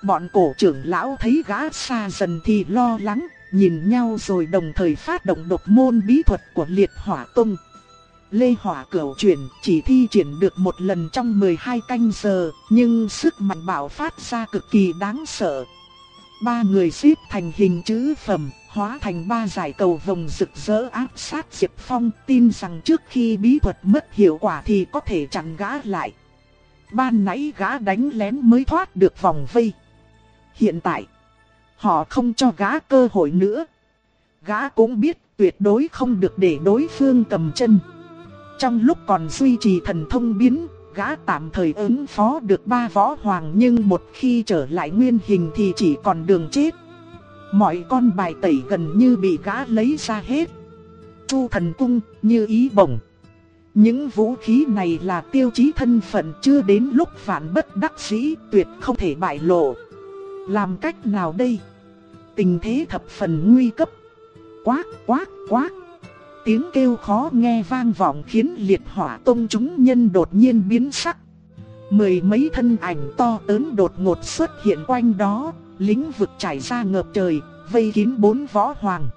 Bọn cổ trưởng lão thấy gã xa dần thì lo lắng, nhìn nhau rồi đồng thời phát động độc môn bí thuật của liệt hỏa tung. Lê Hỏa Cửu chuyển chỉ thi triển được một lần trong 12 canh giờ, nhưng sức mạnh bạo phát ra cực kỳ đáng sợ. Ba người xếp thành hình chữ phẩm, hóa thành ba giải cầu vòng rực rỡ áp sát Diệp Phong, tin rằng trước khi bí thuật mất hiệu quả thì có thể chặn gã lại. Ban nãy gã đánh lén mới thoát được vòng vây. Hiện tại, họ không cho gã cơ hội nữa. Gã cũng biết tuyệt đối không được để đối phương cầm chân. Trong lúc còn duy trì thần thông biến, gã tạm thời ứng phó được ba võ hoàng nhưng một khi trở lại nguyên hình thì chỉ còn đường chết. Mọi con bài tẩy gần như bị gã lấy ra hết. Chu thần cung như ý bổng. Những vũ khí này là tiêu chí thân phận chưa đến lúc phản bất đắc dĩ tuyệt không thể bại lộ. Làm cách nào đây? Tình thế thập phần nguy cấp. Quát, quát, quát tiếng kêu khó nghe vang vọng khiến liệt hỏa tông chúng nhân đột nhiên biến sắc. Mười mấy thân ảnh to lớn đột ngột xuất hiện quanh đó, lĩnh vực trải ra ngập trời, vây kín bốn võ hoàng.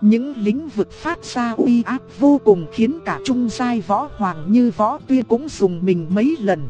Những lĩnh vực phát ra uy áp vô cùng khiến cả trung giai võ hoàng như võ tuyên cũng dùng mình mấy lần.